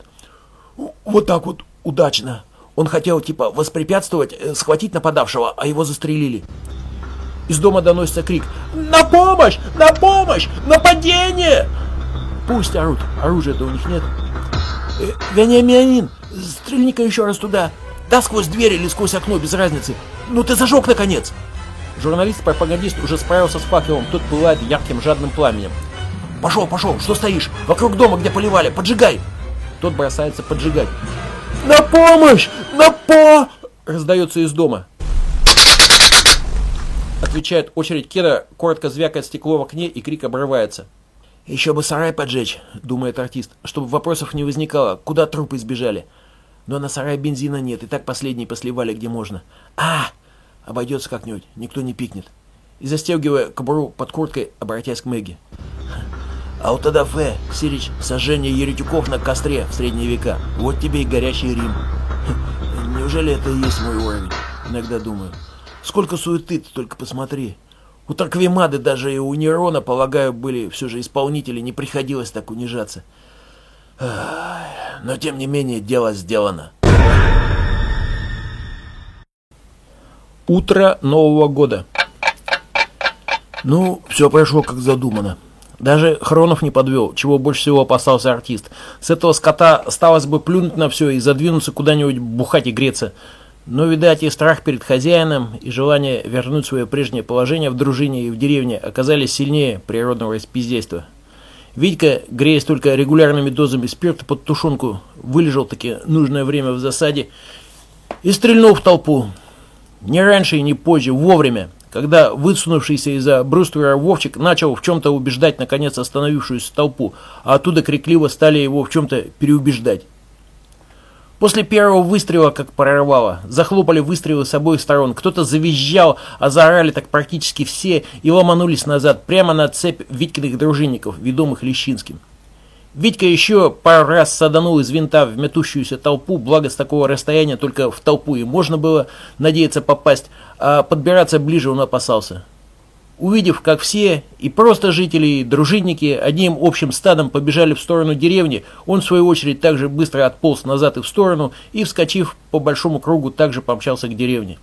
C: «Вот так вот удачно. Он хотел, типа, воспрепятствовать, э, схватить нападавшего, а его застрелили».
A: Из дома доносится крик «На помощь! На помощь! Нападение!» Пусть орут, оружия-то у них нет.
C: Э, Вениаминин, стрельни-ка еще раз туда. Да сквозь дверь или сквозь окно, без разницы. Ну ты зажег, наконец.
A: Журналист-пропагандист уже справился с факелом, тот пылает ярким жадным пламенем.
C: Пошел, пошел, что стоишь? Вокруг дома, где поливали, поджигай.
A: Тот бросается поджигать.
C: На помощь! На по...
A: Раздается из дома. Отвечает очередь Кира, коротко звякает стекло в окне и крик обрывается.
C: «Еще бы сарай поджечь», — думает артист, чтобы вопросов не возникало, куда трупы сбежали. Но на сарай бензина нет, и так последние посливали где можно. «А!» — обойдется как-нибудь, никто не пикнет. И застегивая кобуру под курткой, обратясь к Мэгги. «Аутодафе, Сирич, сожжение еретиков на костре в средние века. Вот тебе и горячий Рим. Неужели это и есть мой уровень?» Иногда думаю. Сколько суеты ты только посмотри. У Тарквимады даже и у Нерона, полагаю, были все же исполнители, не приходилось так унижаться. Но тем не менее, дело сделано.
A: Утро Нового года.
C: Ну, все прошло как задумано.
A: Даже Хронов не подвел, чего больше всего опасался артист. С этого скота осталось бы плюнуть на все и задвинуться куда-нибудь бухать и греться. Но, видать, и страх перед хозяином, и желание вернуть свое прежнее положение в дружине и в деревне оказались сильнее природного распиздейства. Витька, греясь только регулярными дозами спирта под тушенку, вылежал таки нужное время в засаде и стрельнул в толпу. Не раньше и не позже, вовремя, когда высунувшийся из-за бруствера Вовчик начал в чем-то убеждать наконец остановившуюся толпу, а оттуда крикливо стали его в чем-то переубеждать. После первого выстрела как прорвало. Захлопали выстрелы с обоих сторон. Кто-то завизжал, а заорали так практически все и ломанулись назад, прямо на цепь Витькиных дружинников, ведомых Лещинским. Витька еще пару раз саданул из винта в метущуюся толпу, благо с такого расстояния только в толпу и можно было надеяться попасть, а подбираться ближе он опасался. Увидев, как все, и просто жители, и дружинники, одним общим стадом побежали в сторону деревни, он в свою очередь также быстро отполз назад и в сторону, и, вскочив по большому кругу, также помчался к деревне.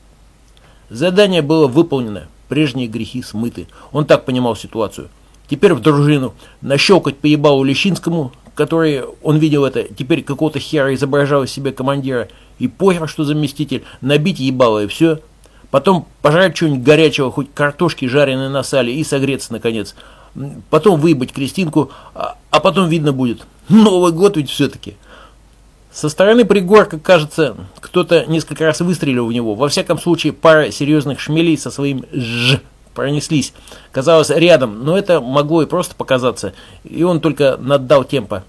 A: Задание было выполнено, прежние грехи смыты. Он так понимал ситуацию. Теперь в дружину, нащелкать по ебалу Лещинскому, который, он видел это, теперь какого-то хера изображал из себя командира, и похер, что заместитель, набить ебало и все. Потом пожрать что-нибудь горячего, хоть картошки жареной на сале и согреться наконец. Потом выебать Кристинку, а, а потом видно будет. Новый год ведь все-таки. Со стороны пригорка, кажется, кто-то несколько раз выстрелил в него. Во всяком случае, пара серьезных шмелей со своим «ж» пронеслись. Казалось, рядом, но это могло и просто показаться, и он только наддал темпа.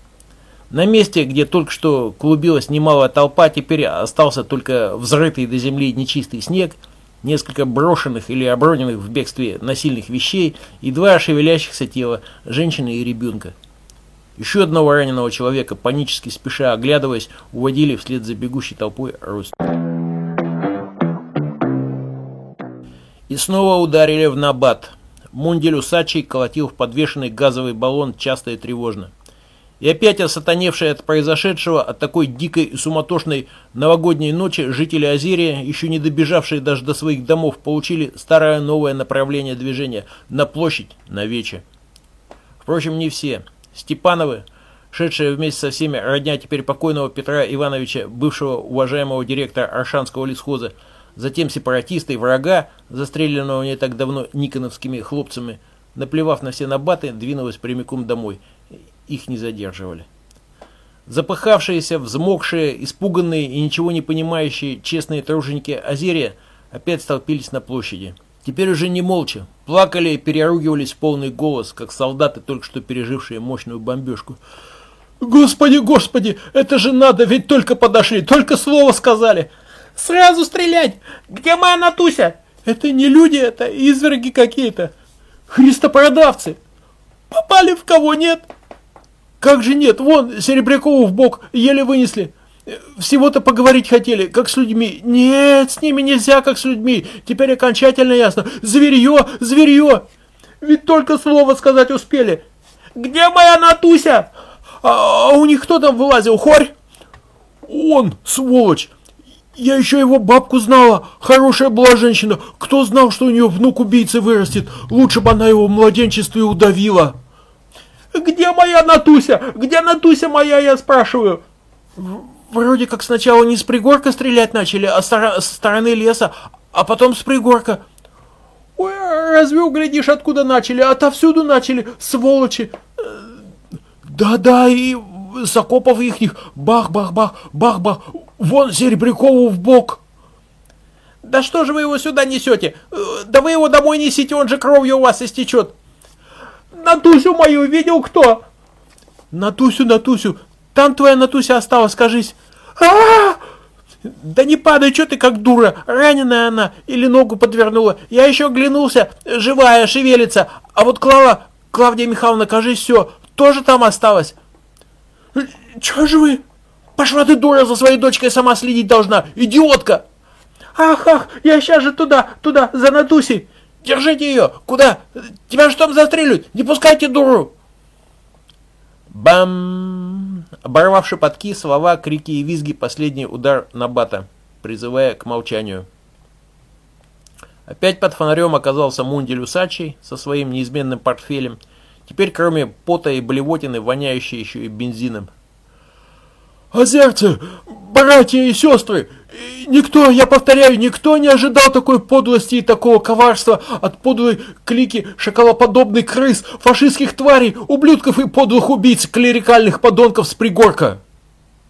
A: На месте, где только что клубилась немалая толпа, теперь остался только взрытый до земли нечистый снег, несколько брошенных или оброненных в бегстве насильных вещей и два шевелящихся тела, женщины и ребенка. Еще одного раненого человека, панически спеша оглядываясь, уводили вслед за бегущей толпой Русь. И снова ударили в набат. Мундель усачий колотил в подвешенный газовый баллон часто и тревожно. И опять осатаневшие от произошедшего, от такой дикой и суматошной новогодней ночи, жители Азерия, еще не добежавшие даже до своих домов, получили старое новое направление движения на площадь, на вече. Впрочем, не все. Степановы, шедшие вместе со всеми родня теперь покойного Петра Ивановича, бывшего уважаемого директора Аршанского лесхоза, затем сепаратиста и врага, застреленного не так давно никоновскими хлопцами, наплевав на все набаты, двинулась прямиком домой. Их не задерживали. Запыхавшиеся, взмокшие, испуганные и ничего не понимающие честные труженики Азерия опять столпились на площади. Теперь уже не молча. Плакали и переругивались в полный голос, как солдаты, только что пережившие мощную бомбежку.
B: «Господи, господи, это же надо, ведь только подошли, только слово сказали!» «Сразу стрелять! Где моя Натуся?» «Это не люди, это изверги какие-то! Христопродавцы! Попали в кого нет?» «Как же нет? Вон, Серебрякову в бок еле вынесли!» Всего-то поговорить хотели, как с людьми. Нет, с ними нельзя, как с людьми. Теперь окончательно ясно. Зверье, зверье. Ведь только слово сказать успели. Где моя Натуся? А, а у них кто там вылазил, хорь? Он, сволочь. Я еще его бабку знала. Хорошая была женщина. Кто знал, что у нее внук убийцы вырастет? Лучше бы она его в младенчестве удавила. Где моя Натуся? Где Натуся моя, я спрашиваю? Вроде как сначала не с пригорка стрелять начали, а со стороны леса, а потом с пригорка. Ой, разве углядишь, откуда начали? Отовсюду начали, сволочи. Да-да, и с окопов ихних бах-бах-бах, бах-бах, вон Серебрякову в бок. Да что же вы его сюда несете? Да вы его домой несите, он же кровью у вас истечет. Натусю мою видел кто? Натусю, Натусю, там твоя Натуся осталась, скажись. а, -а, -а! Да не падай, что ты как дура, раненая она или ногу подвернула. Я еще оглянулся, живая, шевелится. А вот Клава, Клавдия Михайловна, кажись, все, тоже там осталась. Че же вы? Пошла ты, дура, за своей дочкой сама следить должна, идиотка. Ах, ах, я сейчас же туда, туда, за Натусей. Держите ее, куда? Тебя что там застрелят? Не пускайте дуру.
A: Бам! Оборвав шепотки, слова, крики и визги, последний удар на бата, призывая к молчанию. Опять под фонарем оказался Мундель Усачий со своим неизменным портфелем, теперь кроме пота и блевотины, воняющий еще и бензином.
B: «Озерцы, братья и сестры, Никто, я повторяю, никто не ожидал такой подлости и такого коварства от подлой клики шоколоподобных крыс, фашистских тварей, ублюдков и подлых убийц, клерикальных подонков с пригорка.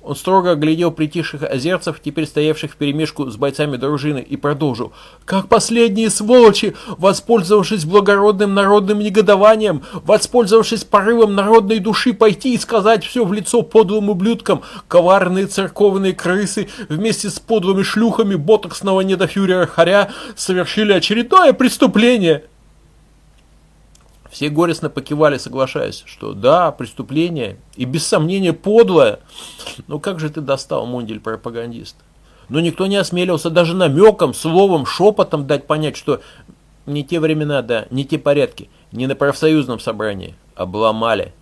A: Он строго оглядел притихших озерцев, теперь стоявших в перемешку с бойцами дружины, и продолжил. «Как последние сволочи, воспользовавшись благородным народным негодованием, воспользовавшись порывом народной души пойти и сказать все в лицо подлым ублюдкам, коварные церковные крысы вместе с подлыми шлюхами ботоксного недофюрера Харя совершили очередное преступление!» Все горестно покивали, соглашаясь, что да, преступление, и без сомнения подлое. Но как же ты достал, Мундель, пропагандист? Но никто не осмелился даже намеком, словом, шепотом дать понять, что не те времена, да, не те порядки, не на профсоюзном собрании. Обломали.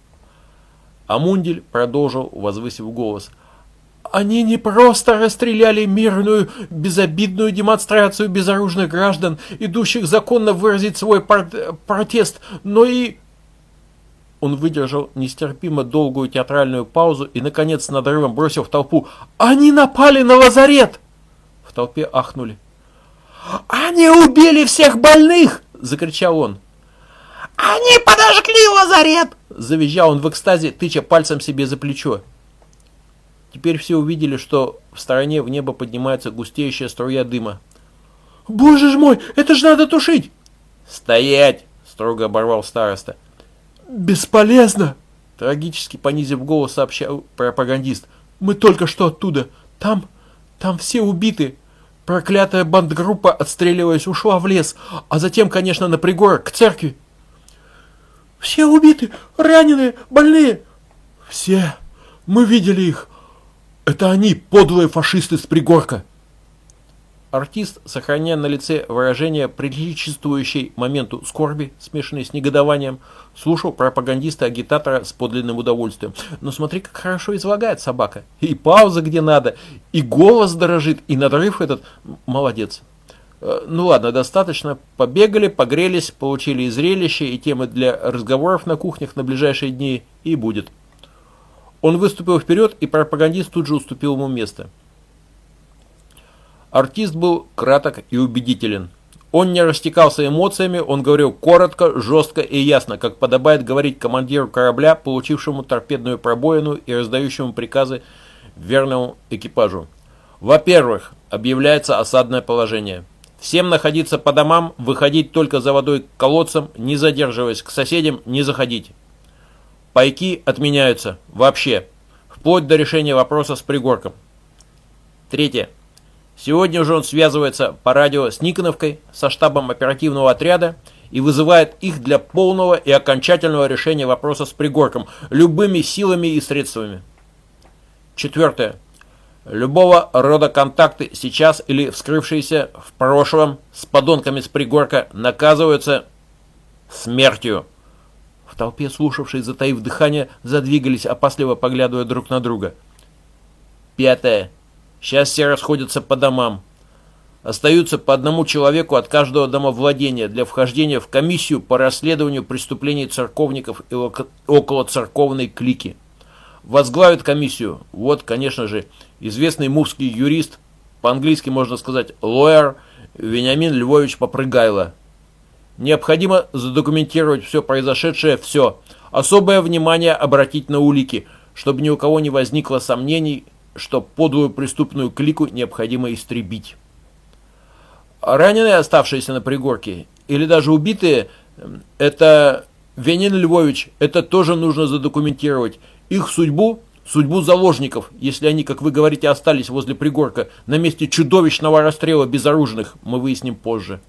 A: А Мундель продолжил, возвысив голос –
B: они не просто расстреляли мирную, безобидную демонстрацию безоружных граждан, идущих законно выразить свой протест, но и...
A: Он выдержал нестерпимо долгую театральную паузу и, наконец, с надрывом бросил в толпу «Они напали на лазарет!» В толпе ахнули. «Они убили всех больных!» – закричал он.
B: «Они подожгли лазарет!»
A: – завизжал он в экстазе, тыча пальцем себе за плечо. Теперь все увидели, что в стороне в небо поднимается густеющая струя дыма.
B: «Боже ж мой, это же надо тушить!»
A: «Стоять!» – строго оборвал староста.
B: «Бесполезно!»
A: – трагически понизив голос сообщал пропагандист.
B: «Мы только что оттуда. Там, там все убиты. Проклятая бандгруппа, отстреливаясь, ушла в лес, а затем, конечно, на пригорок, к церкви. Все убиты, раненые, больные. Все. Мы видели их. Это они, подлые фашисты с пригорка.
A: Артист, сохраняя на лице выражение, приличествующей моменту скорби, смешанной с негодованием, слушал пропагандиста-агитатора с подлинным удовольствием. Но смотри, как хорошо излагает собака. И пауза где надо, и голос дорожит, и надрыв этот. Молодец. Э, ну ладно, достаточно. Побегали, погрелись, получили и зрелище, и темы для разговоров на кухнях на ближайшие дни, и будет. Он выступил вперед, и пропагандист тут же уступил ему место. Артист был краток и убедителен. Он не растекался эмоциями, он говорил коротко, жестко и ясно, как подобает говорить командиру корабля, получившему торпедную пробоину и раздающему приказы верному экипажу. Во-первых, объявляется осадное положение. Всем находиться по домам, выходить только за водой к колодцам, не задерживаясь к соседям, не заходить. Пайки отменяются. Вообще. Вплоть до решения вопроса с пригорком. Третье. Сегодня же он связывается по радио с Никоновкой, со штабом оперативного отряда и вызывает их для полного и окончательного решения вопроса с пригорком любыми силами и средствами. Четвертое. Любого рода контакты сейчас или вскрывшиеся в прошлом с подонками с пригорка наказываются смертью. В толпе, слушавшей, затаив дыхание, задвигались, опасливо поглядывая друг на друга. Пятое. Сейчас все расходятся по домам. Остаются по одному человеку от каждого домовладения для вхождения в комиссию по расследованию преступлений церковников и около церковной клики. Возглавит комиссию, вот, конечно же, известный мувский юрист, по-английски можно сказать лоер, Вениамин Львович Попрыгайло. Необходимо задокументировать все произошедшее, все. Особое внимание обратить на улики, чтобы ни у кого не возникло сомнений, что подлую преступную клику необходимо истребить. Раненые, оставшиеся на пригорке, или даже убитые, это Венин Львович, это тоже нужно задокументировать. Их судьбу, судьбу заложников, если они, как вы говорите, остались возле пригорка, на месте чудовищного расстрела безоружных, мы выясним позже.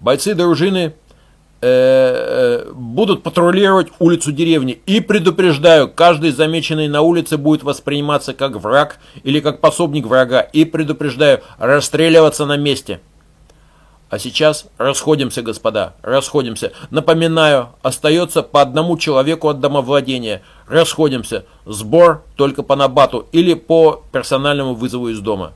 A: Бойцы дружины э, э, будут патрулировать улицу деревни. И предупреждаю, каждый замеченный на улице будет восприниматься как враг или как пособник врага. И предупреждаю, расстреливаться на месте. А сейчас расходимся, господа, расходимся. Напоминаю, остается по одному человеку от домовладения. Расходимся. Сбор только по набату или по персональному вызову из дома.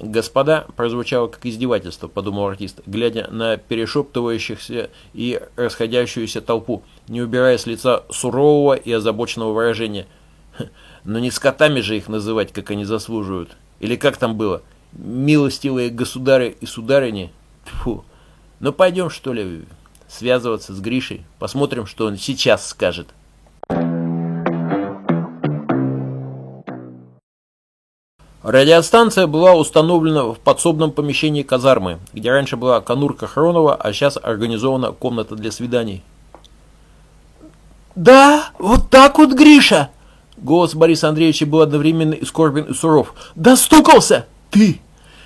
A: «Господа», прозвучало как издевательство, подумал артист, глядя на перешептывающихся и расходящуюся толпу, не убирая с лица сурового и озабоченного выражения. «Но не скотами же их называть, как они заслуживают. Или как там было? Милостивые государы и сударыни? Фу. Ну пойдем, что ли, связываться с Гришей, посмотрим, что он сейчас скажет». Радиостанция была установлена в подсобном помещении казармы, где раньше была конурка Хронова, а сейчас организована комната для свиданий.
B: «Да, вот так вот, Гриша!»
A: Голос Бориса Андреевича был одновременно и скорбен, и суров.
B: «Достукался! Ты!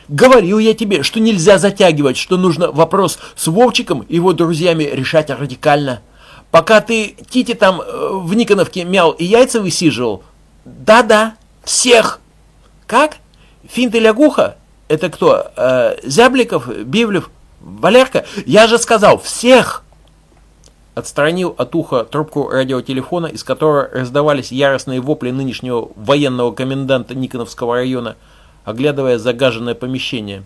B: Говорил я тебе, что нельзя затягивать, что нужно вопрос с Вовчиком и его друзьями решать радикально. Пока ты Тити там э, в Никоновке мял и яйца высиживал, да-да, всех!» Как? Финт и лягуха? Это кто? Э, Зябликов, Бивлев, Валерка? Я же сказал, всех!
A: Отстранил от уха трубку радиотелефона, из которого раздавались яростные вопли нынешнего военного коменданта Никоновского района, оглядывая загаженное помещение.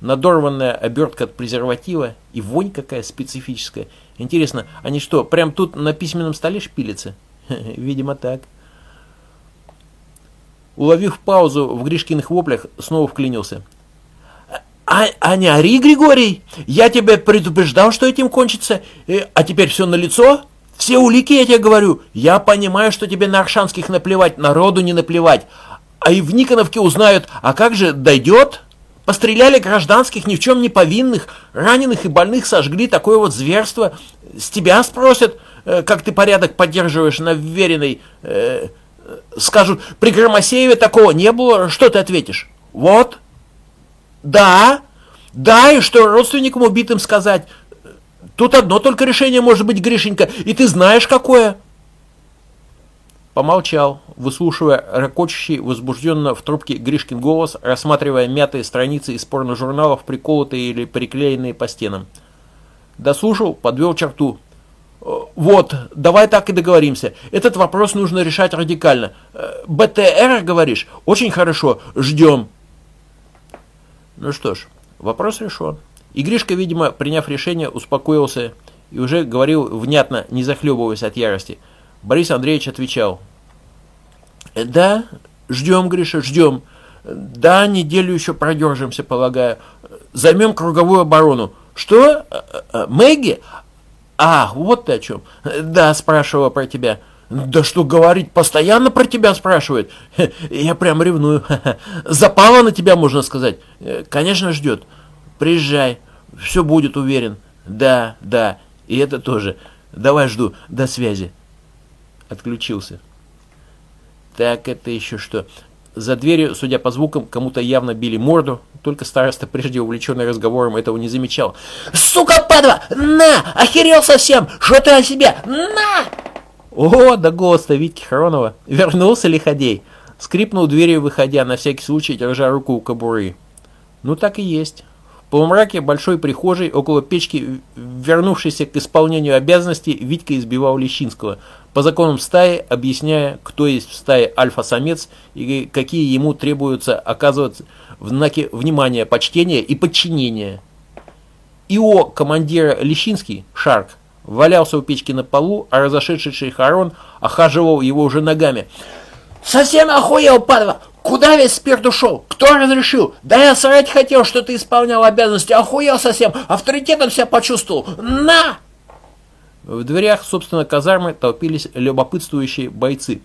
A: надорванная обертка от презерватива и вонь какая специфическая. Интересно, они что, прям тут на письменном столе шпилятся? Видимо, так. Уловив паузу в Гришкиных воплях, снова вклинился. А, а не ори, Григорий, я тебя предупреждал, что этим кончится, э, а теперь все на лицо. Все улики, я тебе говорю. Я понимаю, что тебе на Аршанских наплевать, народу не наплевать. А и в Никоновке узнают, а как же дойдет? Постреляли гражданских, ни в чем не повинных, раненых и больных сожгли, такое вот зверство. С тебя спросят, э, как ты порядок поддерживаешь на вверенной... Э, скажут, при Громосееве такого не было, что ты ответишь? Вот. Да. Да, и что родственникам убитым сказать? Тут одно только решение может быть, Гришенька, и ты знаешь какое. Помолчал, выслушивая ракочущий, возбужденно в трубке Гришкин голос, рассматривая мятые страницы из порно-журналов, приколотые или приклеенные по стенам. Дослушал, подвел черту. Вот, давай так и договоримся. Этот вопрос нужно решать радикально. Э, БТР, говоришь? Очень хорошо, ждем. Ну что ж, вопрос решен. И Гришка, видимо, приняв решение, успокоился и уже говорил внятно, не захлебываясь от ярости. Борис Андреевич отвечал. Да, ждем, Гриша, ждем. Да, неделю еще продержимся, полагаю. Займем круговую оборону. Что? Э, э, Мэгги? А, вот ты о чем. Да, спрашивала про тебя. Да что говорить, постоянно про тебя спрашивает. Я прям ревную. Запала на тебя, можно сказать. Конечно, ждет. Приезжай. Все будет, уверен. Да, да. И это тоже. Давай жду. До связи. Отключился. Так, это еще что? За дверью, судя по звукам, кому-то явно били морду, только староста, прежде увлеченный разговором, этого не замечал. «Сука, падла! На! Охерел совсем! Что ты о себе? На!» О, да голос-то Витьки Хронова. Вернулся лиходей. Скрипнул дверью, выходя, на всякий случай, держа руку у кобуры. Ну так и есть. Полумраке большой прихожей, около печки, вернувшийся к исполнению обязанностей, Витька избивал Лещинского – по законам стаи, объясняя, кто есть в стае альфа-самец и какие ему требуются оказывать в знаке внимания, почтения и подчинения. ИО командира Лещинский, Шарк, валялся у печки на полу, а разошедший шейхарон охаживал его уже ногами. «Совсем охуел, падла! Куда весь спирт ушел? Кто разрешил? Да я срать хотел, что ты исполнял обязанности. Охуел совсем. Авторитетом себя почувствовал. На!» В дверях, собственно, казармы толпились любопытствующие бойцы.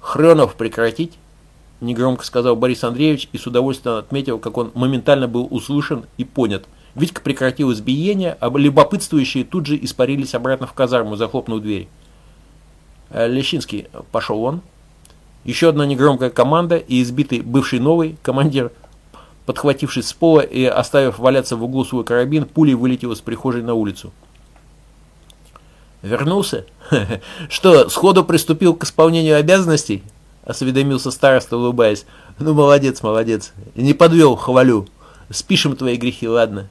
A: «Хренов прекратить!» – негромко сказал Борис Андреевич и с удовольствием отметил, как он моментально был услышан и понят. Витька прекратил избиение, а любопытствующие тут же испарились обратно в казарму, захлопнув дверь. «Э, Лещинский пошел он. Еще одна негромкая команда и избитый бывший новый командир, подхватившись с пола и оставив валяться в углу свой карабин, пулей вылетел из прихожей на улицу. Вернулся? Что, сходу приступил к исполнению обязанностей? Осведомился староста, улыбаясь. Ну, молодец, молодец. Не подвел, хвалю. Спишем твои грехи, ладно.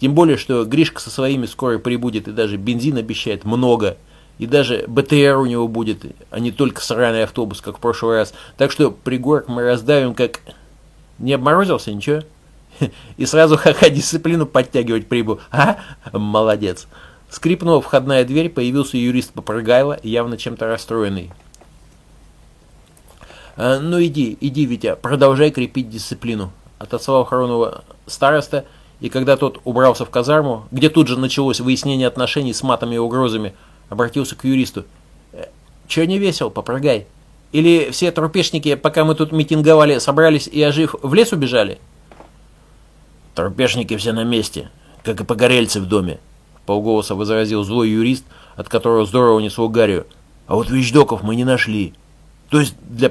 A: Тем более, что Гришка со своими скоро прибудет и даже бензин обещает много. И даже БТР у него будет, а не только сраный автобус, как в прошлый раз. Так что пригорк мы раздавим, как... Не обморозился, ничего? И сразу ха-ха дисциплину подтягивать прибыл. А? Молодец. Скрипнула входная дверь, появился юрист Попрыгайло, явно чем-то расстроенный. «А, «Ну иди, иди, Витя, продолжай крепить дисциплину», — отослал Хронова староста, и когда тот убрался в казарму, где тут же началось выяснение отношений с матами и угрозами, обратился к юристу. «Э, «Че не весел, попрыгай? Или все трупешники, пока мы тут митинговали, собрались и, ожив, в лес убежали?»
C: «Трупешники все на месте, как и погорельцы в доме», полголоса возразил злой юрист, от которого здорово несло гарью. А вот вещдоков мы не нашли. То есть для